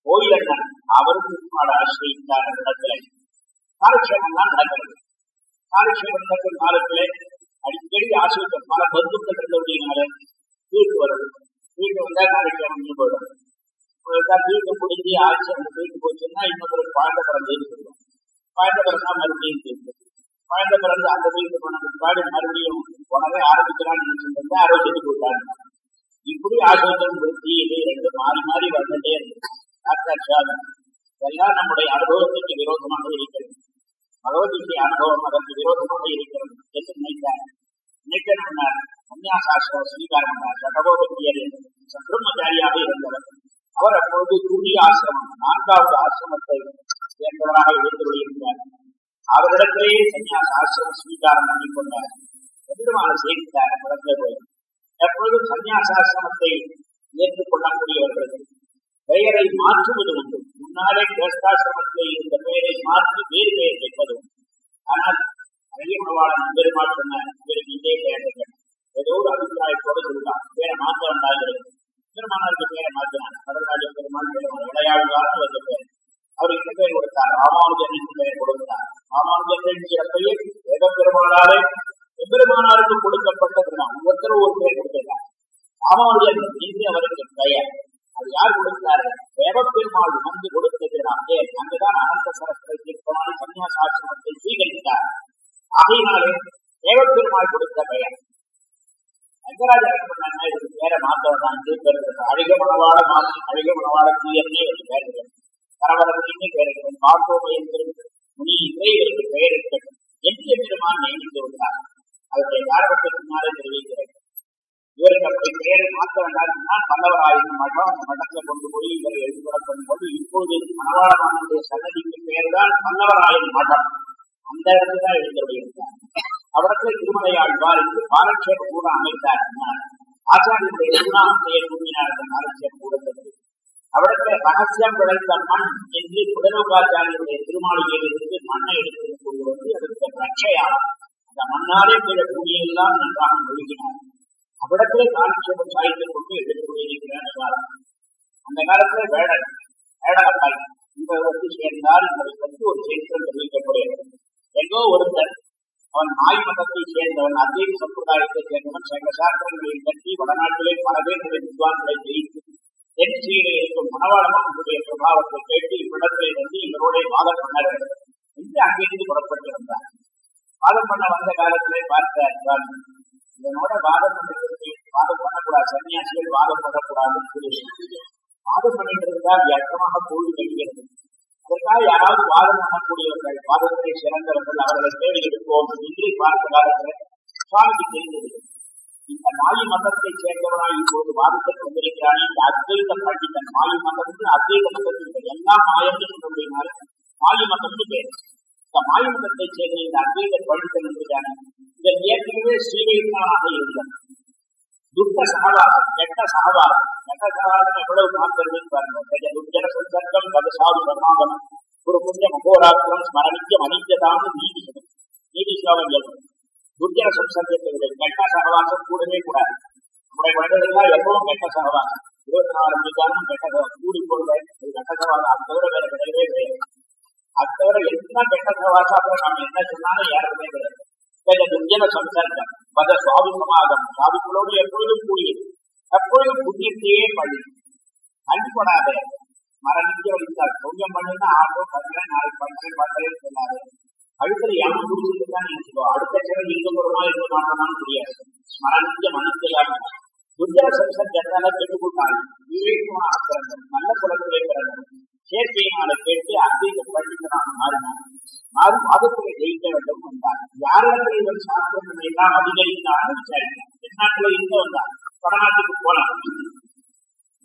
கோயிலண்ணன் அவருக்கு ஆசிரியத்தார்கள் இடத்துல. காலக்ஷேபம் தான் நடக்கிறது. காலக்ஷேபம் நடக்கும் காலத்திலே அடிக்கடி ஆசிரியர் பல பந்துக்கள் இருந்தபடினால வீட்டு வருது வீட்டு வந்தா காலக்ஷேபம் போயிடும் வீட்டு முடிஞ்சு ஆட்சி அந்த வீட்டு போச்சுன்னா இன்னொரு குழந்தை பிறந்து சொல்லுவோம் குழந்தை பிறந்தா மறுபடியும் தீர்ப்பு குழந்தை பிறந்து அந்த வீட்டு போன பிற்பாடு மறுபடியும் உடனே ஆரம்பிக்கிறான்னு நினைச்சிட்டு ஆரோக்கியத்துக்கு போட்டாங்க இப்படி ஆசிரியர் விருத்தி இது ரெண்டு மாறி மாறி வந்துட்டே இருக்கு. ஆச்சாரியாதம் இதெல்லாம் நம்முடைய அனுபவத்துக்கு விரோதமாக இருக்கிறது. பகவத்கீதை அனுபவம் அதற்கு விரோதமாக இருக்கிறது என்று நினைத்தார் நினைக்கணும்னா சன்னியாசாஸ்திர ஸ்வீகாரம் பண்ணார் சட்டபோதத்தியர் இருந்தவர் அவர் அப்பொழுது துணி ஆசிரமம் நான்காவது ஆசிரமத்தை சேர்ந்தவராக எழுந்துள்ளார் அவரிடத்திலேயே சன்னியாச ஆசிரம ஸ்வீகாரம் பண்ணி கொண்டார் பெருமான பிறந்தது நடந்த போய் எப்பொழுதும் சன்னியாசாசிரமத்தை ஏற்றுக்கொள்ளக்கூடியவர்களுக்கு பெயரை மாற்றுவது உண்டு முன்னாலே கிரஸ்தாசிரமத்தில் இருந்த பெயரை மாற்றி வேறு பெயர் வைப்பது உண்டு ஆனால் அரியமவாளன் பெருமாள் சொன்ன இவருக்கு இதே பெயர் ஏதோ ஒரு அபிப்பிராயத்தோடு சொல்லலாம் பேரை மாற்ற வேண்டாகிறது பெருமானாருக்கு பேரை மாற்றினார் கடற்ராஜ பெருமாள் பெருமாள் விளையாடுவார்னு வந்த பெயர். அவர் இந்த பெயர் கொடுத்தார். ராமானுஜன் என்று பெயர் கொடுத்தார். ராமானுஜன் என்கிற பெயர் வேத பெருமாளாலே எம்பெருமானாருக்கு கொடுக்கப்பட்டதுதான். ஒருத்தர் ஒரு பெயர் கொடுத்திருக்கார் ராமானுஜன் என்று அவருக்கு பெயர். அது யார் கொடுத்தாரு? தேவப்பெருமாள் வந்து கொடுத்தது அங்கே அங்குதான் அனந்த சரஸ்வதி தீர்த்தமான சன்னியாசாசிரமத்தை ஸ்வீகரித்தார். ஆகையினாலே தேவப்பெருமாள் கொடுத்த பெயர். ரங்கராஜா என்ன பண்ணாங்க இதுக்கு பேரை மாத்தவதான் தீர்க்கிறது அழகமனவாட மாற்றி அழகமனவாட தீயர்னே ஒரு பேர் இருக்கு. பரவரத்தின்னு பேர் இருக்கு. பாட்டோபயம் முனி இவை இவருக்கு பெயர் இருக்கு. என்று பெருமான் நியமித்து விட்டார். அதனுடைய காரணத்தை பின்னாலே தெரிவிக்கிறேன். இவருக்கு அப்படி பெயரை மாற்ற வேண்டாம்னா பல்லவராயின் மடம் அந்த மடத்துல கொண்டு போய் இவரை எழுதுபட பண்ணும்போது இப்போது மணவாளமானுடைய சன்னதிக்கு பெயர் தான் மடம் அந்த இடத்துல தான் எழுந்துள்ளார் அவரத்துல திருமலையாழ்வார் என்று பாலட்சேப கூட அமைத்தார் ஆச்சாரியனுடைய திருநாமத்தையை கூறினார் பாலட்சேப கூடத்திற்கு. ரகசியம் விளைந்த மண் என்று புதனோகாச்சாரியனுடைய திருமாளிகையிலிருந்து மண்ணை எடுத்து கொண்டு வந்து அதற்கு அந்த மண்ணாலே பிற பூமியெல்லாம் நன்றாக மொழிகினார் அவ்விடத்திலே காலட்சேபம் சாய்த்துக் கொண்டு எடுத்து அந்த காலத்துல வேடன் வேடகப்பாய் இவர் வந்து சேர்ந்தால் இவரை பற்றி ஒரு சரித்திரம் தெரிவிக்கப்படுகிறது. எங்கோ ஒருத்தர் அவன் மாய் மதத்தை சேர்ந்தவன் அதே சம்பிரதாயத்தை சேர்ந்தவன் சங்க சாஸ்திரங்களை பற்றி வடநாட்டிலே பல பேருடைய வித்வான்களை ஜெயித்து தென் தென்சீரை இருக்கும் மனவாளமனுடைய பிரபாவத்தை கேட்டு இவ்விடத்திலே வந்து இவரோட வாதம் பண்ண வேண்டும் என்று அங்கிருந்து புறப்பட்டிருந்தார் வாதம் பண்ண வந்த காலத்திலே பார்த்தார் இதனோட வாதம் வாதம் பண்ணக்கூடாது. சன்னியாசிகள் வாதம் பண்ணக்கூடாதுன்னு சொல்லி. வாதம் பண்ணிட்டு இருந்தா வியர்த்தமாக தோல்வி அதற்காக யாராவது வாதம் பண்ணக்கூடியவர்கள் வாதத்தை சிறந்தவர்கள் அவர்களை தேடி எடுப்போம் என்று பார்த்த காலத்தில் சுவாமிக்கு தெரிந்தது இந்த மாயி மதத்தை சேர்ந்தவனாய் இப்போது வாதத்தை கொண்டிருக்கிறான் இந்த அத்வைத பண்டிதன் மாயி மதத்துக்கு அத்வைத மதத்தில் எல்லாம் மாயத்தை சொல்றதுனால மாயி மதம்னு பேர் இந்த மாயி சேர்ந்த இந்த அத்வைத பண்டிதன் என்றான இதன் ஏற்கனவே ஸ்ரீவைத்தனாக இருந்தார் துக்க சகவாசம் கெட்ட சகவாசம். கெட்ட சகவாசம் எவ்வளவு பார்க்கிறது பாருங்க. துர்ஜன சந்தர்க்கம் பதசாது சமாகமம் ஒரு புண்ணிய மகோராத்திரம் ஸ்மரணிக்கம் அனித்தியதான நீதி நீதி ஸ்லோகம் எழுதும் துர்ஜன சம்சர்க்கத்தை விட கெட்ட சகவாசம் கூடவே கூடாது. நம்முடைய குழந்தைகள் எப்பவும் கெட்ட சகவாசம். இருபத்தி நாலு மணிக்காலும் கெட்ட கூடி போடுற கெட்ட சகவாசம் தவிர வேற கிடையவே கிடையாது. அது தவிர என்ன கெட்ட சகவாசம் அப்புறம் நம்ம என்ன சொன்னாலும் யாருமே கிடையாது துர்ஜன சம்சர்க்கம் பத சுவாமி சமாகம் சுவாமிகளோடு எப்பொழுதும் கூடியது. எப்பொழுதும் புண்ணியத்தையே பள்ளி அன்படாத மரணிக்க வலித்தார் கொஞ்சம் பண்ணுன்னா ஆட்டோ பண்றேன் நாளைக்கு பண்றேன் பண்றேன்னு சொல்லாரு அடுத்தது ஏமா முடிச்சுட்டு தான் நினைச்சுக்கோ அடுத்த சிறகு இருக்க போறோமா இருக்க மாட்டோமான்னு தெரியாது மரணிக்க மனத்தையாக துஞ்சன சம்சர்க்கத்தால கெட்டு போட்டாங்க விவேகமான ஆக்கிரங்கள் நல்ல குலத்திலே பிறந்தது சேர்க்கையினால கேட்டு அத்தீத பண்டிதனாக மாறினார் மாறும் மதத்திலே ஜெயிக்க வேண்டும் வந்தார் யாரிடத்தில் இவர் சாஸ்திரங்கள் எல்லாம் அதிகரித்தாலும் விசாரித்தார் தென்னாட்டுல இருந்து வந்தார் வடநாட்டுக்கு போலாம்.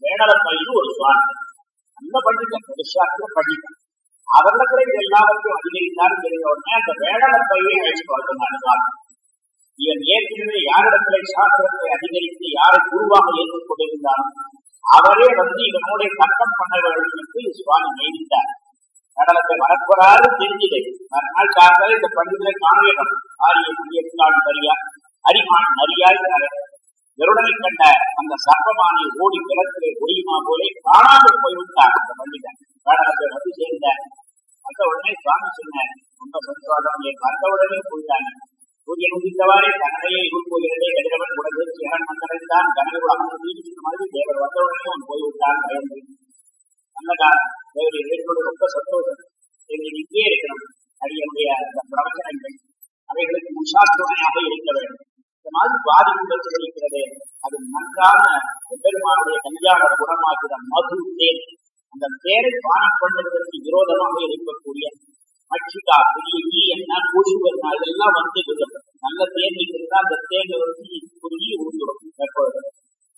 வேடலப்பையில் ஒரு சுவாமி. அந்த பண்டிதன் ஒரு பண்டிதன் அவரிடத்துல இது எல்லாவற்றையும் அதிகரித்தாலும் தெரிந்த உடனே அந்த வேடல வேடலப்பையை அழைச்சிட்டு வரணும் சுவாமி இவன் ஏற்கனவே யாரிடத்திலே சாஸ்திரத்தை அதிகரித்து யாரை குருவாக ஏற்றுக் கொண்டிருந்தாலும் அவரே வந்து இவனோட சட்டம் பண்ண என்று சுவாமி நியமித்தார் கடலத்தை வரப்போறாரு தெரிஞ்சது மறுநாள் சார்ந்தால் இந்த பண்டிதரை காண வேண்டும். ஆரிய புரியத்தான் சரியா அரிமான் நரியாய் கருடனை கண்ட அந்த சர்வமானை ஓடி கிழக்கிலே ஒளியுமா போலே காணாமல் போய்விட்டார் அந்த பண்டிதன். கடலத்தை வந்து சேர்ந்தார். அந்த உடனே சுவாமி சொன்னார் ரொம்ப சந்தோஷம் என் வந்த உடனே போயிட்டாங்க சூரியன் உதித்தவாறே தன்னையே இருப்போகிறதே கதிரவன் உடனே சிவன் வந்தடைந்தான் கனவு அமர்ந்து மாதிரி தேவர் வந்தவுடனே அவன் போய்விட்டான் பயந்து அந்த காலம் தேவரை ஏற்பது ரொம்ப சந்தோஷம். எங்கள் இங்கே இருக்கணும். அடியனுடைய அந்த பிரவச்சனங்கள். அவைகளுக்கு உஷாத்துணையாக இருக்க வேண்டும். இந்த மாதிரி பாதிப்புகள் இருக்கிறதே அது நன்றான பெருமானுடைய கல்யாண குணமாகிற மது தேன் அந்த தேரை பானம் பண்ணுவதற்கு விரோதமாக இருக்கக்கூடிய அச்சுதா பெரிய ஈ என்ன கொசு இதெல்லாம் வந்து நல்ல தேன் வைத்திருந்தா அந்த தேங்க வச்சு குறுகி உருந்துடும் எப்பொழுது?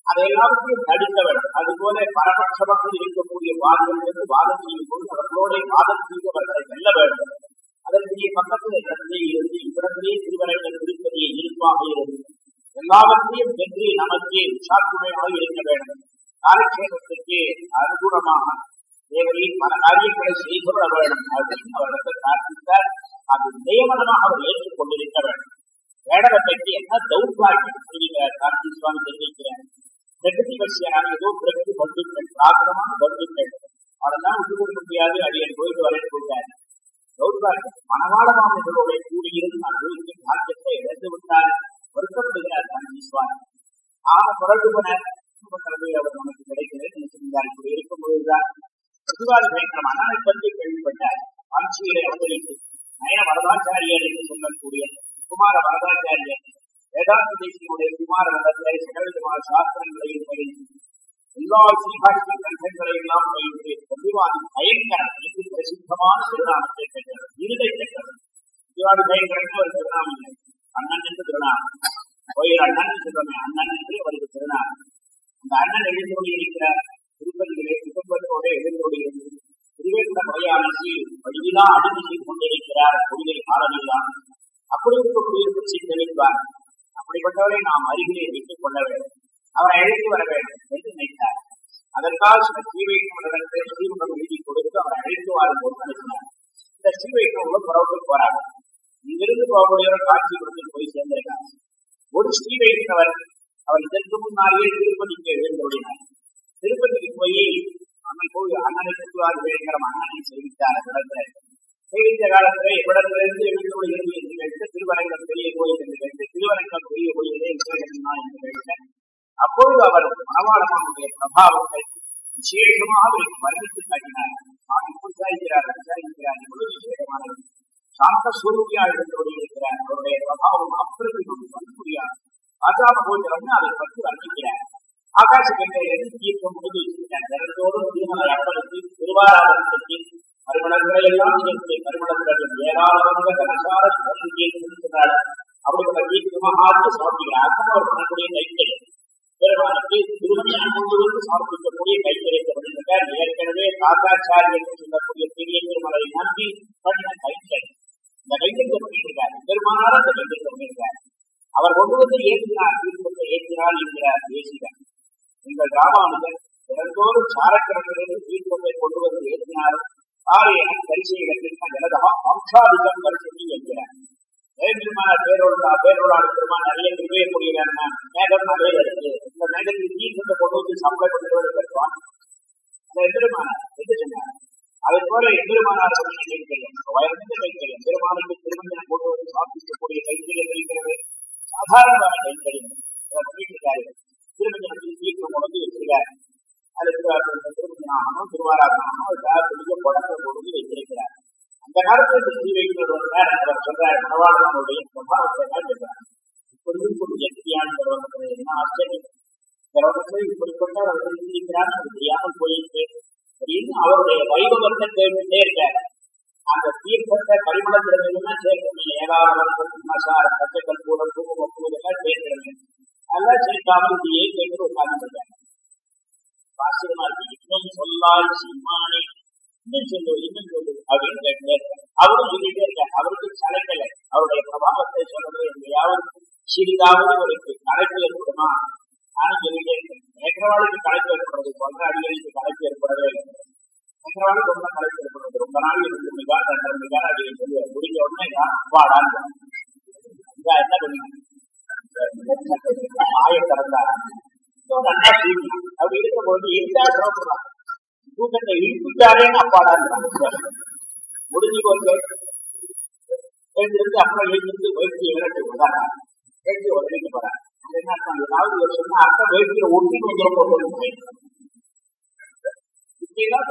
அதை எல்லாத்தையும் தடுக்க வேண்டும் அதுபோல பரபட்சமாக இருக்கக்கூடிய வாதங்கள் வந்து வாதம் செய்யும் போது அவர்களோட வாதம் செய்து அவர்களை வெல்ல வேண்டும். அதற்குரிய பக்கத்தில் இடத்திலே இருந்து இவ்விடத்திலே திருவரைகள் திருப்பதியை இருப்பாக இருந்து எல்லாவற்றையும் வெற்றி நமக்கு உஷாக்குமையாக இருக்க வேண்டும். காலக்ஷேபத்துக்கு அனுகூலமாக தேவரையில் பல காரியங்களை செய்துவிட வேண்டும் அப்படின்னு பிரார்த்தித்தார் அது நியமனமாக அவர் ஏற்றுக் வேண்டும் வேடரை பற்றி என்ன தௌர்பாகியம் சொல்லுகிறார் கார்த்தி சுவாமி தெரிவிக்கிறார். பிரகதி வசியனாக ஏதோ பிரகதி பந்துக்கள் பிராகிரமான பந்துக்கள் அதெல்லாம் விட்டு கொடுக்க முடியாது அடியன் போயிட்டு வரேன் சொல்றாரு தௌர்பாகியம் மனவாள மாமர்களோட கூடியிருந்து அனுபவிக்கும் பாக்கியத்தை இழந்து விட்டார். வருத்தப்படுகிறார் காந்தி சுவாமி. ஆக தொடர்பு போன அவர் நமக்கு கிடைக்கிறது நினைச்சிருந்தார் இப்படி இருக்கும் பொழுதுதான் பிரதிவாதி பயங்கரம் அண்ணனை பற்றி கேள்விப்பட்டார். காஞ்சியிலே அவதரித்து நயன வரதாச்சாரியர் என்று சொல்லக்கூடிய குமார வரதாச்சாரியர் வேதாந்த தேசியனுடைய குமார வரத்தை சகலவிதமான சாஸ்திரங்களையும் பயின்று எல்லா ஸ்ரீபாஷ்ய கண்டங்களை எல்லாம் பயின்று பிரதிவாதி பயங்கரம் என்று பிரசித்தமான திருநாமத்தை பெற்றவர் விருதை பெற்றவர் பிரதிவாதி பயங்கரம் ஒரு திருநாமம் இல்லை. அண்ணன் என்று திருநாமம். கோயில் அண்ணன் சொல்றமே அண்ணன் என்று அவருக்கு திருநாமம். அந்த அண்ணன் எழுந்தோடி இருக்கிற திருப்பதியிலே குடும்பத்தோட எழுந்தோடி இருந்தது. திருவேற்ற முறையானது வழியிலா அடிமை செய்து கொண்டிருக்கிறார் கொள்கை காலமெல்லாம் அப்படி இருக்கக்கூடிய பற்றி தெளிவார் அப்படிப்பட்டவரை நாம் அருகிலே வைத்துக் கொள்ள வேண்டும். அவரை அழைத்து வர வேண்டும் என்று நினைத்தார். அதற்காக சில ஸ்ரீவைஷ்ணவரிடத்தில் ஸ்ரீமுகம் எழுதி கொடுத்து அவரை அழைத்து வாரும்போது அனுப்பினார். இந்த ஸ்ரீவைஷ்ணவர்களும் புறவுக்கு போறாங்க இங்கிருந்து போகக்கூடியவர் காஞ்சிபுரத்தில் போய் சேர்ந்திருக்காங்க ஒரு ஸ்ரீவைஷ்ணவர் அவர் இதற்கு முன்னாலேயே திருப்பதிக்கு எழுந்தோடினார் திருப்பதிக்கு போய் அண்ணன் போய் அண்ணனை சுற்றுவார் வேங்கிற அண்ணனை செய்வித்தார் இடத்துல செய்வித்த காலத்துல இவ்விடத்திலிருந்து எழுந்தோடுகிறது என்று கேட்டு திருவரங்கம் பெரிய கோயில் என்று கேட்டு திருவரங்கம் பெரிய கோயிலே விசேஷமா என்று கேட்டேன் அப்பொழுது அவர் மனவாளமானுடைய பிரபாவத்தை விசேஷமாக அவருக்கு வர்ணித்து காட்டினார் நான் விசாரிக்கிறார் விசாரிக்கிறார் எவ்வளவு விசேஷமானது சாந்த சூரியா எழுந்தோடி இருக்கிறார் அவருடைய பிரபாவம் அப்பிரதிகம் சொல்ல முடியாது ஆச்சார கோச்சரம்னு அதை பற்றி வர்ணிக்கிறார் ஆகாச கங்கையிலிருந்து தீர்த்தம் முழுது வச்சிருக்காங்க. தினந்தோறும் திருமலை அப்பனுக்கு திருவாராதனத்துக்கு மறுமணங்களை எல்லாம் சேர்த்து மறுமணங்கள் ஏராளமாக கனசார சொல்றாரு அப்படிப்பட்ட தீர்த்தமாக சாப்பிடுகிறார் அவர் பண்ணக்கூடிய கைத்தறி. பெருமானுக்கு திருமணம் முழுவதும் சமர்ப்பிக்கக்கூடிய கைத்தறிக்க பண்ணிருக்கார் ஏற்கனவே என்று சொல்லக்கூடிய பெரிய திருமலை நம்பி பண்ணின கைத்தறி. இந்த கைத்தறிக்க பண்ணியிருக்காரு பெருமானார் அந்த கைத்தறிக்க பண்ணியிருக்காரு அவர் கொண்டு வந்து ஏற்றினார் தீர்ப்பத்தை ஏற்றினார் என்கிறார் தேசிகன். எங்கள் ராமானுஜர் தினந்தோறும் சாரக்கிழமையிலிருந்து தீர்ப்பத்தை கொண்டு வந்து ஏற்றினாரும் ஆறு என பரிசெய்கின்ற ஜனதா வம்சாதிகம் பரிசெய்தி என்கிறார் ஜெயபெருமான பேரோடு பேரோடாடு பெருமான் நிறைய கிருபையக்கூடியவர் மேகம் நிறைய இருக்கு. இந்த மேகத்தில் தீர்ப்பத்தை கொண்டு வந்து சம்பளப்படுத்துவது பெற்றுவான் அந்த எம்பெருமான என்று சொன்னார் அதை போல எம்பெருமானார் கைத்தறியம் உயர்ந்த கைத்தறியம் பெருமானுக்கு திருமணம் கொண்டு வந்து சாப்பிக்கக்கூடிய கைத்தறியம் இருக்கிறது. சாதாரணமான கைத்தறியம் இருக்காரு. திருமணத்தில் தீர்க்கம் கொண்டு வச்சிருக்காரு அது திருமணமாகணும் திருவாராதனமாக மணமக்களுக்காக கொடுத்து வைத்திருக்கிறார். அந்த காலத்துல இந்த ஸ்ரீ வைக்கிறவர் வந்தார் அவர் சொல்றார் மணவாளனுடைய பிரபாவத்தை தான் சொல்றார் இப்பொழுதும் என்ன ஆச்சரியம்? இப்படிப்பட்ட அவர் அது தெரியாமல் போயிருக்கு. அப்படின்னு அவருடைய வைபவத்தை கேட்டுட்டே இருக்காரு. அந்த தீர்த்தத்தை பரிமளத்திடமெல்லாம் சேர்க்கணும். ஏதாவது மசாரம் பச்சைக்கல் கூட குங்குமம் பூவெல்லாம் அதெல்லாம் சேர்க்காமல் கேட்டு உட்கார்ந்து ஆச்சரியமா இருக்கு இன்னும் சொல்லாய் சீமானே இன்னும் சொல்லு இன்னும் சொல்லு அப்படின்னு கேட்டு அவரும் சொல்லிட்டே இருக்காரு. அவருக்கு சளைக்கலை. அவருடைய பிரபாவத்தை சொல்றது எங்கேயாவது சிறிதாவது அவருக்கு கலைப்பு ஏற்படுமா நானும் சொல்லிட்டே இருக்கேன். ஏற்றவாளுக்கு களைப்பு ஏற்படுறது சொல்ற அடிகளுக்கு கலைப்பு ஏற்படவே இல்லை. ஏற்றவாளுக்கு ரொம்ப களைப்பு ஏற்படுறது. ரொம்ப நாள் இருக்கு. மிகா மிகா அடிகள் முடிஞ்ச உடனே அப்பாடான்னு என்ன பண்ணுங்க? ஆய திறந்தார் நல்லா அப்படி இருக்கும்போது இருந்தா புறப்படுறான் தூக்கத்தை இழுத்துட்டாரேன்னு முடிஞ்சு போச்சு எழுந்திருந்து அப்புறம் எழுந்திருந்து வயிற்று விரட்டி விடாரா வேட்டி உடனே போறாங்க என்ன ஏதாவது சொன்னா அர்த்தம் வேட்டியை ஒட்டிட்டு வந்துடும் போட்டு இப்படிதான்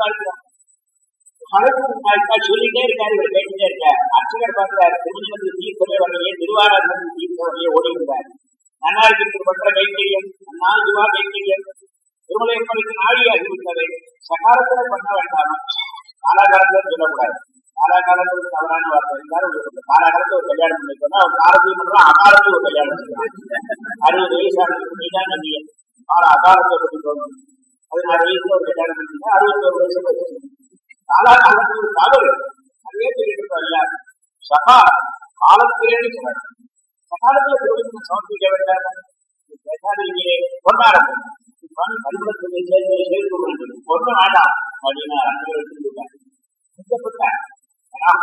சொல்லிட்டே இருக்காரு இவர் கேட்டுட்டே இருக்கார். அர்ச்சகர் பார்க்கிறார் திருமணத்துக்கு தீர்த்தமே வரலையே திருவாரூர் தீர்த்த வரலையே ஓடி இருந்தார் நன்னாருக்கு பற்ற கைங்கரியம் அந்நாள் ஜிவா கைங்கரியம் திருமலையப்பனுக்கு சகாலத்துல பண்ண வேண்டாமா? காலாகாலத்துல சொல்லக்கூடாது. காலாகாலத்துல தவறான வார்த்தை. இருந்தாலும் காலாகாலத்துல ஒரு கல்யாணம் பண்ணி சொன்னா காலத்தையும் பண்றான் அகாலத்தையும் ஒரு கல்யாணம் பண்ணுறான் அறுபது வயசானதுக்கு நீதான் நம்பிய. ஆனா அகாலத்தை பற்றி தோணும் பதினாறு வயசுல ஒரு கல்யாணம் பண்ணிட்டா அறுபத்தோரு வயசுல வச்சுக்கணும் காலாகாலத்தில் ஒரு தவறு அதே சொல்லிட்டு சகா காலத்திலேன்னு சொல்லணும் சகாலத்தில் திருமணம் சமர்ப்பிக்க வேண்டாம் பேசாதீங்களே கொண்டாடம் பரிமளத்தை சேர்ந்து சேர்த்து ஒன்றும்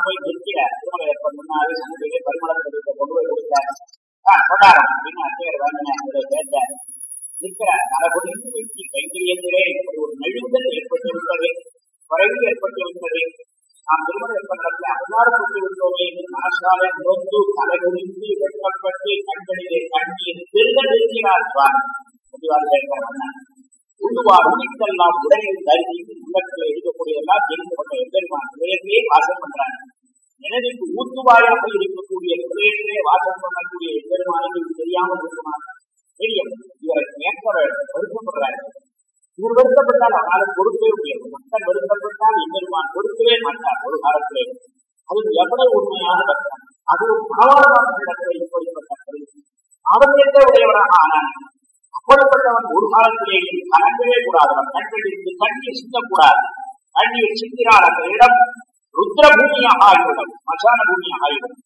போய் நிற்கிறார். திருமலை முன்னாடி சந்தையிலே பரிமளத்தை கொண்டு போய் கொடுத்தார் கொண்டாடம் அப்படின்னு அத்தையர் வாங்கினார் கேட்டார் நிற்கிறார் தலைபுரிந்து வெட்டி கைங்கரியத்திலே இப்படி ஒரு நெழுந்தல் ஏற்பட்டிருப்பது குறைவு ஏற்பட்டிருக்கிறது நாம் திருமண வெப்பநிலத்தில் அவதாரப்பட்டு விட்டோமே என்று மனசாலை நொந்து வெட்டப்பட்டு கண்களிலே கண்ணீர் திருக நிற்கிறார் சுவாமி முடிவாக கேட்கிறார் உள்ளுவார் உயிர்த்தெல்லாம் உடலில் தருகி உள்ளத்தில் இருக்கக்கூடியதெல்லாம் தெரிந்து கொண்ட எம்பெருமான் ஹிரயத்திலே வாசம் பண்றாங்க நினைவுக்கு ஊத்துவாயாக இருக்கக்கூடிய உலகத்திலே வாசம் பண்ணக்கூடிய எம்பெருமானுக்கு தெரியாமல் இருக்குமா? தெரியும். இவரை கேட்க வருத்தப்படுறாரு இவர் வருத்தப்பட்டால் அவனால் கொடுக்கவே முடியாது. மக்கள் வருத்தப்பட்டால் எம்பெருமான் கொடுக்கவே மாட்டார். ஒரு காலத்திலே. அது எவ்வளவு உண்மையான பக்தன் அது ஒரு மனவாளமான இப்படிப்பட்ட அவசியத்தை உடையவராக ஆனான் அப்படிப்பட்டவன் ஒரு காலத்திலேயும் கலங்கவே கூடாதவன் கண்களிலிருந்து கண்ணீர் சிந்தக்கூடாது. கண்ணீர் சிந்தினால் அந்த இடம் ருத்ரபூமியாக ஆகிவிடும். மசான பூமியாக ஆகிவிடும்.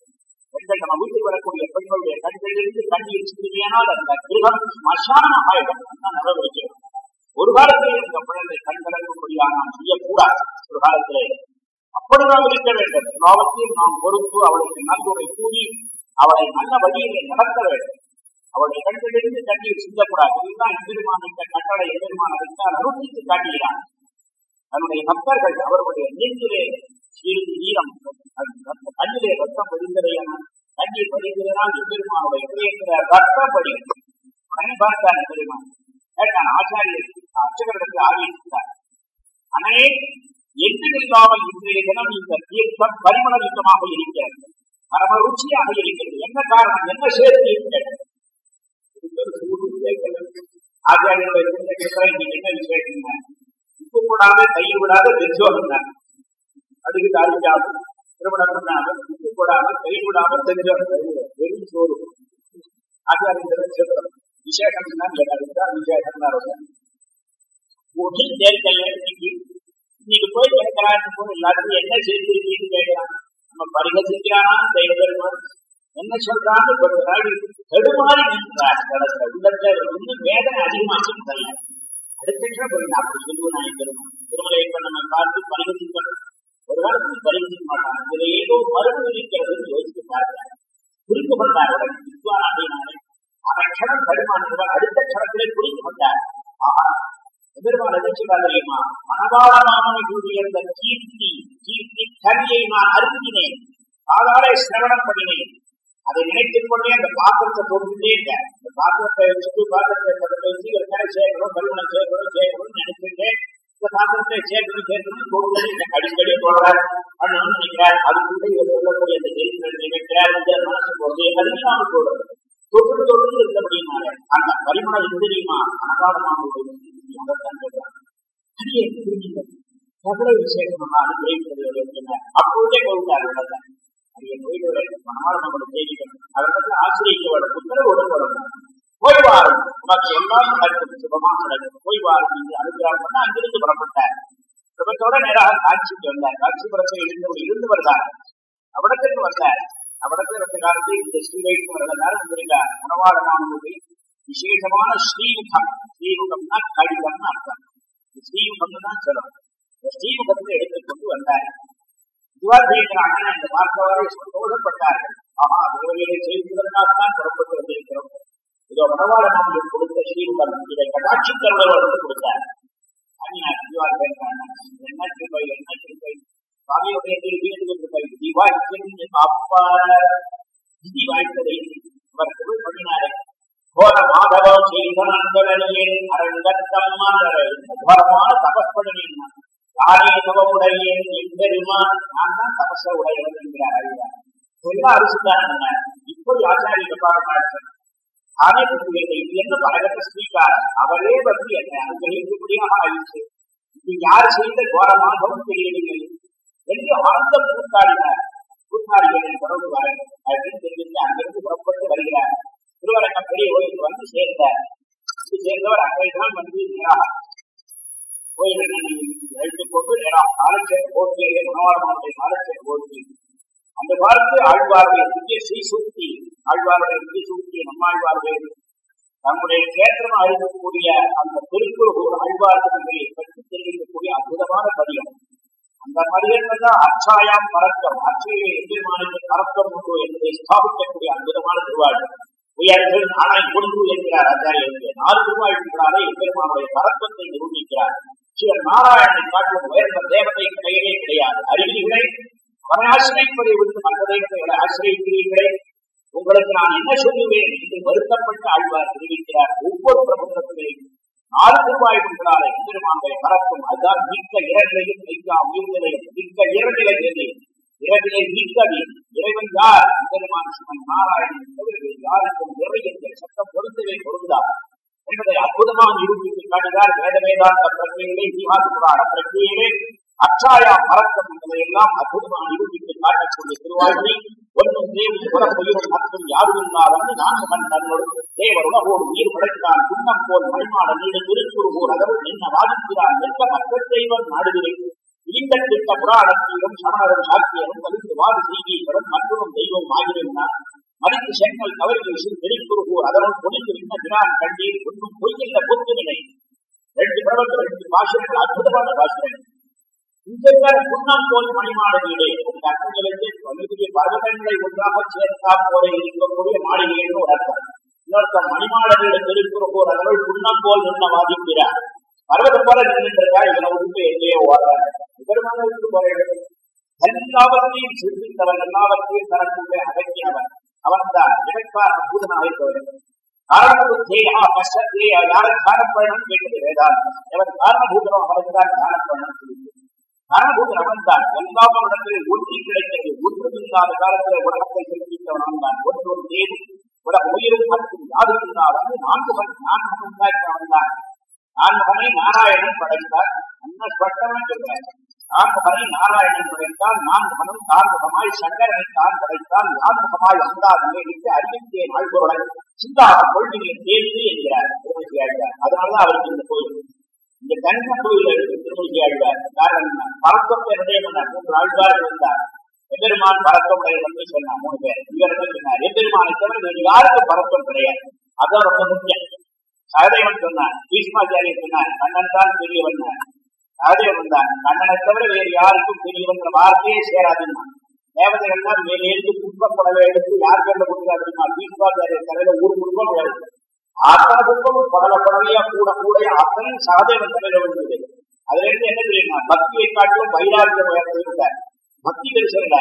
பெண்கள் நம்ம வீட்டுக்கு வரக்கூடிய பெண்களுடைய கண்களிலிருந்து கண்ணீர் சிந்தினால் அந்த கிரகம் மசானமாக ஆகிவிடும். நல்ல விஷயம் ஒரு காலத்திலே இந்த குழந்தை கண்கலக்கும்படியாக நாம் செய்யக்கூடாது. ஒரு காலத்திலே அப்படிதான் இருக்க வேண்டும். எல்லாவற்றையும் நாம் பொறுத்து அவளுக்கு நல்லுரை கூறி அவளை நல்ல வழியிலே நடத்த வேண்டும். அவளுடைய கண்களிலிருந்து கண்ணீர் சிந்தக்கூடாது. இதுதான் எம்பெருமான் இந்த கட்டளை. எம்பெருமான் அதைத்தான் அருட்சித்து காட்டுகிறான் தன்னுடைய பக்தர்கள் அவர்களுடைய நெஞ்சிலே சிறிது ஈரம் கண்ணிலே ரத்தம் படிந்ததையான கண்ணீர் படிந்ததனால் எம்பெருமானுடைய இதயத்தில ரத்தம் படி உடனே பார்த்தார் எம்பெருமான். கேட்டான் ஆச்சாரியர் அர்ச்சகரிடத்தில் ஆவேசித்தார் அனே எண்ணமில்லாமல் இன்றைய தினம் இந்த தீர்த்தம் பரிமளயுத்தமாக இருக்கிறது. பரம ருச்சியாக இருக்கிறது. என்ன காரணம்? என்ன சேர்த்து இருக்கிறது? ஆச்சாரியர்களை நீங்க என்ன விசேஷம் உப்பு போடாத தயிர் விடாத தெரிஞ்சோம் அதுக்கு தாரிக்காம திருமணம் பண்ணாமல் உப்பு போடாம தயிர் விடாம தெரிஞ்சோம் வெறும் சோறு. ஆச்சாரியர்கள் சொல்றோம் விசேஷம் தான் கேட்டாரு விசேஷம் ஒன்றும் சேர்க்கல இன்னைக்கு இன்னைக்கு போய் கேட்கிறான்னு போது எல்லாருக்கும் என்ன சேர்த்திருக்கீங்கன்னு கேட்கிறான் நம்ம பரிகசிக்கிறானா தெய்வம் என்ன சொல்றான்னு கொஞ்ச நாள் தடுமாறி நின்றார் கடற்கரை உள்ளத்துல இன்னும் வேதனை அதிகமாச்சு தரல அடுத்த போய் நான் அப்படி நான் பெருமான் திருமலை இப்ப நம்ம பார்த்து பரிகசிக்கணும் ஒரு காலத்தில் பரிகசிக்க மாட்டான் இதுல ஏதோ மருந்து இருக்கிறது யோசித்து பார்க்கிறார் புரிந்து கொண்டார் வித்வானாடினாலே அந்த அடுத்த க்ஷணத்திலே புரிந்து கொண்டார். ஆஹா எதிர்பார் எதிர்ச்சிகள் தெரியுமா மனபாலமாமனை கூடிய அந்த கீர்த்தி கீர்த்தி கவியை நான் அருந்தினேன். காதாலே சிரவணம் பண்ணினேன். அதை நினைத்துக் கொண்டே அந்த பாத்திரத்தை போட்டுட்டே இருக்க இந்த பாத்திரத்தை வச்சுட்டு பாத்திரத்தை பக்கத்தை வச்சு ஒரு சேர்க்கணும் பருவனம் சேர்க்கணும் சேர்க்கணும்னு நினைச்சுட்டு இந்த பாத்திரத்தை சேர்க்கணும் சேர்க்கணும் தோல்வி அடிக்கடி சொல்றார் பண்ணணும்னு நினைக்கிறார் அதுக்குள்ள இவர் சொல்லக்கூடிய அந்த சரித்திரம் நினைக்கிறார் இந்த மனசு போறது அது இல்லாம சொல்றது தொற்று தொற்று இருக்க அந்த பரிமளம் எது தெரியுமா ஒரு அதைத்தான் சகல விசேஷமா அது அப்பொழுதே கொடுத்தார் விடத்தான் நம்மளோட செய்திகள் அவர்களுக்கு ஆசிரியர்களோட உத்தரவோடு சொல்லணும் போய் உனக்கு எல்லாம் நடக்கும் சுபமா நடக்கும் போய் என்று அனுப்பினார் பண்ண அங்கிருந்து புறப்பட்டார் சுபத்தோட நேராக காட்சிக்கு வந்தார் காட்சிபுரத்தில் இருந்து இருந்து வருகிறார் அவிடத்திற்கு வந்தார் அவிடத்தில் இருந்த காலத்தில் இந்த ஸ்ரீவைக்கு வருகிறார் வந்திருக்கார் உணவாளனானது விசேஷமான ஸ்ரீமுகம் ஸ்ரீமுகம்னா கடிதம்னு அர்த்தம் ஸ்ரீமுகம் தான் சொல்லணும் இந்த ஸ்ரீமுகத்தை எடுத்துக்கொண்டு வந்தார் சிவாஜிக்கிறாங்க இந்த பார்த்தவாறு சந்தோஷப்பட்டார்கள் ஆஹா தேவதையை செய்வதற்காகத்தான் புறப்பட்டு வந்திருக்கிறோம் இதோ வடவாட நாமளுக்கு கொடுத்த ஸ்ரீமுகம் இதை கடாட்சி தருவதற்கு கொடுத்தார் அந்நியார் சிவாஜி கேட்கிறாங்க என்ன கிருபை என்ன கிருபை சுவாமியுடைய திருவியது கிருபை திவாய்க்கின் அப்பா நிதி வாய்ப்பதை அவர் பொருள் பண்ணினாரே கோர மாதவம் செய்த நண்பர்களே அரங்கத்தம் கோரமான தபஸ் பண்ணினார் யாரே தவமுடைய எம்பெருமான் நான் தான் தபச உடையவன் என்கிறார் அறிவார் எல்லாம் அரிசிதான் இப்படி ஆச்சாரிய பாடமாற்றம் தானே புத்தியத்தை இது என்ன பழகத்த ஸ்ரீகாரம் அவரே வந்து என்னை அனுகிரகிக்கும்படியாக ஆயிடுச்சு இது யார் செய்த கோரமாகவும் தெரியவில்லை. என்று ஆனந்தம் கூத்தாடினார் கூத்தாடிகளின் தொடர்பு வர அப்படின்னு தெரிவித்து அங்கிருந்து புறப்பட்டு வருகிறார். திருவரங்க பெரிய கோயிலுக்கு வந்து சேர்ந்தார். வந்து சேர்ந்தவர் அன்றைதான் வந்து நேராக கோயிலை வைத்துக் கொண்டு நேராக காலட்சேப போட்டியை உணவாளமானத்தை காலட்சேப போட்டி. அந்த காலத்து ஆழ்வார்கள் இங்கே ஸ்ரீ சூக்தி ஆழ்வார்கள் ஸ்ரீ சூக்தி நம்மாழ்வார்கள். தம்முடைய கேத்திரம் அறிவிக்கக்கூடிய அந்த திருக்குறள் ஆழ்வார்களை பற்றி தெரிவிக்கக்கூடிய அற்புதமான பதியம் அந்த பதியத்தில் தான் அச்சாயாம் பறக்கம் அச்சையை எதிர்மானுக்கு பறக்கம் உண்டோ என்பதை ஸ்தாபிக்கக்கூடிய அற்புதமான திருவாழ்வு உயர்கள் நானாய் கொண்டு என்கிறார் ஆச்சாரியர்கள் நாலு திருவாழ்வுகளாலே எந்திரமானுடைய பறக்கத்தை நிரூபிக்கிறார். சிவன் நாராயணனை காட்டும் உயர்ந்த தேவதை கிடையவே கிடையாது. அறிவிகளை அவனை ஆசிரியப்பதை விட்டு மற்ற தெய்வங்களை ஆசிரியக்கிறீர்களே. உங்களுக்கு நான் என்ன சொல்லுவேன்? என்று வருத்தப்பட்டு ஆழ்வார் தெரிவிக்கிறார். ஒவ்வொரு பிரபந்தத்திலையும் நாலு திருவாய்ப்புகளாலே எம்பெருமான்களை பறக்கும். அதுதான் மிக்க இரண்டிலையும் மிக்க உயிர்நிலையும். மிக்க இரண்டிலை நிலை இரண்டிலை மிக்கது இறைவன் யார்? எம்பெருமான் சிவன் நாராயணன் தவிர யாருக்கும் இறை என்ற சட்டம் பொருந்தவே பொருந்தார் என்பதை அற்புதமாக நிரூபித்து காட்டினார் வேத வேதாந்த பிரச்சனைகளை இதிகாச புராண பிரச்சனைகளே அச்சாயா பறக்கம் என்பதையெல்லாம் அற்புதமாக நிரூபித்து காட்டக்கூடிய திருவாழ்வை ஒன்றும் தேவி புறப்பொழியும் மற்றும் யாரும் இல்லாதவன் நான்கு தன்னோடு தேவர் ஓர் உயிர் படைத்தான் குன்னம் போல் மணிமாட நீடு திருக்குறுகூர் அதவு என்ன வாதிக்கிறான் எந்த மக்கள் தெய்வம் நாடுகிறேன் இலிங்கத்திட்ட புராணத்திலும் சமணரும் சாக்கியரும் கவித்து வாதி செய்திகளும் மற்றொரும் தெய்வம் ஆகியிருந்தான் மதித்து செங்கல் கவரில் விசில் திருக்குறுகூர் அதனுள் பொழிந்து நின்ற பிரான் கண்டீர் ஒன்றும் பொய்யில்ல பொத்துவினை ரெண்டு பிரபந்த ரெண்டு பாஷைகள் அற்புதமான பாஷைகள். இந்த குன்னம் போல் மணிமாட வீடு அந்த அர்த்தங்களுக்கு ஒன்றாக சேர்த்தா போல இருக்கக்கூடிய மாளிகைன்னு ஒரு அர்த்தம். இன்னொருத்தர் மணிமாட வீடு ஒரு அதனுள் புண்ணம் போல் நின்ன வாதிக்கிறார். பர்வதம் போல நின்றுருக்கா இவனை விட்டு எங்கேயோ ஓடுறாங்க பெருமான விட்டு எல்லாவற்றையும் சிந்தித்தவன் எல்லாவற்றையும் தரக்கூடிய அடக்கியவன் அவன். தான் இடைக்கார அற்புதனாக இருப்பவன். காரணபுத்தேயா கஷ்டத்தை யாரை காணப்படணும் கேட்டது வேதாந்தம். எவன் காரணபூதனம் அவனுக்குதான் காணப்படணும் சொல்லிட்டு அவன் தான் எல்லாமும் இடங்களில் ஒன்றி கிடைத்தது. ஒன்றும் இல்லாத காலத்தில் உலகத்தை செலுத்தித்தவன் தான் ஒன்று தேவி உலக உயிரும் மற்றும் யாரும் இல்லாத நான்கு நான்கு உண்டாக்கி அவன் தான் நான்முகனை நாராயணன் படைத்தார். என்ன ஸ்பஷ்டமாக சொல்றார் நான்முகனை நாராயணன் படைத்தால் நான்முகனும் தான்முகமாய் சங்கரனை தான் படைத்தால் நான்முகமாய் அந்தாதியை விட்டு அறிவித்தே நாள்பொருளை சிந்தா கொள்கையை தேர்ந்து என்கிறார். அதனாலதான் அவருக்கு இந்த கோயில். இந்த கண்ட கோயில் இருக்கு திருமதி ஆழ்வார் காரணம் பழக்கத்தை ஹிருதயம் மூன்று ஆழ்வார் இருந்தார். எம்பெருமான் பறக்கம் சொன்னார் மூணு பேர். இவர் சொன்னார்? எம்பெருமானை தவிர வேறு யாருக்கும் பறக்கம் கிடையாது. அதான் ரொம்ப முக்கியம் சகதேவன் சொன்னான் பீஷ்மாச்சாரியர் சொன்னார் கண்ணன் தான் பெரியவன் சகதேவன் தான் கண்ணனை தவிர வேறு யாருக்கும் பெரியவன்ற வார்த்தையே சேராதுன்னா தேவதைகள் தான் மேலே இருந்து புஷ்பப்படவை எடுத்து யார் பேர்ல கொடுக்குறா அப்படின்னா பீஷ்மாச்சாரியர் தலையில ஒரு குடும்பம் விழுது அத்தனை படல படலையா கூட கூட அத்தனை சகதேவன் தலையில விழுந்தது அதுல இருந்து என்ன தெரியுமா? பக்தியை காட்டிலும் வைராக்கியம் உயர்ந்திருந்தார் பக்தி பெருசல்ல.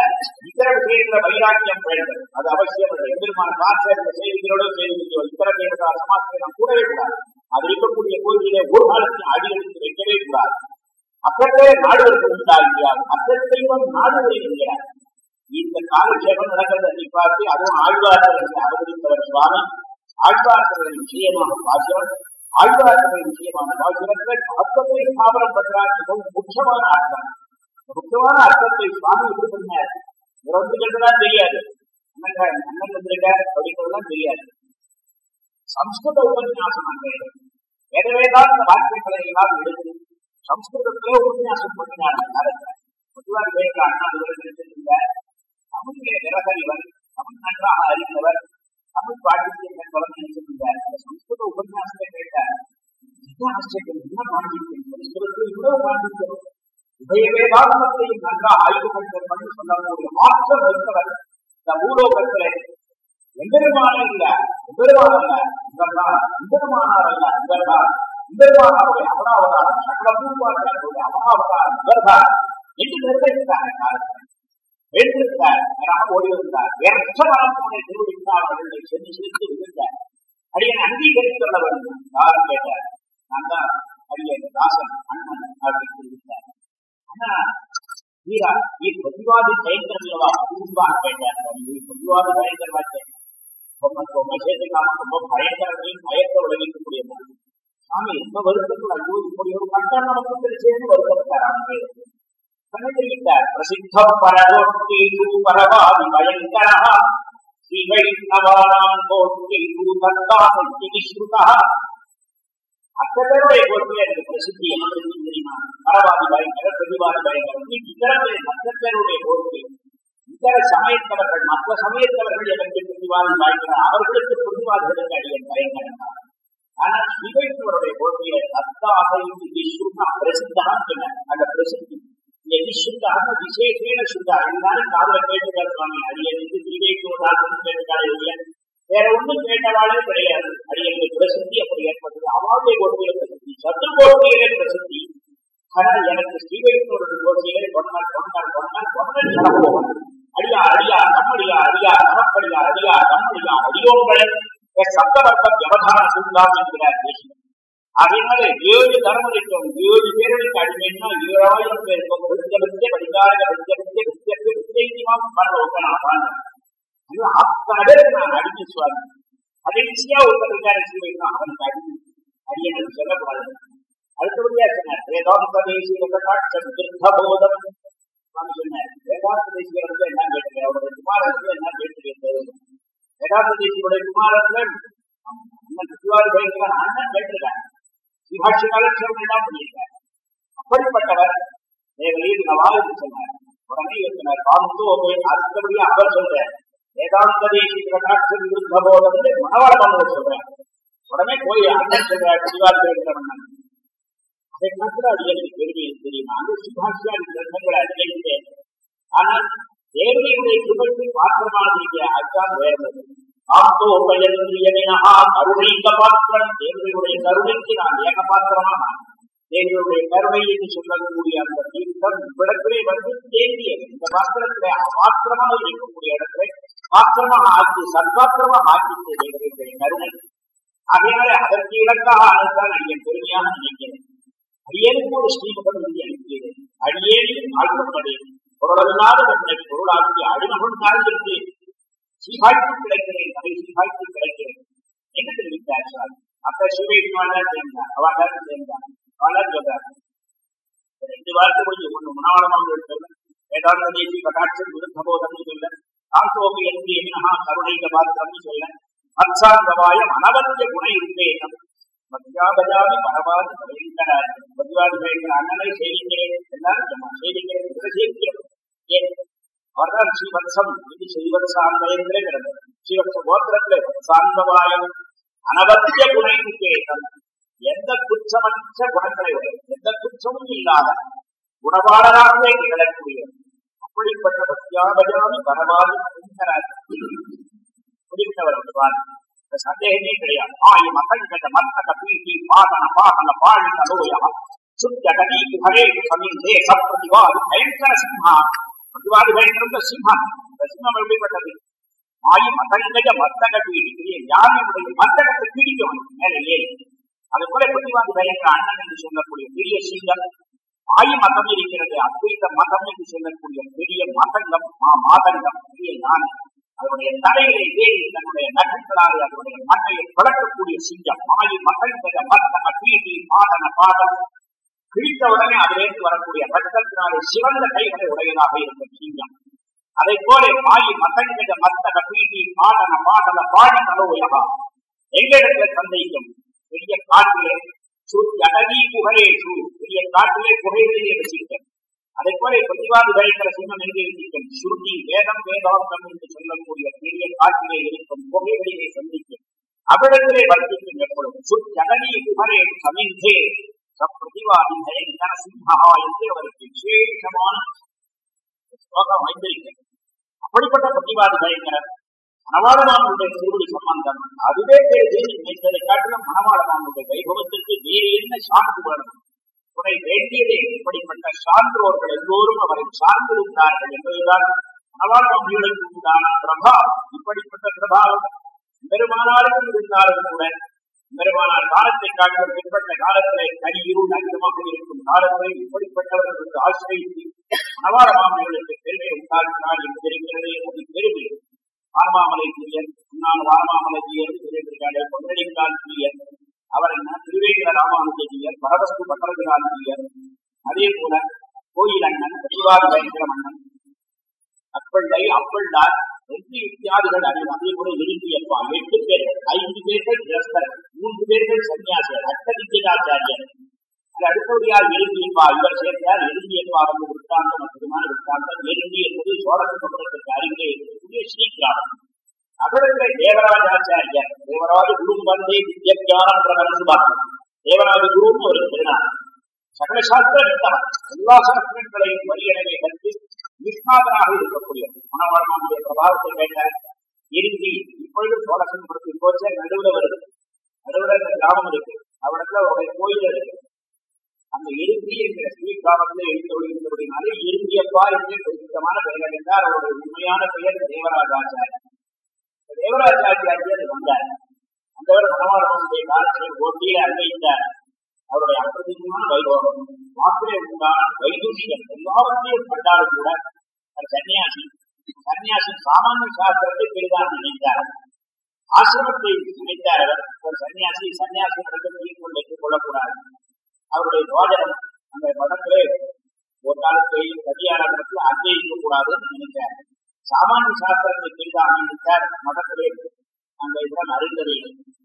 இத்தர விஷயத்துல வைராக்கியம் வேண்டும் அது அவசியம் இல்லை. எம்பெருமான காற்ற செய்திகளோட செய்திகளோ இத்தர தேவதா சமாஸ்திரம் கூடவே கூடாது. அது இருக்கக்கூடிய கோயிலே ஒரு காலத்தில் அடியெடுத்து வைக்கவே கூடாது. அக்கத்தே நாடுகளுக்கு உண்டாகிறார் அக்கத்தையும் நாடுகளை என்கிறார் இந்த காலட்சேபம் நடக்கிறது. பார்த்து அதுவும் ஆழ்வார்கள் அவதரித்தவர் சுவாமி ஆழ்வார்களின் விஷயமான பாசுரம் ஆழ்வார்களின் விஷயமான பாசுரத்தை அர்த்தத்தை ஸ்தாபனம் பண்றார் மிகவும் முக்கியமான அர்த்தம். முக்கியமான அர்த்தத்தை சுவாமி எப்படி பண்ணார் இறந்துகள் தெரியாது. அண்ணன் அண்ணன் வந்திருக்கார் படிக்கிறதுலாம் தெரியாது. சம்ஸ்கிருத உபன்யாசம் அன்றைய எனவேதான் இந்த வாக்கியங்களை எல்லாம் எடுத்து சம்ஸ்கிருதத்திலே உபன்யாசம் பண்ணினார். பொதுவாக வேற அண்ணா விவரங்கள் தமிழிலே நிரகரிவர் தமிழ் நன்றாக அறிந்தவர் தமிழ் பாண்டித்யம் தொடர்ந்து சொல்லுகிறார் இந்த சம்ஸ்கிருத உபன்யாசத்தை கேட்டார் என்ன ஆச்சரியம் என்ன பாண்டித்யம் இவ்வளவு பாண்டித்யம் இவையவே வேதாந்தத்தையும் நன்றாக ஆய்வு பண்ணி சொல்லக்கூடிய வைத்தவர் இந்த பூலோகத்திலே. எம்பெருமான இல்ல எம்பெருமான அல்ல இவர்தான். எம்பெருமானார் அல்ல இவர்தான். எம்பெருமானாருடைய அவராவதாரம் சகல பூர்வாச்சாரியுடைய அவராவதாரம் இவர்தான் என்று நிர்ணயித்தார் காலத்தில் எழுந்திருக்கிறார் வராமல் ஓடி வந்தார் எற்ற வரம் வேண்டும் யாரும் கேட்டார். நான் தான் தாசன் அண்ணன் அப்படின்னு நீ பிரதிவாதி சயங்கரவா குடும்பா நீ பிரதிவாதி சயங்கரவா கேட்டார் ரொம்ப ரொம்ப பயங்கரத்தையும் பயத்தை விளைவிக்கக்கூடிய சாமி ரொம்ப வருத்தத்தில் ஒரு கட்டம் நமக்கு தெரிச்சேன்னு வருத்தப்பட்டார். அவன் கண்ணகிரித்தார் பிரசித்த பரதோட்டி பரவாதி பயங்கர ஸ்ரீ வைஷ்ணவானாம் கோட்டீரு தத்தாசக்தி விஸ்ருதா அத்தகைய பொறுப்பில் எனக்கு பிரசித்தி என்ன தெரியுமா பரவாதி பயங்கர பிரதிவாதி பயங்கரம் இத்தரத்தை மற்றவருடைய பொறுப்பு இதர சமயத்தவர்கள் மற்ற சமயத்தவர்கள் எனக்கு பிரதிவாதி பயங்கர அவர்களுக்கு பிரதிவாதிகளுக்கு அடியன் பயங்கரம் ஆனால் ஸ்ரீவைஷ்ணவருடைய பொறுப்பில தத்தாசை விஸ்ருதா பிரசித்தான் சொன்ன அந்த பிரசித்தி இந்த விசுத்தாக விசேஷேன சுத்தா இருந்தாலும் காதல கேட்டுக்கார் சுவாமி அடியனுக்கு ஸ்ரீவைஷ்ணவதாசன் கேட்டுக்காரு இல்லையா வேற ஒன்றும் கேட்டவாளே கிடையாது அடியனுக்கு பிரசித்தி அப்படி ஏற்பட்டது அவாவுடைய கோட்டையில பிரசித்தி சத்ரு கோட்டையிலே பிரசித்தி ஆனால் எனக்கு ஸ்ரீவைஷ்ணவருடைய கோட்டையிலே கொண்டார் கொண்டார் கொண்டார் கொண்டார் சரப்போவன் அடியா அடியா நம்மடியா அடியா நமப்படியா அடியா நம்மடியா அடியோங்களே சப்தவர்க்கம் எவதான சுல்லாம் என்கிறார் தேசியம் அதனால ஏழு தரம் இருக்கும் ஏழு பேருக்கு அடிமைன்னா ஏழாயிரம் பேர். வித்திய வித்திய படிக்காரக வித்திய வித்திய வித்திய வித்தியமா பண்ண ஒப்பனான் அத்தனை பேருக்கு நான் அடிச்சு சுவாமி. கடைசியா ஒருத்தருக்கார அவனுக்கு அடி அடியனுக்கு சொல்லக்கூடாது அடுத்தபடியா சொன்னார் வேதாந்த தேசிய கட்டாட்சம் சொன்னேன் வேதாந்த தேசியருக்கு என்ன கேட்டது அவருடைய குமாரத்துக்கு என்ன கேட்டது வேதாந்த தேசியோட குமாரர்கள் அண்ணன் சிவாஜி அண்ணன் கேட்டிருக்காங்க விபாட்சி காலட்சேபம் எல்லாம் பண்ணியிருக்கார் அப்படிப்பட்டவர் தேவையில் நவாலுக்கு சொன்னார். உடனே இருக்கிறார் காந்தோ அடுத்தபடியா அவர் சொல்றார். வேதாந்த தேசிய கட்டாட்சம் விருத்த போதம் சொல்றேன் சொல்றார். உடனே போய் அண்ணன் சொல்றார் சிவாஜி இருக்கிறவன் அதை மாத்திர அடிகளுக்கு பெருமை தெரியுமா. அந்த சுபாஷியாதி கிரந்தங்களை அடிக்கிறேன் ஆனால் தேவையுடைய சுபத்தை மாத்திரமாக இருக்கிற அதுதான் வேறு. ஆப்தோ கருணைக்க பாத்திரம் தேவனுடைய கருணைக்கு நான் ஏக பாத்திரமாக தேவனுடைய கருணை என்று சொல்லக்கூடிய அந்த தீர்த்தம் இவ்விடத்திலே வந்து தேங்கியது இந்த பாத்திரத்திலே பாத்திரமாக இருக்கக்கூடிய இடத்திலே பாத்திரமாக ஆக்கி சர்வாத்திரமாக ஆக்கி தேவனுடைய கருணை ஆகையால அதற்கு இலக்காக அதைத்தான் ஐயன் பெருமையாக நினைக்கிறேன் அடியேனுக்கு ஒரு ஸ்ரீமுகம் என்று அனுப்பியது அடியேன் ஆழ்வப்படேன் பொருளல்லாத தன்னை பொருளாக்கி அடிமகன் சார்ந்திருக்கிறேன் சீகாய்க்கு கிடைக்கிறேன் அதை சீகாய்க்கு கிடைக்கிறேன் என்ன தெரிவித்தார்? சார் அப்ப சிவபெருமான் சேர்ந்தார் அவள் சேர்ந்தார் அவள் சொல்றாரு. ரெண்டு வார்த்தை முடிஞ்சு ஒண்ணு முனாவளமாக இருக்கிறது வேதாந்த தேசி கடாட்சம் விருத்த போதம்னு சொல்ல காந்தோபி என்று என்ன கருணைக பாத்திரம்னு சொல்ல மத்சாந்தவாயம் அனவத்திய குண இருந்தேனம் மத்தியாபஜாமி பரவாது பரிந்தனர் பதிவாதி பயங்கர அண்ணனை செய்திங்களே எல்லாரும் செய்திங்களே செய்கிறேன் ஏன்? அவர்தான் ஸ்ரீவத்சம் இது ஸ்ரீவத்சாந்தயத்திலே கிடந்தது ஸ்ரீவத்ச கோத்திரத்திலே சாந்தவாயம் அனவத்திய குணைக்கேதம் எந்த குற்றமற்ற குணங்களை உடைய எந்த குற்றமும் இல்லாத குணபாளராகவே நிகழக்கூடிய அப்படிப்பட்ட பத்தியாபஜாமி பரவாது குறிப்பிட்டவர் வருவார் சந்தேகமே கிடையாது. ஆய் மக்கள் மத்தக பீட்டி பாதன பாதன பாழின லோயா சுத்த கடி ஹரே சமீந்தே சப்ரதிவாதி பயங்கர சிம்ஹா. பிரதிவாதி பயங்கரம் சிம்மம் இந்த சிம்மம் எப்படிப்பட்டது ஆயி மதங்கஜ மத்தக பீடிக்கிறிய யாருடைய மத்தகத்தை பிடிக்கும் மேலே ஏறி அது போல பிரதிவாதி பயங்கர அண்ணன் என்று சொல்லக்கூடிய பெரிய சிங்கம் ஆயி மதம் இருக்கிறது அத்வைத மதம் என்று சொல்லக்கூடிய பெரிய மதங்கம் மா- மாதங்கம் பெரிய யானை அதனுடைய தலையிலே ஏறி தன்னுடைய நகங்களாலே அதனுடைய மண்ணையை பிளக்கக்கூடிய சிங்கம் ஆயி மதங்கிற மத்தன பீடி மாதன பாதம் கிழித்த உடனே அதிலிருந்து வரக்கூடிய ரத்தத்தினாலே சிவந்த கைகளை உடையதாக இருக்கும் சிங்கம் அதை போல மாயி மதங்கிற மத்தக பீதி பாடன பாடல பாடி தலோயகா எங்களிடத்துல சந்தேகம் பெரிய காட்டிலே அடவி புகழேசு பெரிய காட்டிலே புகைகளிலே வச்சிருக்கேன். அதை போல பிரதிவாதி பயங்கர சின்னம் எங்கே இருக்கும் சுருதி வேதம் வேதாந்தம் என்று சொல்லக்கூடிய பெரிய காட்டிலே இருக்கும் புகைகளிலே சந்திக்கும் அவ்விடத்திலே வர்த்திக்கும் எப்பொழுதும். சுற்றடவி புகழே சமிந்தே. சப்பிரதிவாதி நரசிம்ஹா என்று அவருக்கு விசேஷமான ஸ்லோகம் வைத்திருக்கிறது. அப்படிப்பட்ட பிரதிவாதி பயங்கரர் திருவடி சம்பந்தம். அதுவே பேரு நினைத்ததை காட்டிலும் மணவாளமானுடைய வைபவத்திற்கு வேறு என்ன சான்று வேணும் உடை வேண்டியதே இப்படிப்பட்ட சான்றோர்கள் எல்லோரும் அவரை சார்ந்திருந்தார்கள் என்பதுதான் மணவாளமானுகளுக்கு உண்டான பிரபாவம் இப்படிப்பட்ட பிரபாவம் பெருமானாருக்கு இருந்தாலும் கூட பெருமானார் காலத்தை காட்டிலும் பின்பற்ற காலத்திலே கரியிருள் அதிகமாக இருக்கும் காலத்தை இப்படிப்பட்டவர்களுக்கு ஆசிரியத்து மணவாளமானுகளுக்கு பெருமை உண்டாக்கினார் என்று தெரிகிறது அது பெருமை. வாரமாமலை பிரியன் முன்னாள் வானமாமலை பிரியன் சொல்லியிருக்காரு பொன்னடிக்கால் பிரியன் அவர் என்ன? திருவேங்கர ராமானுஜியர் பரவஸ்து பட்டரகிரான் பிரியர் அதே போல கோயில் அண்ணன் பிரதிவாத பயங்கரம் அண்ணன் அப்பள்ளை அப்பள்ளார் ரெண்டு இத்தியாதிகள் அறியும். அதே போல இருந்தியப்பா எட்டு பேர் ஐந்து பேர்கள் கிரஸ்தர் மூன்று பேர்கள் சன்னியாசர் அட்டதித்யாச்சாரியர் அடுத்தபடியால் எழுந்தியப்பா இவர் சேர்ந்தார் எழுந்தியப்பா வந்து விற்காந்தம் அற்புதமான விற்காந்தம் எழுந்தி என்பது சோழசமுத்திரத்திற்கு அருகே இருக்கக்கூடிய ஸ்ரீகிராமம். அவருடைய தேவராஜாச்சாரியர் தேவராஜ குரு வந்தே வித்யானம் பிரகரசுபார் தேவராஜ குருன்னு ஒரு திருநாள் சகல சாஸ்திர வித்தவர் எல்லா சாஸ்திரங்களையும் வரியடவே கற்று நிஷ்ணாதனாக இருக்கக்கூடிய மனவாழ்மாவுடைய பிரபாவத்தை கேட்டார் இறுதி இப்பொழுது சோழசமுத்திரத்தில் போச்ச நடுவில் வருது. நடுவில் இந்த கிராமம் இருக்கு. அவரிடத்துல அவருடைய கோயில் இருக்கு. அந்த இறுதி என்கிற ஸ்ரீ கிராமத்தில் எழுந்து ஒழுங்கினாலே இறுதியப்பா என்று குறிப்பிட்டமான பெயர் அடைந்தார். அவருடைய உண்மையான பெயர் தேவராஜாச்சாரியர் தேவராஜாச்சாரியர் வந்தார். அந்தவர் மனவாளனுடைய காலத்தை ஓட்டியே அன்வைத்தார் அவருடைய அப்பிரதிகமான வைபவம் மாத்திரை உண்டான வைதுஷ்யம் எல்லாவற்றையும் கண்டாலும் கூட. சன்னியாசி. சன்னியாசி சாமானிய சாஸ்திரத்தை பெரிதாக நினைத்தார். ஆசிரமத்தை நினைத்தார் அவர். ஒரு சன்னியாசி சன்னியாசி நடக்கத்தையும் கொண்டு வைத்துக் கொள்ளக்கூடாது. அவருடைய போஜனம் அந்த மடத்திலே ஒரு காலத்தை கதியாரத்தில் அங்கீகரிக்க கூடாதுன்னு நினைத்தார். சாமானிய சாஸ்திரத்தை பெரிதாக நினைத்தார். மடத்திலே அந்த இடம் அறிந்ததை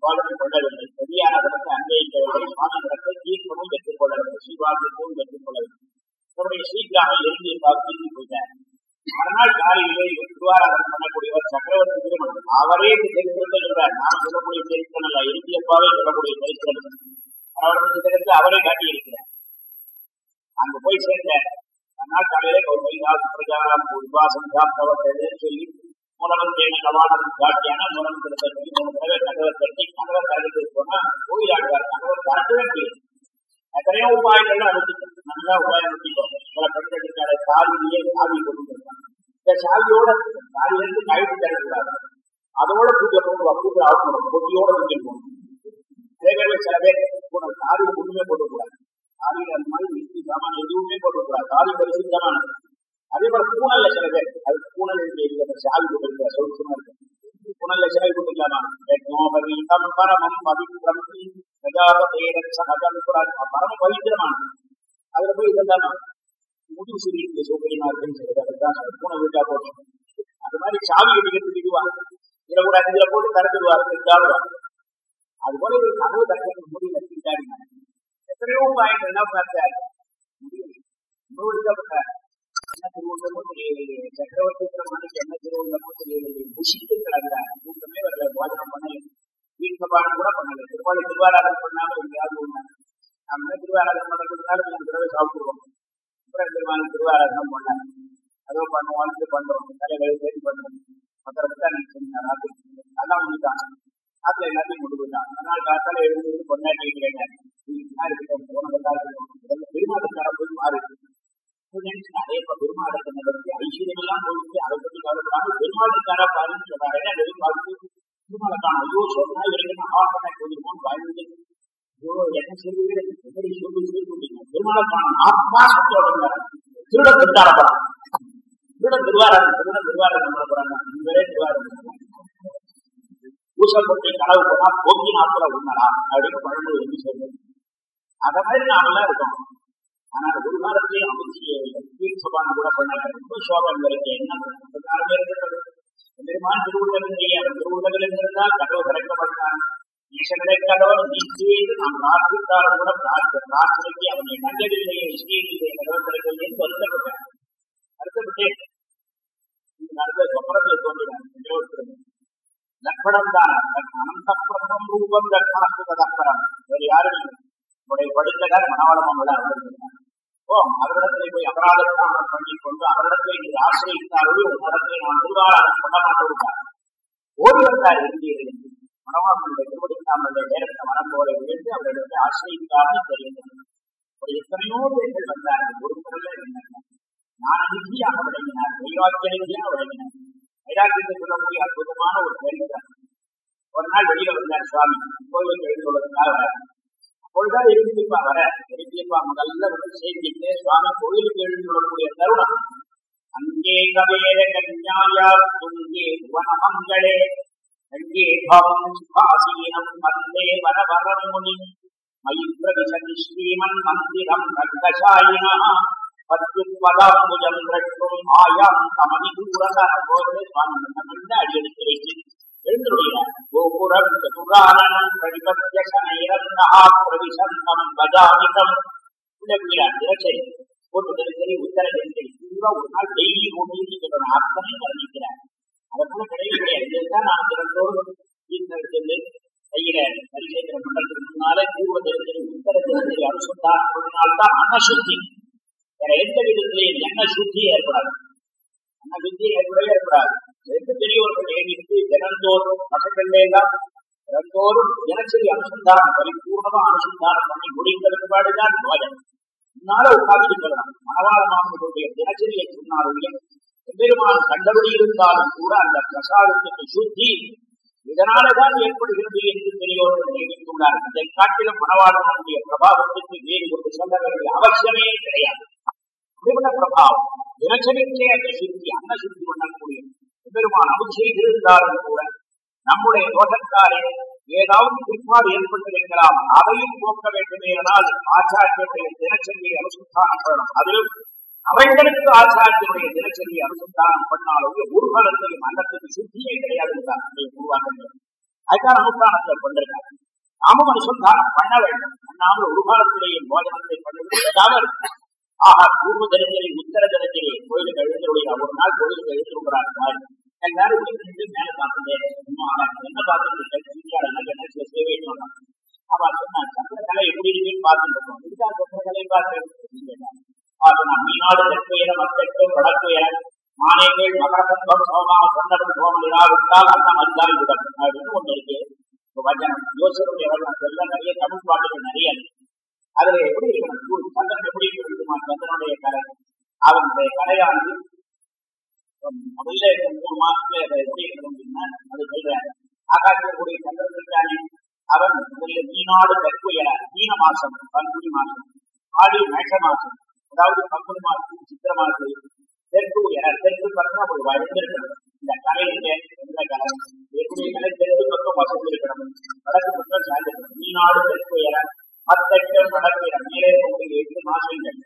போஜனம் கொள்ள வேண்டும் சரியானதற்கு சுவாமி இடத்தை தீர்க்கமும் பெற்றுக் கொள்ள வேண்டும் ஸ்ரீவாசத்தையும் பெற்றுக் கொள்ள வேண்டும் நம்முடைய ஸ்ரீகிராம எழுதிய பார்த்து போயிட்டார் மறுநாள் காலையிலே திருவாராதனம் பண்ணக்கூடியவர் சக்கரவர்த்தி திருமணம். அவரே இந்த சரித்திரத்தை சொல்றார் சொல்லக்கூடிய சரித்திரம் அல்ல. எழுதியப்பாவே சொல்லக்கூடிய சரித்திரம் அவரது சித்திரத்தை அவரே காட்டியிருக்கிறார். அங்கு போய் சேர்ந்த மறுநாள் காலையிலே கௌமைதாஸ் பிரஜாராம் உத்வாசம் சாப்பிட்டவர் சொல்லி மூலவன் தேன காட்டியான மூலம் திருப்பதி மூணு தடவை கதவர் தட்டி கதவர் திறந்து போனா கோயிலாடுவார் கதவர் திறக்கவே முடியும் எத்தனையோ உபாயங்கள் அனுப்பிச்சு நல்லா உபாயம் அனுப்பிட்டோம் சில பெண்களுக்கான சாவியே சாவி கொடுத்துருக்காங்க இந்த சாவியோட சாவியிலிருந்து கழிவு தரக்கூடாது அதோட பூஜை பண்ணுவா பூஜை ஆகணும் பொட்டியோட பூஜை போகணும் அதே மாதிரி சில பேர் சாவி போடக்கூடாது சாவியில் அந்த மாதிரி வீட்டு எதுவுமே போடக்கூடாது சாவி பரிசுத்தமானது அதே மாதிரி பூனல்ல சில பேர் அது பூனல் என்று சாவி போட்டு சொல்லுமா இருக்கு புனல்ல சிலை கொடுக்கலாமா பரமம் பவித்ரம் பரம பவித்திரமான அதுல போய் இதெல்லாம் முடிவு சொல்லிட்டு சௌகரியமா இருக்குன்னு சொல்றது பூனை வீட்டா போட்டு அந்த மாதிரி சாவி கட்டிக்கிட்டு விடுவாங்க. இதுல கூட இதுல போட்டு திறந்துடுவார் இருந்தாலும் அது போல ஒரு கனவு தரத்துக்கு முடியல திண்டாடினாங்க எத்தனையோ பாயிண்ட் என்ன பார்த்தார்? முடியல இன்னொரு சக்கரவர்த்தி மனுக்கு என்ன திருவுள்ளமோ தெரியவில்லை புஷித்து கூட்டமே வரல போஜனம் பண்ணல வீட்டுப்பாடம் கூட பண்ணல திருவாளி திருவாராதம் பண்ணாமல் எங்கேயாவது ஒண்ணு நம்ம திருவாராதம் பண்ணுறதுனால மூணு தடவை சாப்பிடுவோம் அப்புறம் திருவாரூர் திருவாராதனம் பண்ணாங்க அதோ பண்ணுவோம் பண்றோம் தலைவர் சரி பண்றோம் பத்திரத்தை நினைச்சீங்க அதான் வந்துட்டாங்க அதுல எல்லாத்தையும் முடிவுதான் அதனால காத்தால எழுந்து கொண்டாடி கேட்டாங்க பெருமாளுக்கார போய் மாறி நிறைய பெருமாளுக்கு ஐஸ்வர்யம் எல்லாம் போயிட்டு அதை பத்தி கவலைப்படாம பெருமாளுக்கார பாருன்னு சொன்னாரு அதை பார்த்து ஐயோ சொன்னா இவருக்கு பாருங்க ஐயோ என்ன சொல்லுவீங்க எப்படி சொல்லி சொல்லி பெருமாளை காணும் ஆத்மாசத்தோட இருந்தார் திருட திருட்டாரப்படம் திருட திருவாரன் திருட திருவாரன் பண்ண போறாங்க இவரே திருவாரன் பூசப்பட்டு போனா போக்கி நாட்கள அப்படின்னு பழமொழி வந்து அத மாதிரி நாமெல்லாம் இருக்கோம். ஆனால் ஒரு காலத்திலே அமைச்சிய சபான கூட பண்ணல ரொம்ப சோபம் இருக்கு என்ன காலமே பெருமான் திருவுள்ளவில்லை அவர் திருவுள்ளவில் இருந்தால் கடவுள் கலைக்கப்பட்டான் ஈசனை கடவுள். நீக்கி வைத்து நாம் பிரார்த்தித்தாலும் கூட பிரார்த்த பிரார்த்தனைக்கு அவனை நல்லதில்லையே விஷயத்திலே கடவுள் கிடைக்கவில்லை என்று வருத்தப்பட்டார் வருத்தப்பட்டேன். இந்த அடுத்த சொப்பரத்தில் தோன்றினார் லக்ஷணம் தான். அனந்த பிரம்மம் ரூபம் லக்ஷணத்துக்கு தப்பரம் வேறு யாரும் இல்லை. உடைய படித்தகர் மனவளமும் விட அவர்கள் ஓ அவரிடத்திலே போய் அபராதம் பண்ணி கொண்டு அவரிடத்திலே நீங்கள் ஆசிரியத்தாரோடு ஒரு நடத்தை நான் திருவாராதம் பண்ண மாட்டேன் ஓடி வந்தார் இந்தியர்கள். மனவாளனுடைய திருவடிக்காமலுடைய நேரத்தை மனம் போல விழுந்து அவரிடத்தை ஆசிரியத்தார்னு தெரிந்தது ஒரு எத்தனையோ பேர்கள் வந்தார்கள். ஒரு குரல்ல இருந்தாங்க நான் அதிர்ச்சியாக விளங்கினார். வைராக்கிய நிதியாக விளங்கினார். வைராக்கியத்தை சொல்லக்கூடிய அற்புதமான ஒரு சரித்திரம். ஒரு நாள் வெளியில வந்தார் சுவாமி. கோயிலுக்கு எழுந்துள்ளதுக்காக வர அப்பொழுதுதான் எழுந்திருப்பா வர எழுந்திருப்பா முதல்ல வந்து சேர்ந்துட்டு சுவாமி கோயிலுக்கு எழுந்துள்ளக்கூடிய தருணம். அங்கே கவேர கன்யாயா துங்கே வனமங்களே அங்கே பவம் சுபாசீனம் வந்தே வரவரம் முனி மயித்ரவிசதி ஸ்ரீமன் மந்திரம் ரங்கசாயினா பத்துப்பதாம்புஜம் ரட்டும் ஆயாம் தமதி தூரதான போது சுவாமி தமிழ்ந்த அடியெடுத்து வைத்து எழுந்துள்ளார் கோபுரம் சதுராரணம் பிரதிபத்திய சனைரந்தா பிரவிசந்தம் பஜாமிதம் உள்ளார் தினசரி போட்டு தினசரி உத்தர தினசரி பூரா ஒரு நாள் டெய்லி ஓட்டிட்டு சொல்றேன் அத்தனை வர்ணிக்கிறார் அதற்குள்ள கிடையவே கிடையாது இதுதான் நான் தினந்தோறும் வீட்டில் சென்று கையில பரிசேகர மண்டலத்துக்கு முன்னாலே பூர்வ தினசரி உத்தர தினசரி அனுசந்தானம் பண்ணினால்தான் அன்னசுத்தி வேற எந்த விதத்திலையும் என்ன சுத்தி ஏற்படாது. அந்த புத்தி ஏற்படவே ஏற்படாது எந்த பெரியவர்கள் ஏறிட்டு தினந்தோறும் பசங்கள் எல்லாம் தினந்தோறும் தினசரி அனுசந்தானம் பரிபூர்ணமா அனுசந்தானம் பண்ணி முடிந்த பிற்பாடுதான் போஜன் முன்னால உட்கார்ந்து சொல்லலாம். மனவாள மாமனுடைய தினசரியை பெருமான் கண்டபடி இருந்தாலும் கூட அந்த பிரசாதத்துக்கு சுத்தி இதனாலதான் ஏற்படுகிறது என்று பெரியோர்கள் நியமித்துள்ளார் இதை காட்டிலும் மனவாளனுடைய பிரபாவத்துக்கு வேறு ஒரு சொல்ல வேண்டிய அவசியமே கிடையாது. பிரபாவம். தினசரிக்கே அந்த சுத்தி அன்ன சுத்தி பண்ணக்கூடிய பெருமான் அமல் செய்திருந்தாலும் கூட நம்முடைய தோஷத்தாலே ஏதாவது பிற்பாடு ஏற்பட்டிருக்கலாம் அதையும் போக்க வேண்டுமேனால் ஆச்சாரியனுடைய தினச்சரியை அனுசந்தானம் பண்ணணும். அதிலும் அவைகளுக்கு ஆச்சாரியனுடைய தினச்சரியை அனுசந்தானம் பண்ணாலும் ஒரு காலத்திலும் அன்னத்துக்கு சுத்தியே கிடையாது உருவாக்குங்கள் அதுதான் அனுஷ்டானத்தை பண்ணிருக்காங்க நாமும் அனுசந்தானம் பண்ண வேண்டும். பண்ணாமல் ஒரு காலத்திலேயே போஜனத்தை பண்ணுவது தவறு ஆஹா பூர்வ தரிசனை உத்தர தரிசனை கோயிலுக்கு எழுந்துடைய ஒரு நாள் கோயிலுக்கு எழுந்திருக்கிறார் எல்லாரும் வீட்டு மேல பார்த்துட்டேன். என்ன பார்த்துட்டு என்ன சேவை சொன்னான் அவ சொன்னா சந்திரகலை எப்படி இருக்குன்னு பார்த்துட்டு இருக்கோம். இதுதான் சந்திரகலை பார்த்து? நான் மீனாடு தெற்குயர மத்தெட்டும் வடக்குயர மானேகள் மகரசந்தம் சோமா சந்தரம் சோமம் இராவிட்டால் அண்ணம் அரிதால் விடம். அப்படின்னு ஒண்ணு இருக்கு. வச்சனம் யோசனுடைய வச்சனம் எல்லாம் நிறைய தமிழ் பாட்டுகள் நிறைய இருக்கு. அதுல எப்படி இருக்கணும்? சந்திரன் எப்படி இருக்கணுமா சந்திரனுடைய கலை. அவனுடைய கலையானது முதல்ல மூணு மாசத்துல அதை எப்படி இருக்கணும் அப்படின்னா அது சொல்றேன். ஆகாசக்கூடிய சந்திரன் இருக்கானே அவன் முதல்ல மீனாடு கற்புயர மீன மாசம் பங்குனி மாசம் ஆடி மேஷ மாசம் அதாவது பங்குனி மாசம் சித்திர மாசம் தெற்கு என தெற்கு பக்கம் அப்படி வளர்ந்திருக்கணும் இந்த கலை இந்த கலை. எப்படி கலை தெற்கு பக்கம் வசதி இருக்கணும். வடக்கு பக்கம் சாய்ந்திருக்கணும் மீனாடு தெற்கு என அத்தட்டம் வடக்கு மேலே கொண்டு எட்டு மாசங்கள்.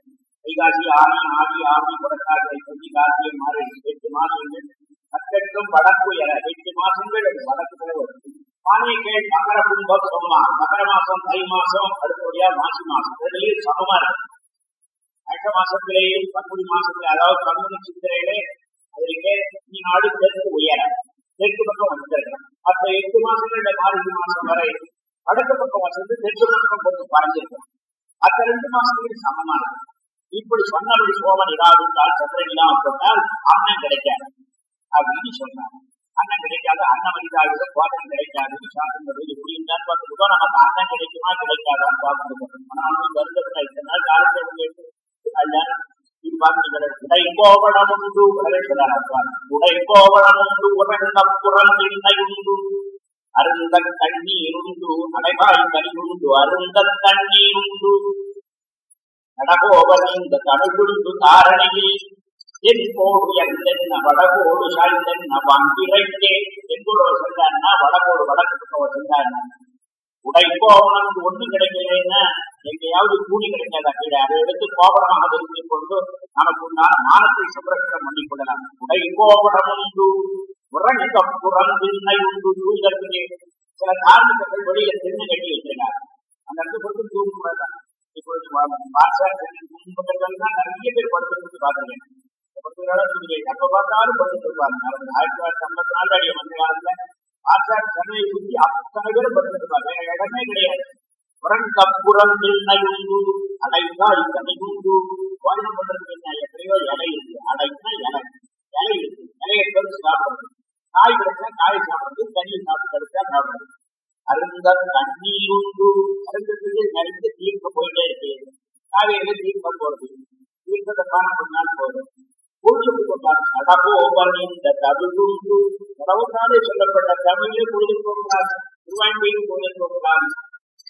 வைகாசி ஆணி ஆதி ஆதி புறக்காட்டை சொல்லி காசியை மாறி எட்டு மாசங்கள். மத்தெட்டும் வடக்கு உயர எட்டு மாசங்கள் வடக்கு வரும் மானியங்கள் மகர கும்பம் சொம்மா மகர மாசம் தை மாசம் அடுத்தபடியா மாசி மாசம். ரெண்டுலையும் சமமா இருக்கு. அடுத்த மாசத்திலேயும் பங்குனி மாசத்துல அதாவது பங்குனி சித்திரையிலே அதிலே நாடு தெற்கு உயர தெற்கு பக்கம் வந்திருக்கிறோம் அப்ப எட்டு மாசங்கள்ல மார்கழி மாசம் வரை வடக்கு பக்கம் வசந்து தெற்கு பக்கம் கொஞ்சம் பறந்திருக்கும் அந்த ரெண்டு மாசத்துக்கு சமமானது இப்படி சொன்னபடி சோமன் இடாவிட்டால் சந்திரன் இல்லாமல் போட்டால் அண்ணன் கிடைக்காது. அப்படின்னு சொன்னாங்க அண்ணன் கிடைக்காது அண்ணன் மனிதாவிட பாதம் கிடைக்காதுன்னு சாப்பிடுறது எப்படி இருந்தாலும் பார்த்துக்கிட்டோம். நமக்கு அண்ணன் கிடைக்குமா கிடைக்காதான்னு பார்த்துட்டு ஆனாலும் வருடத்துல இத்தனை நாள் காலத்தை அல்ல இது பார்த்துக்கிறது உடை கோவணம் உண்டு உடை கோவணம் உண்டு அருந்த கண்ணீர் உண்டு அடைவாய் கனி அருந்த தண்ணீர் உண்டு கடகோபன் இந்த தடுகுண்டு தாரணையில் தென்போடு எந்தென்ன வடகோடு சாய்ந்தென்ன வங்கிரைக்கே தென்போடு சென்றான்னா வடகோடு வடக்கு பக்கம் சென்றான்னா. உடைக்கோவனம் ஒண்ணு கிடைக்கலைன்னா எங்கேயாவது கூலி கிடைக்காதா கீழே? அதை எடுத்து கோபனமாக தெரிந்து கொண்டு நமக்கு உண்டான மானத்தை சம்ரட்சணம் பண்ணிக் கொள்ளலாம். உடைக்கோபனம் உண்டு உறங்கம் புறந்தின்னை உண்டு தூதற்கு சில காரணங்கள் வெளியில திண்ணை கட்டி வச்சிருக்காங்க அந்த இடத்துல கொடுத்து தூங்க கூடாதான் இப்பொழுது பக்கத்துல நிறைய பேர் படுத்துட்டு பாத்துருக்கேன் பத்து நாள் எப்ப பார்த்தாலும் படுத்துட்டு இருப்பாங்க ஆயிரத்தி தொள்ளாயிரத்தி ஐம்பத்தி நாலு அடி காலத்துல ஆச்சார சென்னையை சுற்றி அத்தனை இடமே கிடையாது. உண்டு வாயம் தமிழ் இந்த கடவுளாலே சொல்லப்பட்ட தமிழே பொழுது போகிறார் திருவாய்மையில் பொழுது போகிறார்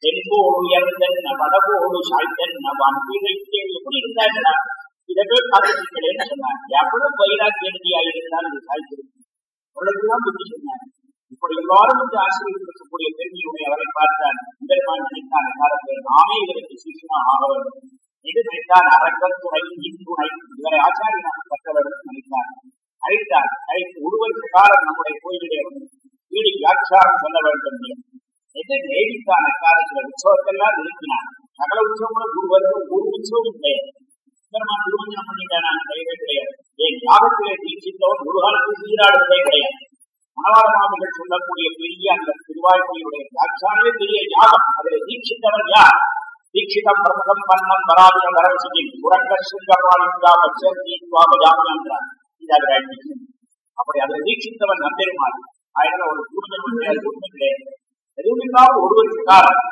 தென்போடு உயர்ந்தென்ன வடபோடு நம் வான்பிழைக்கு எப்படி இருந்தாங்கன்னா இதை போய் பார்த்துட்டீங்களேன்னு சொன்னாங்க எவ்வளவு வைராக்கியடியா இருந்தால் இது சாய்த்திருக்கு அவ்வளவுதான் புத்தி சொன்னார் இப்படி எல்லாரும் வந்து ஆசிரியர் உற்சவத்தெல்லாம் நிறுத்தினார் சகல உற்சவங்களும் குருவர்கள் ஒரு உற்சவம் கிடையாது. பெருமான் திருமஞ்சனம் பண்ணிட்டானா பெயரே கிடையாது. ஏன் யாகத்திலே தீட்சித்தவன் ஒரு காலத்தில் சீராடுவதே கிடையாது. மணவாள மாமிகள் சொல்லக்கூடிய பெரிய அந்த திருவாய்மொழியுடைய வியாட்சாரமே பெரிய யாகம். அதில் தீட்சித்தவன் யார்? தீட்சிதம் பிரமுகம் பன்னம் பராதிர வரசிஜி உறக்க சுங்கபாலிங்கா வச்சீத்வா பஜாமி என்றார். இது அதில் அழிச்சு அப்படி அதில் தீட்சித்தவன் நம்பெருமாள் ஆயிரம் ஒரு திருமணம் கிடையாது ஒன்றும் கிடையாது. எதுவுமில்லாமல் ஒருவருக்கு காலம்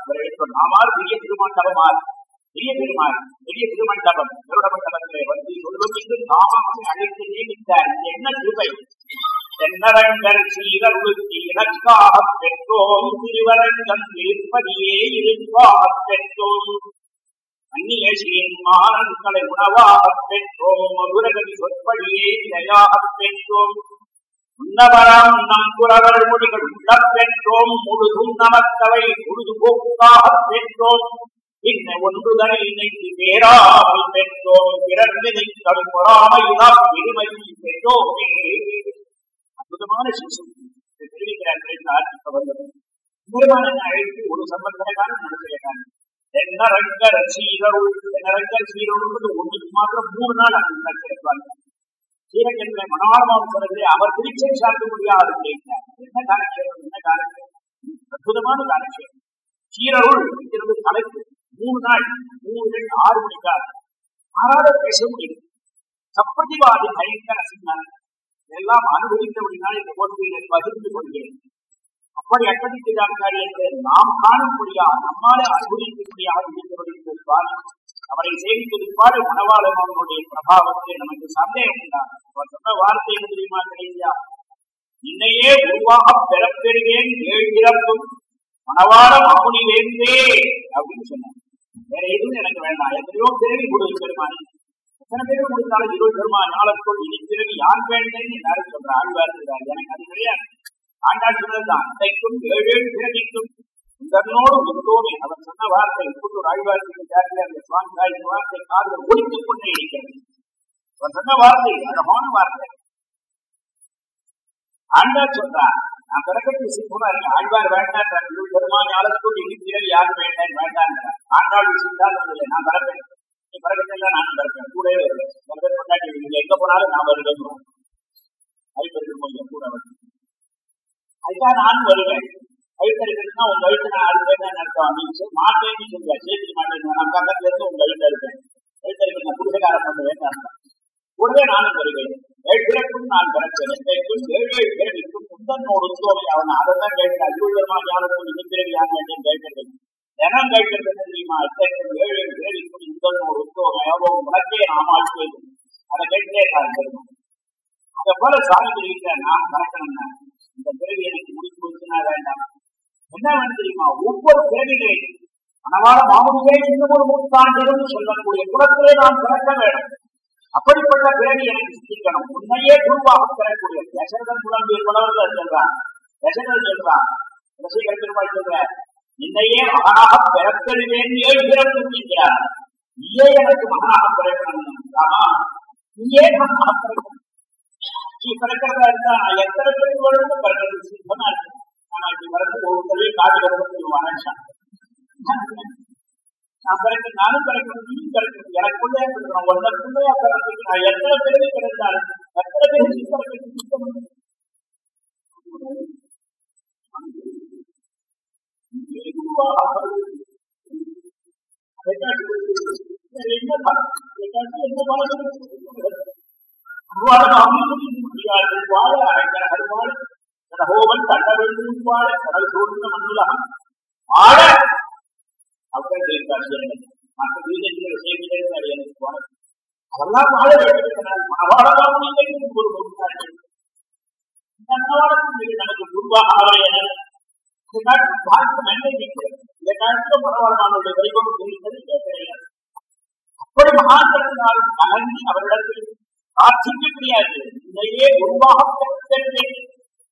பெரிய பெரிய பெருமாள் பெரிய திருமண்டபம் திருடமண்டபத்திலே வந்து சொல்வதற்கு நாமாவை அழைத்து நியமித்தார். என்ன கிருபை? தென்னரங்கர் சீரருளுக்கு இலக்காக பெற்றோம் திருவரங்கம் இருப்பதியே இருப்பாக பெற்றோம் அந்நிய சீர்மானங்களை உணவாக பெற்றோம் மதுரகதி சொற்படியே நிலையாக பெற்றோம் உன்னவராம் நம் புறவர் மொழிகள் உள்ள பெற்றோம் முழுதும் நமக்கவை முழுது போக்காக பெற்றோம் இன்ன ஒன்றுதனை நினைத்து பேராமல் பெற்றோம் தன் பெருமை பெற்றோமே அற்புதமான தெரிவிக்கிறார்கள் வந்தது அழைத்து ஒரு காலம் தென்னரங்கர் சீரருள் தென்னரங்கர் சீரருள் ஒன்றுக்கு மாத்திரம் மூணு நாள் அங்கு நடத்திருப்பாங்க சீரகென்ற மனோரமாவசரத்திலே அவர் திருச்சை சாப்பிட முடியாது என்ன காலக்ஷேபம் என்ன காலக்ஷேபம் அற்புதமான காலக்ஷேபம் சீரருள் என்கிறது தலைப்பு. மூணு நாள் மூணு ரெண்டு ஆறு மணிக்கார் மாறாத பேச முடியும் சப்பதிவாதி பயங்கர சின்னம் எல்லாம் அனுபவித்தபடினால் இந்த கோட்டையை பகிர்ந்து கொள்கிறேன். அப்படி அக்கடிக்கிறார் காரியத்தை நாம் காணக்கூடிய நம்மாலே அனுபவிக்கக்கூடியாக இருக்கிறபடி அவரை சேமிப்பதற்பாடு மனவாளனுடைய பிரபாவத்தை நமக்கு சந்தேகம் உண்டாகும் அவர் சொன்ன வார்த்தை என்ன தெரியுமா கிடையா இன்னையே உருவாக பெறப்பெறுவேன் ஏழு பிறப்பும் மனவாள மாமுனி வேண்டே அப்படின்னு சொன்னார். வேற எதுவும் எனக்கு வேண்டாம். எத்தனையோ பிறவி கொடுத்து பெருமானி. எத்தனை பேரும் கொடுத்தாலும் இருபது பெருமா நாளுக்குள் இனி பிறகு யார் வேண்டேன்னு எல்லாரும் சொல்ற ஆழ்வார் இருக்கிறார் எனக்கு அது கிடையாது. ஆண்டாள் சொன்னதுதான் அன்றைக்கும் ஏழு ஏழு பிறவிக்கும் உங்களோடு ஒன்றோமே அவர் சொன்ன வார்த்தை இப்போது ஆழ்வார் ஜாதியில் அந்த சுவாமி தாய் வார்த்தை காதல் ஒழித்துக் கொண்டே இருக்கிறது. அவர் சொன்ன வார்த்தை அழகான வார்த்தை. ஆண்டாள் சொல்றார் நான் பிறகு சிப்பமா இருக்கேன் ஆழ்வார் வேண்டாம் பெருமாள் ஞானத்துள் இனி பிறகு யாரும் வேண்டாம் வேண்டாம் ஆண்டாள் சித்தாந்தம் இல்லை நான் பிறப்பேன். நீ பிறகுல நான் பிறப்பேன். கூடவே வருவேன். சில பேர் கொண்டாடி நீங்க எங்க போனாலும் நான் வருவேன் ஐப்பெருக்கு கொஞ்சம் கூட வருவேன் அதுக்காக நான் வருவேன். வயிற்றுனா உங்க வயிற்று நான் ஆறு பேர் தான் நடத்தும் அப்படின்னு சொல்லி மாட்டேன்னு சொல்லுவேன் சேர்த்து மாட்டேன் நான் பக்கத்துல இருந்து உங்க வயிற்று இருப்பேன். வயிற்று நான் புருஷகாரம் பண்ணுவேன் அர்த்தம் கூடவே நானும் வருவேன் ஏழு பிறக்கும் நான் பிறப்பேன். எத்தைக்கும் ஏழு ஏழு பிறவிக்கும் முந்தனோடு தோமை அவன் அதை தான் கேட்கிறேன் அஜுவல்மா ஞானத்தும் இது பிறவி யான் வேண்டும் தினம் கேட்கிறது தெரியுமா? எத்தைக்கும் ஏழு ஏழு பிறவிக்கும் முந்தனோடு தோமை அவன் உனக்கே நாம் ஆழ்வது அதை கேட்டே காரணம் அதை போல சாமி தெரிவிக்கிறார் நான் பறக்கணும்னா. இந்த பிறவி எனக்கு முடிச்சு வச்சுனா வேண்டாம். என்ன தெரியுமா? ஒவ்வொரு பிறவிகளையும் மனவாள மாமுடியே இன்னும் ஒரு நூற்றாண்டிலும் சொல்லக்கூடிய குலத்திலே நான் பிறக்க வேண்டும். அப்படிப்பட்ட பிறவி எனக்கு சிந்திக்கணும். உண்மையே குருவாக பெறக்கூடிய தசரதன் புலம்பிய புலவர்கள் சொல்றான் தசரதன் சொல்றான். ரசிகர் பெருமாள் சொல்ற என்னையே மகனாக பிறக்கழுவேன் ஏழு பிறப்பு என்கிறார் நீயே எனக்கு மகனாக பிறக்கணும். ராமா நீயே மகனாக பிறக்கணும். நீ பிறக்கிறதா இருந்தா நான் எத்தனை பேருக்கு வருது பிறக்கிறது சித்தமா இருக்கு ஆனா இப்படி வரது ஒரு தடவை காட்டு வருவது மனுஷன் நான் பிறக்க நானும் பிறக்கணும் நீயும் பிறக்கணும். எனக்குள்ளே பிறக்கணும். ஒன்னக்குள்ளே பிறக்கணும் நான் எத்தனை பேருக்கு பிறந்தாலும் எத்தனை பேருக்கு கடல் சூழ்ந்த மண்ணுலகம் அவர்கள் கேட்கிறார்கள் மற்ற வீரர்கள் விஷயங்கள் எனக்கு வாழ அதெல்லாம் வாழ வேண்டும் மனவாளமாக நீங்கள் ஒரு பொருட்கள் மனவாளத்தில் நமக்கு குருவாக ஆவரையன இந்த காலத்தில் பார்க்க நன்மை இருக்கிறது இந்த காலத்தில் மனவாளமானுடைய வைபவம் தெரிவித்தது கிடையாது அப்படி மகாந்திரத்தினாலும் கலங்கி அவரிடத்தில் பிரார்த்திக்க முடியாது இதையே உருவாக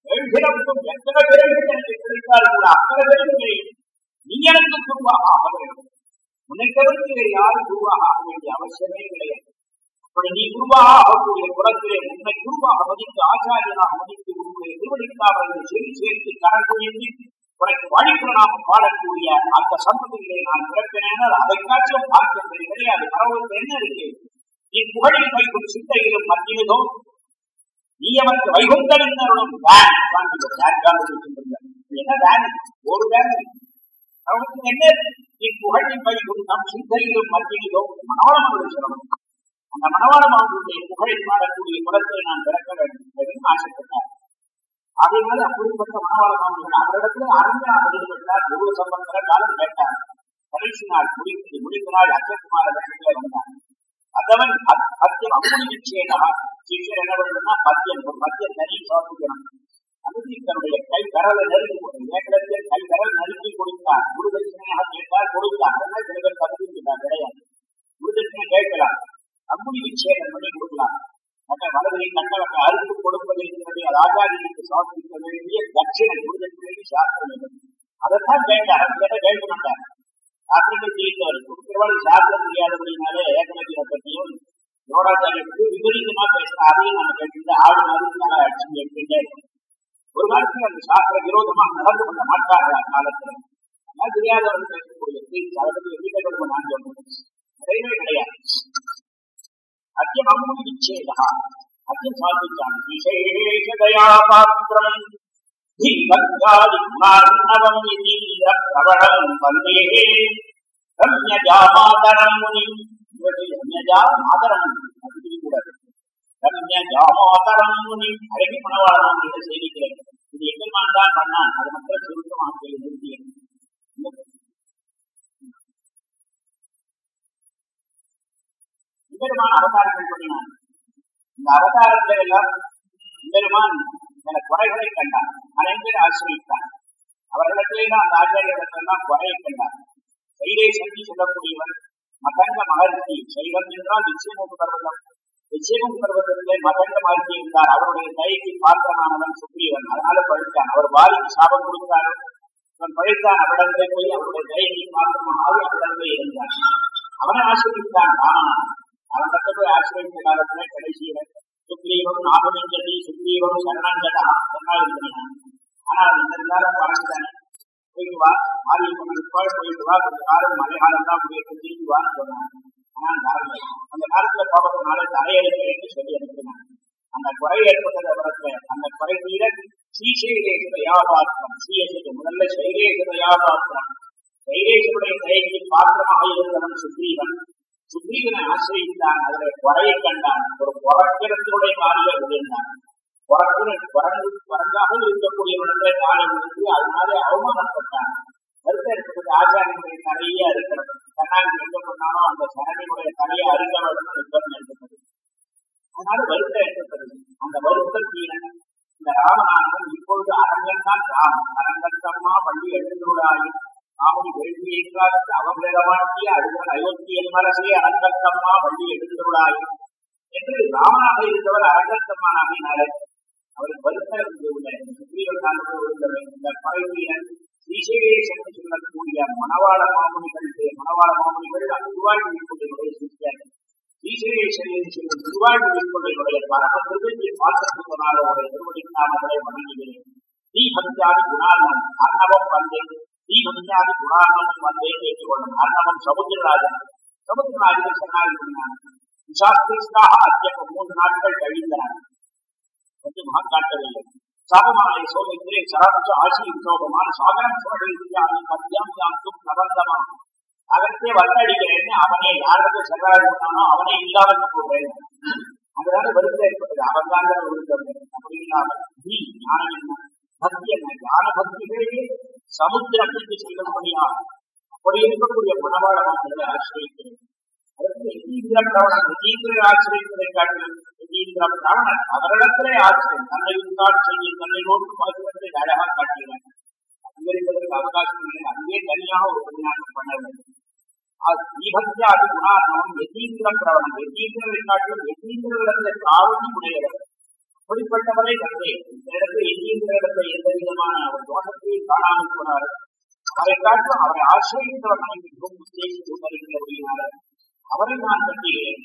எழுகிறப்பும் எத்தனை பேருக்கு எனக்கு கிடைத்தால் கூட அத்தனை பேருக்கு நீ எனக்கு குருவாக ஆக வேண்டும். உன்னை தவிர்த்து வேறு யாரும் குருவாக ஆக வேண்டிய அவசியமே கிடையாது. அப்படி நீ குருவாக ஆகக்கூடிய குலத்திலே உன்னை குருவாக மதித்து ஆச்சாரியனாக மதித்து உன்னுடைய திருவடிக்காவலை செவி சேர்த்து கரங்குழிந்து உனக்கு வழிபுறனாக பாடக்கூடிய அந்த சம்பவங்களை நான் பிறப்பினேன் அதைக்காச்சும் காட்சியும் கிடையாது. பரவலுக்கு என்ன இருக்கு? நீ புகழில் வைக்கும் சிந்தையிலும் மத்தியதும் நீ அவருக்கு வைகுந்தனின் அருளும் வேன் என்ன வேன் ஒரு வேன் அவனுக்கு என்ன? நீ புகழின் வைக்கும் நம் சிந்தையிலும் மத்தியிலும் மனவாளம் சொல்லணும். அந்த மனவாளம் அவர்களுடைய புகழை பாடக்கூடிய குலத்தை நான் பிறக்க வேண்டும் என்று ஆசைப்பட்டார் அதனால அப்படிப்பட்ட மனோரமாவுகள் அவரிடத்துல அறிஞராக ஈடுபட்டார் எவ்வளவு சம்பந்தர காலம் கேட்டார் கடைசி நாள் முடித்து முடித்த நாள் அச்சகுமார வேஷத்துல வந்தார் அதவன் அத்தியம் அப்படி நிச்சயமா சிஷியர் என்ன பண்ணணும்னா பத்தியம் ஒரு பத்தியம் தனி சமர்ப்பிக்கணும் அதுக்கு தன்னுடைய கை கரலை நறுக்கி ஏற்கனவே கை கரல் நெருங்கி கொடுத்தார் குருதட்சணையாக கேட்டால் கொடுத்தார் அதெல்லாம் சில பேர் தப்பிச்சுட்டார் கிடையாது குருதட்சணை கேட்கலாம். அம்புலி விச்சேதம் பண்ணி கொடுக்கலாம். மற்ற வலதை கண்டவர்கள் அறுத்து கொடுப்பது இருக்கிறது ராஜாஜிக்கு சமர்ப்பிக்க வேண்டிய தட்சிணை குருதட்சணைக்கு சாஸ்திரம் அதைத்தான் கேட்டார். அது கேட்ட கேட்க மாட்டார். சாஸ்திரத்தை ஜெயித்தவர் திருவாளர் சாஸ்திரம் தெரியாதபடினாலே ஏகமதியை பற்றியும் யோகாச்சாரியத்துக்கு விபரீதமா பேசுற அதையும் நம்ம கேட்டு ஆடு மாதிரி அடிச்சு கேட்டுட்டே ஒரு சாஸ்திர விரோதமாக நடந்து கொண்ட நாட்காக காலத்தில் ஆனால் தெரியாதவர்கள் பேசக்கூடிய சாதனத்தில் எண்ணிக்கை நான் சொல்றேன் நிறையவே கிடையாது அத்தியம் அம்மூலி விச்சேதா அத்தியம் சாதிச்சான் விசேஷதயா பாத்திரம் தீபங்காதி மார்ணவம் இந்திர பிரபலம் வந்தே ரம்யஜா மாதரம் முனி இவற்றில் ரம்யஜா மாதரம் அது கூடாது ரம்யஜாமாதரம் முனி அழகி என்று செய்திக்கிறேன் இது எங்கெல்லாம் தான் பண்ணான் அது மக்கள் சுருக்கமாக சொல்லி நிறுத்தியேன் அவதாரங்கள் பண்ணினான் இந்த அவதாரத்துல எல்லாம் பெருமான் சில குறைகளை கண்டான் அனைவரும் ஆசிரியத்தான் அவர்களிடத்திலே தான் அந்த ஆச்சாரியர்களுக்கெல்லாம் குறையை கண்டான் சைதை சந்தி சொல்லக்கூடியவர் மகந்த மகர்ஷி சைவம் என்றால் நிச்சயமுக பர்வதம் நிச்சயமுக பர்வதத்திலே மகங்க இருந்தார் அவருடைய கைக்கு பாத்திரமானவன் சுக்ரீவன். அதனால பழித்தான். அவர் வாரிக்கு சாபம் கொடுத்தார் அவன் பழித்தான். அவரிடத்திலே போய் அவருடைய கைக்கு பாத்திரமாக அவரிடத்திலே இருந்தான். அவனை ஆசிரியத்தான் ராமன் கட்ட போய் ஆசிரியத்த காலத்துல கடைசியில சுக்ரீவம் நாகமிஞ்சதி சுக்ரீவம் சரணஞ்சதா சொன்னால் இருக்கிறான் ஆனால் இந்த காலம் பறந்துதானே போயிட்டு வா மாரியம்மன் போயிட்டு வா கொஞ்சம் காலம் மழை தான் போயிட்டு திரும்பி வான்னு சொன்னான். அந்த காலத்துல பாவத்தினால தலையெழுத்து சொல்லி அனுப்பினான் அந்த குறை ஏற்பட்டது அவரத்துல அந்த குறை தீர ஸ்ரீசைலேச யாபாத்திரம் ஸ்ரீயசுக்கு முதல்ல சைலேச தயாபாத்திரம் சைலேசுடைய தயக்கு பாத்திரமாக இருந்தவன் சுக்ரீவன். சுக்ரீவனை ஆசிரியித்தான் அதில் குறையை கண்டான். ஒரு புறக்கிடத்தினுடைய காலில் விழுந்தான். புறக்கிற குரங்கு குரங்காக இருக்கக்கூடியவனுடைய காலை விழுந்து அதனாலே அவமானப்பட்டான். கருத்து இருக்கிறது ஆச்சாரியனுடைய தலையே இருக்கிறது. கண்ணாடி எங்க பண்ணாலும் அந்த சரணியுடைய தலையை அருக வேண்டும் நிர்பந்தம் அதனால வருத்தம் ஏற்பட்டது அந்த வருத்தம் தீர இந்த ராமநாதன் இப்பொழுது அரங்கன் தான் ராமன். அரங்கன் தம்மா வள்ளி எழுந்துள்ளாயும் மாமுனி வேள்வியை காத்து அவபிரதமாக்கி அடுத்த அயோத்தியல் மரசே அரங்கத்தம்மா வள்ளி எழுந்துள்ளாய் என்று ராமனாக இருந்தவர் அரங்கத்தம்மானாகினார் அவருக்கு வருத்தம் இந்த சுக்ரீவன் காலத்தில் இருந்தவர் இந்த பறவையினர் விசேஷம் சொல்லக்கூடிய மணவாள மாமுனிகள் மணவாள மாமுனிகள் திருவாழ்வு விற்பனையுடைய சிஷ்யர் ஸ்ரீசேஷன் என்று சொல்லும் திருவாழ்வு விற்பனையுடைய பரம திருவத்தை பார்க்கப்படுவதாலுடைய திருவடிக்காமலை வணங்குகிறேன். நீ பஞ்சாதி குணார்ணம் அர்ணவம் வந்தேன். நீ பஞ்சாதி குணார்ணம் வந்தேன் சமுத்திரராஜன். சமுத்திரராஜன் சொன்னார் விசாஸ்திரிஸ்தாக மூன்று நாட்கள் கழிந்தன. வந்து காட்டவில்லை. சாபமாலை சோதனை சராட்ச ஆசிரியர் சோகமான சாகரம் சோழி மத்தியம் யாந்தும் பிரபந்தமா அதற்கே வந்தடிக்கிறேன்னு அவனே யாருக்கு சரணாடினானோ அவனே இல்லாமல் போடுறேன் அதனால வருத்தம் ஏற்பட்டது. அவன் தான் வருத்தம். அப்படி இல்லாமல் நீ ஞானம் என்ன? பக்தி என்ன? ஞான பக்திகளே சமுத்திரத்திற்கு செல்லும்படியா அப்படி இருக்கக்கூடிய மனவாளமானதை ஆசிரியக்கிறேன் அதற்கு யதீந்திர கவனம் யதீந்திர ஆசிரியப்பதை காட்டிலும் யதீந்திர பிரவணன் அவரிடத்திலே ஆசிரியம் தன்னை உண்டாட் செய்ய தன்னை நோக்கி மருத்துவத்தை அழகாக காட்டுகிறார் அதிகரிப்பதற்கு அவகாசம் இல்லை அங்கே தனியாக ஒரு உபன்யாசம் பண்ண வேண்டும் தீபத்தியாதி குணார்ணம் யதீந்திர பிரவணன் யதீந்திரரை காட்டிலும் யதீந்திரத்தை காவலி உடையவர் அப்படிப்பட்டவரை தந்தை இந்த இடத்துல யதீந்திர இடத்தை எந்த விதமான ஒரு தோஷத்தையும் காணாமல் போனார் அவரை காட்டும் அவரை ஆசிரியத்தவர்களை மிகவும் உத்தேசித்து வருகிறபடியினார் அவரை நான் கட்டுகிறேன்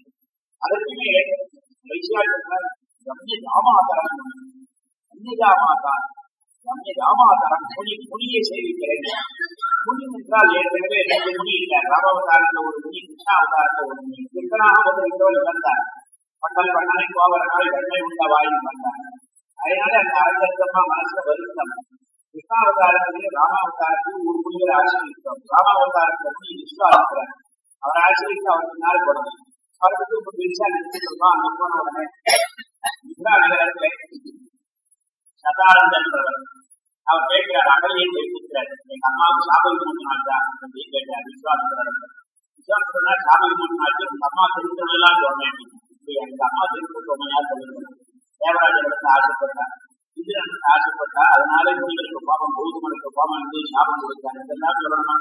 அதற்கு மேலே வைசியால் சொன்னார் ரம்ய தாமாதரம் ரம்ய ரம்ய தாமாதரம் முனி முனியை சேவிக்கிறேன் முனி என்றால் ஏற்கனவே ரெண்டு முனி இல்லை ராமாவதாரத்தில் ஒரு முனி கிருஷ்ணாவதாரத்தில் ஒரு முனி கிருஷ்ணனாக வந்திருந்தவள் வந்தார் பண்டல் பண்ணனை கோவரனாய் வெண்ணை உண்ட வாயில் வந்தார் அதனால அந்த அரங்கத்தம்மா மனசுல வருத்தம் கிருஷ்ணாவதாரத்திலே ராமாவதாரத்தில் ஒரு முனிவர் ஆசிரியத்தோம் ராமாவதாரத்தில் முனி விஸ்வாசிக்கிறார் அவர் ஆசிரியத்து அவருக்கு நாள் போடணும் அவருக்கு இப்ப பெருசா நிறுத்திருக்கோம் அங்க போன உடனே நகரத்துல அவர் கேட்கிறார் அகலையை கேட்கிறார் எங்க அம்மாவுக்கு சாபகம் ஆச்சா அப்படின்னு கேட்டார் விஸ்வாசம் விஸ்வாசம்னா சாபகம் ஆச்சு உங்க அம்மா திருத்தலாம் சொன்னேன் எங்க அம்மா திருத்த சொன்னையா சொல்லுங்க தேவராஜன் இடத்துல ஆசைப்பட்டார். இந்திரன் ஆசைப்பட்டா அதனால உங்களுக்கு பாவம் கௌதமனுக்கு பாவம் வந்து சாபம் கொடுத்தாங்க இதெல்லாம் சொல்லணுமா?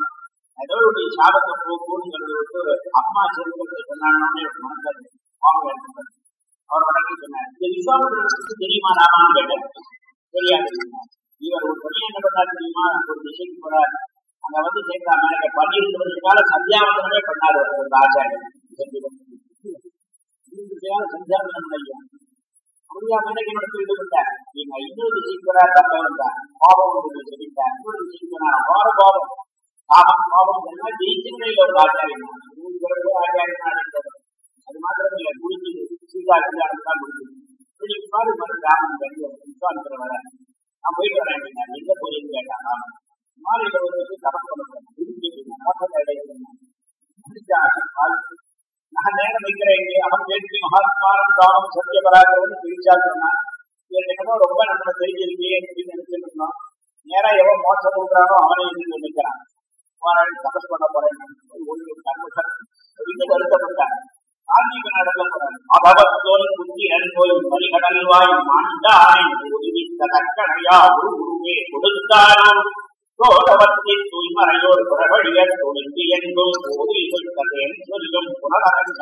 கடவுளுடைய ஒரு சாபத்தை போக்குங்கிறது விட்டு அம்மா செல்வத்தை சொன்னானே மறந்தாரு பாவம் ஏற்பட்டது. அவர் உடனே சொன்னார் இந்த விஸ்வாமித்திரனுக்கு தெரியுமா ராமான்னு கேட்டார். தெரியாது இவர் ஒரு பையன் என்ன பண்ணார் தெரியுமா? ஒரு திசைக்கு போறார். அங்க வந்து சேர்ந்தாங்க எனக்கு பன்னிரண்டு வருஷக்கால சந்தியாவந்தனமே பண்ணாரு ஒரு ஆச்சாரியன் சந்தியாவந்தனம் ஐயா அப்படியா மேனகை நடத்தி ஈடுபட்டார் நீங்க இன்னொரு திசைக்கு போறார் தப்ப வந்தார் கோபம் ஒன்று சொல்லிட்டார். இன்னொரு திசைக்கு போனார். அபார கோபம் பாபம் கோபம் எல்லாம் ஜெயிச்சுமையில் ஒரு ஆச்சாரியன் நூறு பிறகு அது மாத்திரமில்ல முடிஞ்சது சீதா கல்யாணம் முடிஞ்சது இப்படி பாரு மறு ராமன் கல்வி விஸ்வாமித்திர வர நான் போயிட்டு வரேன் நான் எங்க போயின்னு கேட்டான் ராமன் மாலையில நான் நேரம் வைக்கிறேன் அவன் வேட்கை மகாத்மாரம் சத்திய சத்தியபராகிறவன் பிரிச்சா சொன்னான். என்னமோ ரொம்ப நம்ம தெரிஞ்சிருக்கே அப்படின்னு நினைச்சிட்டு இருந்தோம். நேரா எவன் மோசம் கொடுக்குறானோ அவனை நினைக்கிறான் போறேன். தபஸ் பண்ண போறேன் இன்னும் வருத்தப்பட்டான் ஆன்மீக நடக்க அபவத்தோல் புத்தி அன்போல் பரிகடல்வாய் மாண்டாய் ஒதுவித்த தக்கணையா ஒரு குருவே கொடுத்தாரோ தூய்மறையோர் சொல்கிறேன் சொல்லும் சொன்னார் அறுபத்தி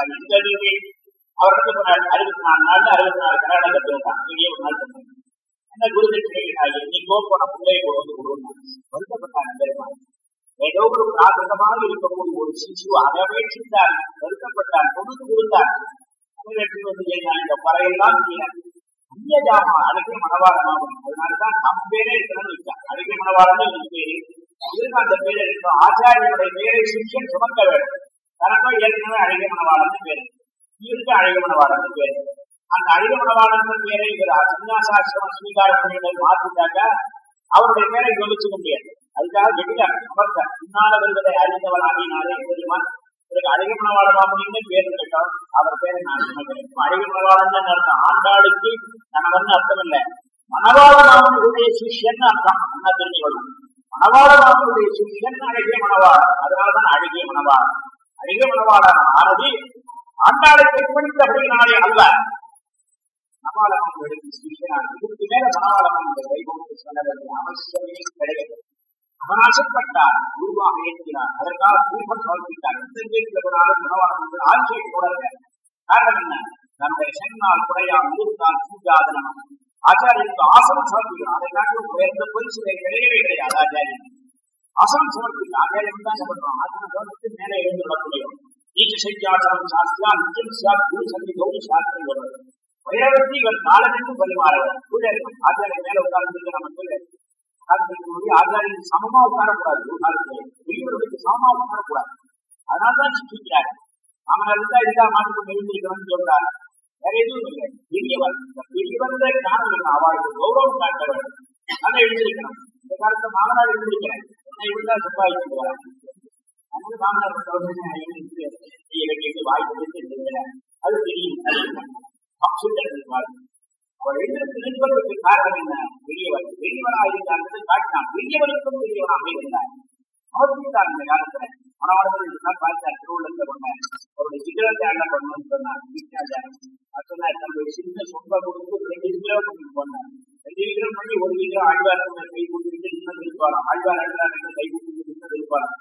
நாலு நாள் அறுபத்தி நாலு கல்யாணம் கற்றுவிட்டான் பெரிய ஒரு நாள் சொன்னாங்க என்ன குரு தட்சிணை என்னைக்கோ போன பிள்ளையை கொண்டு வந்து கொடுங்க வருத்தப்பட்டாங்க பெருமாள். ஏதோ ஒரு பிராகிருதமாக இருக்கக்கூடிய ஒரு சிசு அதை அபேட்சித்தார் வருத்தப்பட்டார் கொடுத்து கொடுத்தார் எடுத்து வந்து செய்யலாம் இந்த பறையெல்லாம் அந்நிய அழகிய மனவாளமாகும் அதனாலதான் நம் பேரே இருக்கணும்னு வச்சான் அழகிய மனவாளம் என் பேரு. இதுக்கு அந்த பேர் இருக்கணும் ஆச்சாரியனுடைய பேரை சிஷ்யன் சுமக்க வேண்டும். தனக்கோ ஏற்கனவே அழகிய மனவாளன் பேரு. இவருக்கு அழகிய மனவாளம்னு பேரு. அந்த அழகிய மனவாளன் பேரை இவர் சன்னியாசாசிரம ஸ்வீகாரம் பண்ணிட்டு மாற்றிட்டாக்க அவருடைய பேரை யோசிச்சுக்க முடியாது அதுக்காக வெட்டிக்கார் அமர்த்தார் பின்னால வருவதை அறிந்தவர் ஆகினாரே தெரியுமா? இதுக்கு அழகிய அப்படின்னு பேர் கேட்டோம் அவர் பேரை நான் சொன்னேன் அழகிய மனவாளன் அர்த்தம்? ஆண்டாளுக்கு கணவன் அர்த்தம் இல்லை. மனவாளமாவனுடைய சிஷ்யன் அர்த்தம். என்ன தெரிஞ்சுக்கணும் மனவாளமாவனுடைய சிஷ்யன் அழகிய மணவாளன். அதனாலதான் அழகிய மணவாளன். அழகிய மனவாளன் ஆனது ஆண்டாளை பெண்மணித்தபடியினாலே அல்ல. மணவாளமாமுடைய சிஷ்யனான. இதுக்கு மேல மணவாளமாமுடைய வைபவத்தை சொல்ல வேண்டிய அவசியமே கிடையாது. அவர் ஆசைப்பட்டார் குருவாக ஏற்கிறார் அதற்காக குருவன் சமர்ப்பித்தார். எந்த வீட்டில் போனாலும் ஆட்சியை தொடர்க காரணம் என்ன? நம்முடைய சென்னால் குடையால் ஊர்த்தால் சூஜாதனம் ஆச்சாரியனுக்கு ஆசனம் சமர்ப்பிக்கணும். அதை காட்டிலும் உயர்ந்த பரிசு கிடையவே கிடையாது ஆச்சாரியன் அசனம் சமர்ப்பிக்க ஆச்சாரியன் தான் சமர்ப்பம் ஆசனம் சமர்ப்பித்து மேலே எழுந்து வரக்கூடியவர் நீச்ச சைத்தியாசனம் சாஸ்திரா நித்தியம் சாத் குரு சந்தி கௌரி சாஸ்திரம் வருவது வைரவத்தி இவர் காலத்திற்கு பரிமாறவர். பூஜை ஆச்சாரியன் மேல உட்கார்ந்து நம்ம கீழே உட்கார்ந்து ஆச்சாரியன் சமமா உட்காரக்கூடாது. ஒரு காலத்துல பெரியவர்களுக்கு சமமா உட்காரக்கூடாது. அதனால்தான் சிக்கிக்கிறார். அவன் இருந்தா இருந்தா மாட்டுக்கு எழுந்திருக்கணும்னு சொல்றாரு. வேற எதுவும் இல்லை. பெரியவர் இந்த காரணம் அவளுக்கு கௌரவம் காட்டவர். வேண்டும் எழுந்திருக்கணும் இந்த காலத்துல மாமனார் எழுந்திருக்கிறேன் என்ன இருந்தா சம்பாதிச்சு மாமனார் கௌரவம் அது தெரியும். அவர் எழுந்திருக்கு நிற்பதற்கு காரணம் என்ன? பெரியவர் பெரியவராக இருந்தார் காட்டினார் பெரியவருக்கும் பெரியவராக இருந்தார் அவசியத்தான் இந்த காலத்துல. மனவாளர்கள் பார்த்தார் திருவள்ளத்தை கொண்ட அவருடைய சிகரத்தை என்ன பண்ணணும்னு சொன்னார். வித்யாச்சாரம் சொன்னார் தன்னுடைய சின்ன சொந்த கொடுத்து ரெண்டு விக்கிரம் பண்ணி போனார். ரெண்டு விக்கிரம் பண்ணி ஒரு விக்கிரம் ஆழ்வார் கை கொடுத்துட்டு இன்னும் இருப்பாராம் ஆழ்வார் அழுதார் கை கொடுத்துட்டு இன்னும் இருப்பாராம்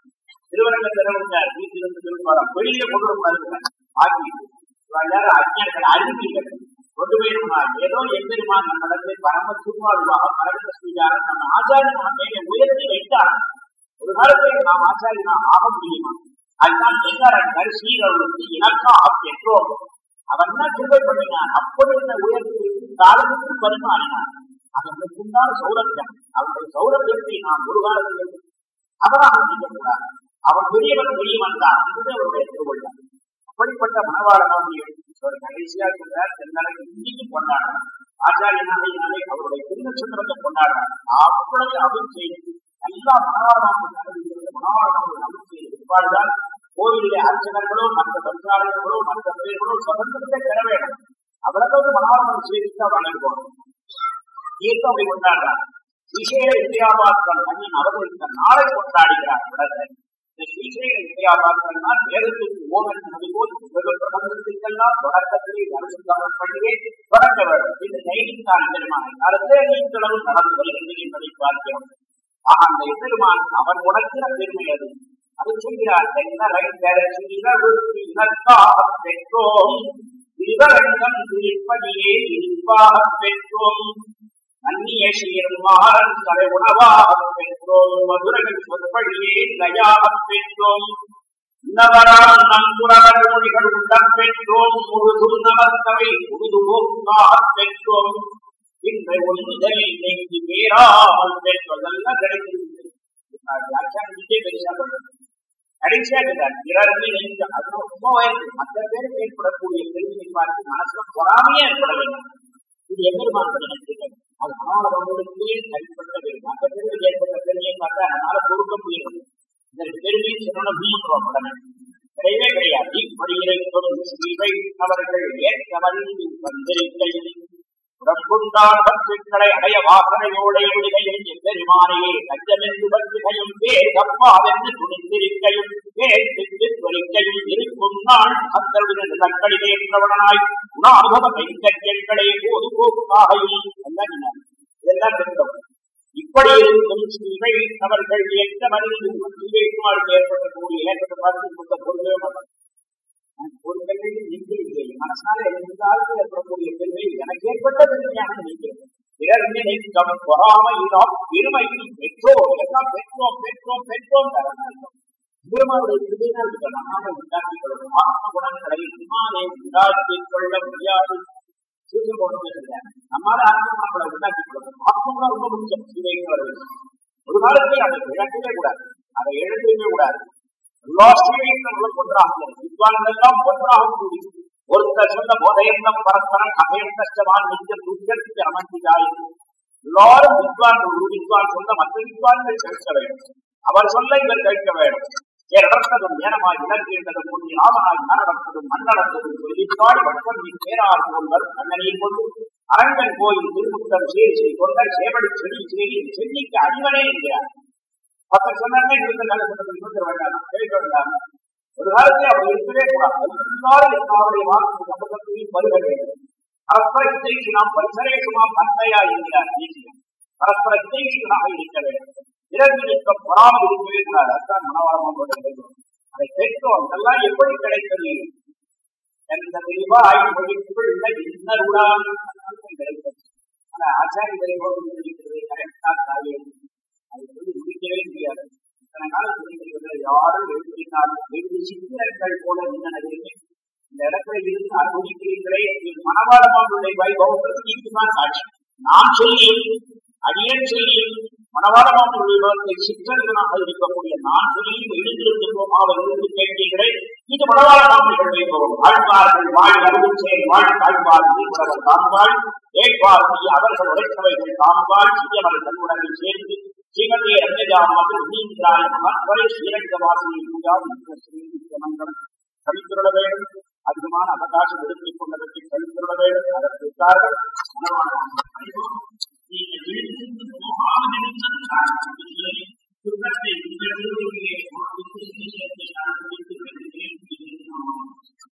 திருவரங்க திறவுண்டார் வீட்டிலிருந்து திருப்பாராம் வெளியே கொண்டு வரக்கூடாது ஆக்கி எல்லாரும் அஜ்ஞர்கள் அறிவிகள் கொண்டு ஏதோ எம்பெருமான் நம்மிடத்தை பரம திருவாழ்வாக பரம ஸ்ரீகாரன் நம்ம ஆச்சாரியன் மேலே உயர்த்தி வைத்தார். ஒரு காலத்தில் நாம் ஆச்சாரியனா ஆக முடியுமா? அதுதான் எங்காரன் ஸ்ரீரவனுக்கு இலக்காக பெற்றோம் அவன் தான் கிருபை பண்ணினான் அப்படி என்ன உயர்த்தி காலத்துக்கு பரிமாறினான் அதற்குண்டான சௌரத்தியம் அவருடைய சௌரத்தியத்தை நாம் ஒரு காலத்தில் அவராக செய்யக்கூடாது அவன் பெரியவன் பெரியவன் தான். இது அவருடைய திருவள்ளம். அப்படிப்பட்ட மனவாளனாக அவர் கடைசியா சொல்றார் தென்னலை இன்னைக்கு கொண்டாடுறார் ஆச்சாரியனாக இனாலே அவருடைய திருநட்சத்திரத்தை கொண்டாடுறார் அப்படி அருள் செய்து எல்லா மனவாளமாக மனவாளமாக அருள் செய்து இவ்வாறுதான் கோவிலே அர்ச்சகர்களோ மற்ற பரிசாளர்களோ மற்ற பேர்களோ சுதந்திரத்தை பெற வேண்டும். அவ்வளவு மகாராஜம் செய்து வழங்குவோம் தீர்த்தம் கொண்டாடுறார் விசேஷ வித்யாபாத்திரம் அவர்கள் இந்த நாளை கொண்டாடுகிறார் உலகத்தை ஸ்ரீசைல ஓமன் உலக தொடக்கத்திலே தொடங்க வேண்டும். இந்த பெருமான காலத்தே நடந்து வருகிறது என்பதை பார்க்கிறோம். ஆக அந்த எம்பெருமான் அவன் உணர்கிற பெருமை அது. அது சொல்கிறார் பெற்றோம். திருவரங்கம் இருப்பாக பெற்றோம். அந்நிய சீர்மாறன் தலை உணவாக பெற்றோம் மதுரகள் சொற்படியே தயாக பெற்றோம். இன்னவரால் நம்புறவர் மொழிகள் உண்டம் பெற்றோம் முழுதும் நமக்கவை முழுது போக்காக பெற்றோம் இன்றை ஒன்றுதலில் நெஞ்சு பேராமல் பெற்றதெல்லாம் கிடைக்கிறது வியாக்கியானத்துக்கே பெருசா நெஞ்சு அது ரொம்ப வயது மற்ற பேருக்கு ஏற்படக்கூடிய பெருமையை பார்த்து மனசுல பொறாமையே ஏற்பட வேண்டும் இது எதிர்பார்ப்பது அதனால் அது மாணவர்களுக்கே தனிப்பட்ட பெருமை மற்ற பேருக்கு ஏற்பட்ட பெருமையை பார்த்தா அதனால கொடுக்க முடியும் இதற்கு பெருமை சொன்ன பூமிக்குவ கிடையவே கிடையாது. இப்படி இருக்கும் ஸ்ரீவை அவர்கள் ஏற்க வந்து வந்திருக்கையில் உடம்புண்டான பற்றுக்களை அடைய வாசனையோடைய விடுகையும் எம்பெருமானையே கஞ்சமென்று பற்றுகையும் பேர் தப்பாவென்று துணிந்திருக்கையும் பேர் திட்டு துரிக்கையும் இருக்கும் நாள் அத்தருடன் நற்களிலே பிரபலனாய் குணானுபவ கைத்தறிகளை போது போக்காகையும் இதெல்லாம் பெற்றோம் இப்படி இருக்கும் ஸ்ரீவை அவர்கள் ஏற்ற மனிதன் ஸ்ரீவைக்குமாருக்கு ஏற்படக்கூடிய ஏற்பட்ட பார்த்து கொடுத்த பொருளே ஒரு பெண்மையில் நீங்கள் இல்லை மனசால இருந்தாலும் ஏற்படக்கூடிய பெருமை எனக்கு ஏற்பட்ட பெருமையாக நீங்கிறது பிறர் நினைக்கம் பொறாமையிடம் பெருமையில் பெற்றோம் எல்லாம் பெற்றோம் பெற்றோம் பெற்றோம் பெருமாளுடைய திருவிழா உண்டாக்கிக் கொள்ளும் ஆத்ம குணங்களை இம்மாலே உண்டாக்கிக் கொள்ள முடியாது. நம்மால ஆத்ம குணங்களை உண்டாக்கிக் கொள்ளும் ஆத்ம குணம் ரொம்ப முக்கியம். சிவைக்கிறவர்கள் ஒரு காலத்தில் அதை இழக்கவே கூடாது. அதை எழுதவே கூடாது. எல்லா ஒருத்தர் சொன்ன பரஸ்பரம் நித்தியம் எல்லாரும் வித்வான் ஒரு வித்வான் மற்ற வித்வான்கள் கேட்க வேண்டும் அவர் சொல்ல இவர் கேட்க வேண்டும் நடந்ததும் நேரமாய் இலக்கின்றதும் முன் ராமனாய் நடந்ததும் மண்ணடந்ததும் சொல்லிப்பாடி வட்டம் நீ பேரார் போல்வர் கொண்டு அரங்கன் கோயில் திருமுத்தம் சேரி கொண்ட சேவடி செடி சேரி சென்னிக்கு அடிவனே என்கிறார் அப்படி சொன்னாங்க இருபத்தி நாலு இருபத்தி வேண்டாம். கேட்க வேண்டாம். ஒரு காலத்தில் அவர் இருக்கவே கூடாது. எல்லாரும் எல்லாருடைய வாக்கு சமூகத்தையும் வருக வேண்டும். பரஸ்பர இசைக்கு நாம் பரிசரேஷுமாம் தந்தையா என்கிறார் தேசியம் பரஸ்பர இசைக்குனாக இருக்க வேண்டும். இறங்கி நிற்க பொறாமல் இருக்கவே கூடாது அதுதான் மனவாளமாக அதை கேட்கிறோம் இதெல்லாம் எப்படி கிடைத்தது? என்ற தெளிவா மொழிக்குள் உள்ள இன்னருடான் கிடைத்தது. ஆனா ஆச்சாரிய தெளிவோடு இருக்கிறது கரெக்டா காரியம். முடிக்கவே முடியாது இத்தனை காலம் யாரும் எழுதினாலும் எழுதி போல இந்த இடத்துல இருந்து அனுபவிக்கிறீர்களே இது மனவாளமாவுடைய சாட்சி நான் மனவாளமாவுடைய இருக்கக்கூடிய நான் சொல்லி எழுந்திருந்தோம் அவர் இருந்து கேட்கிறேன் இது மனவாளமாவுடைய வைபவம் ஆழ்வார்கள் வாழ் அருள்சேர் வாழ் தாழ்வார் நீர்வரவர் அவர்கள் உரைத்தவைகள் தாழ்வாள் சீயவர்கள் தன்னுடன் சேர்ந்து ஸ்ரீமதி ரஜா மற்றும் நீந்திராய் மகத்வரை ஸ்ரீரங்க வாசனை பூஜா மந்திரம் கழித்துள்ள வேண்டும் அதிகமான அவகாசம் எடுத்துக் கொண்டதற்கு கழித்துள்ள வேண்டும் அதற்கு விட்டார்கள்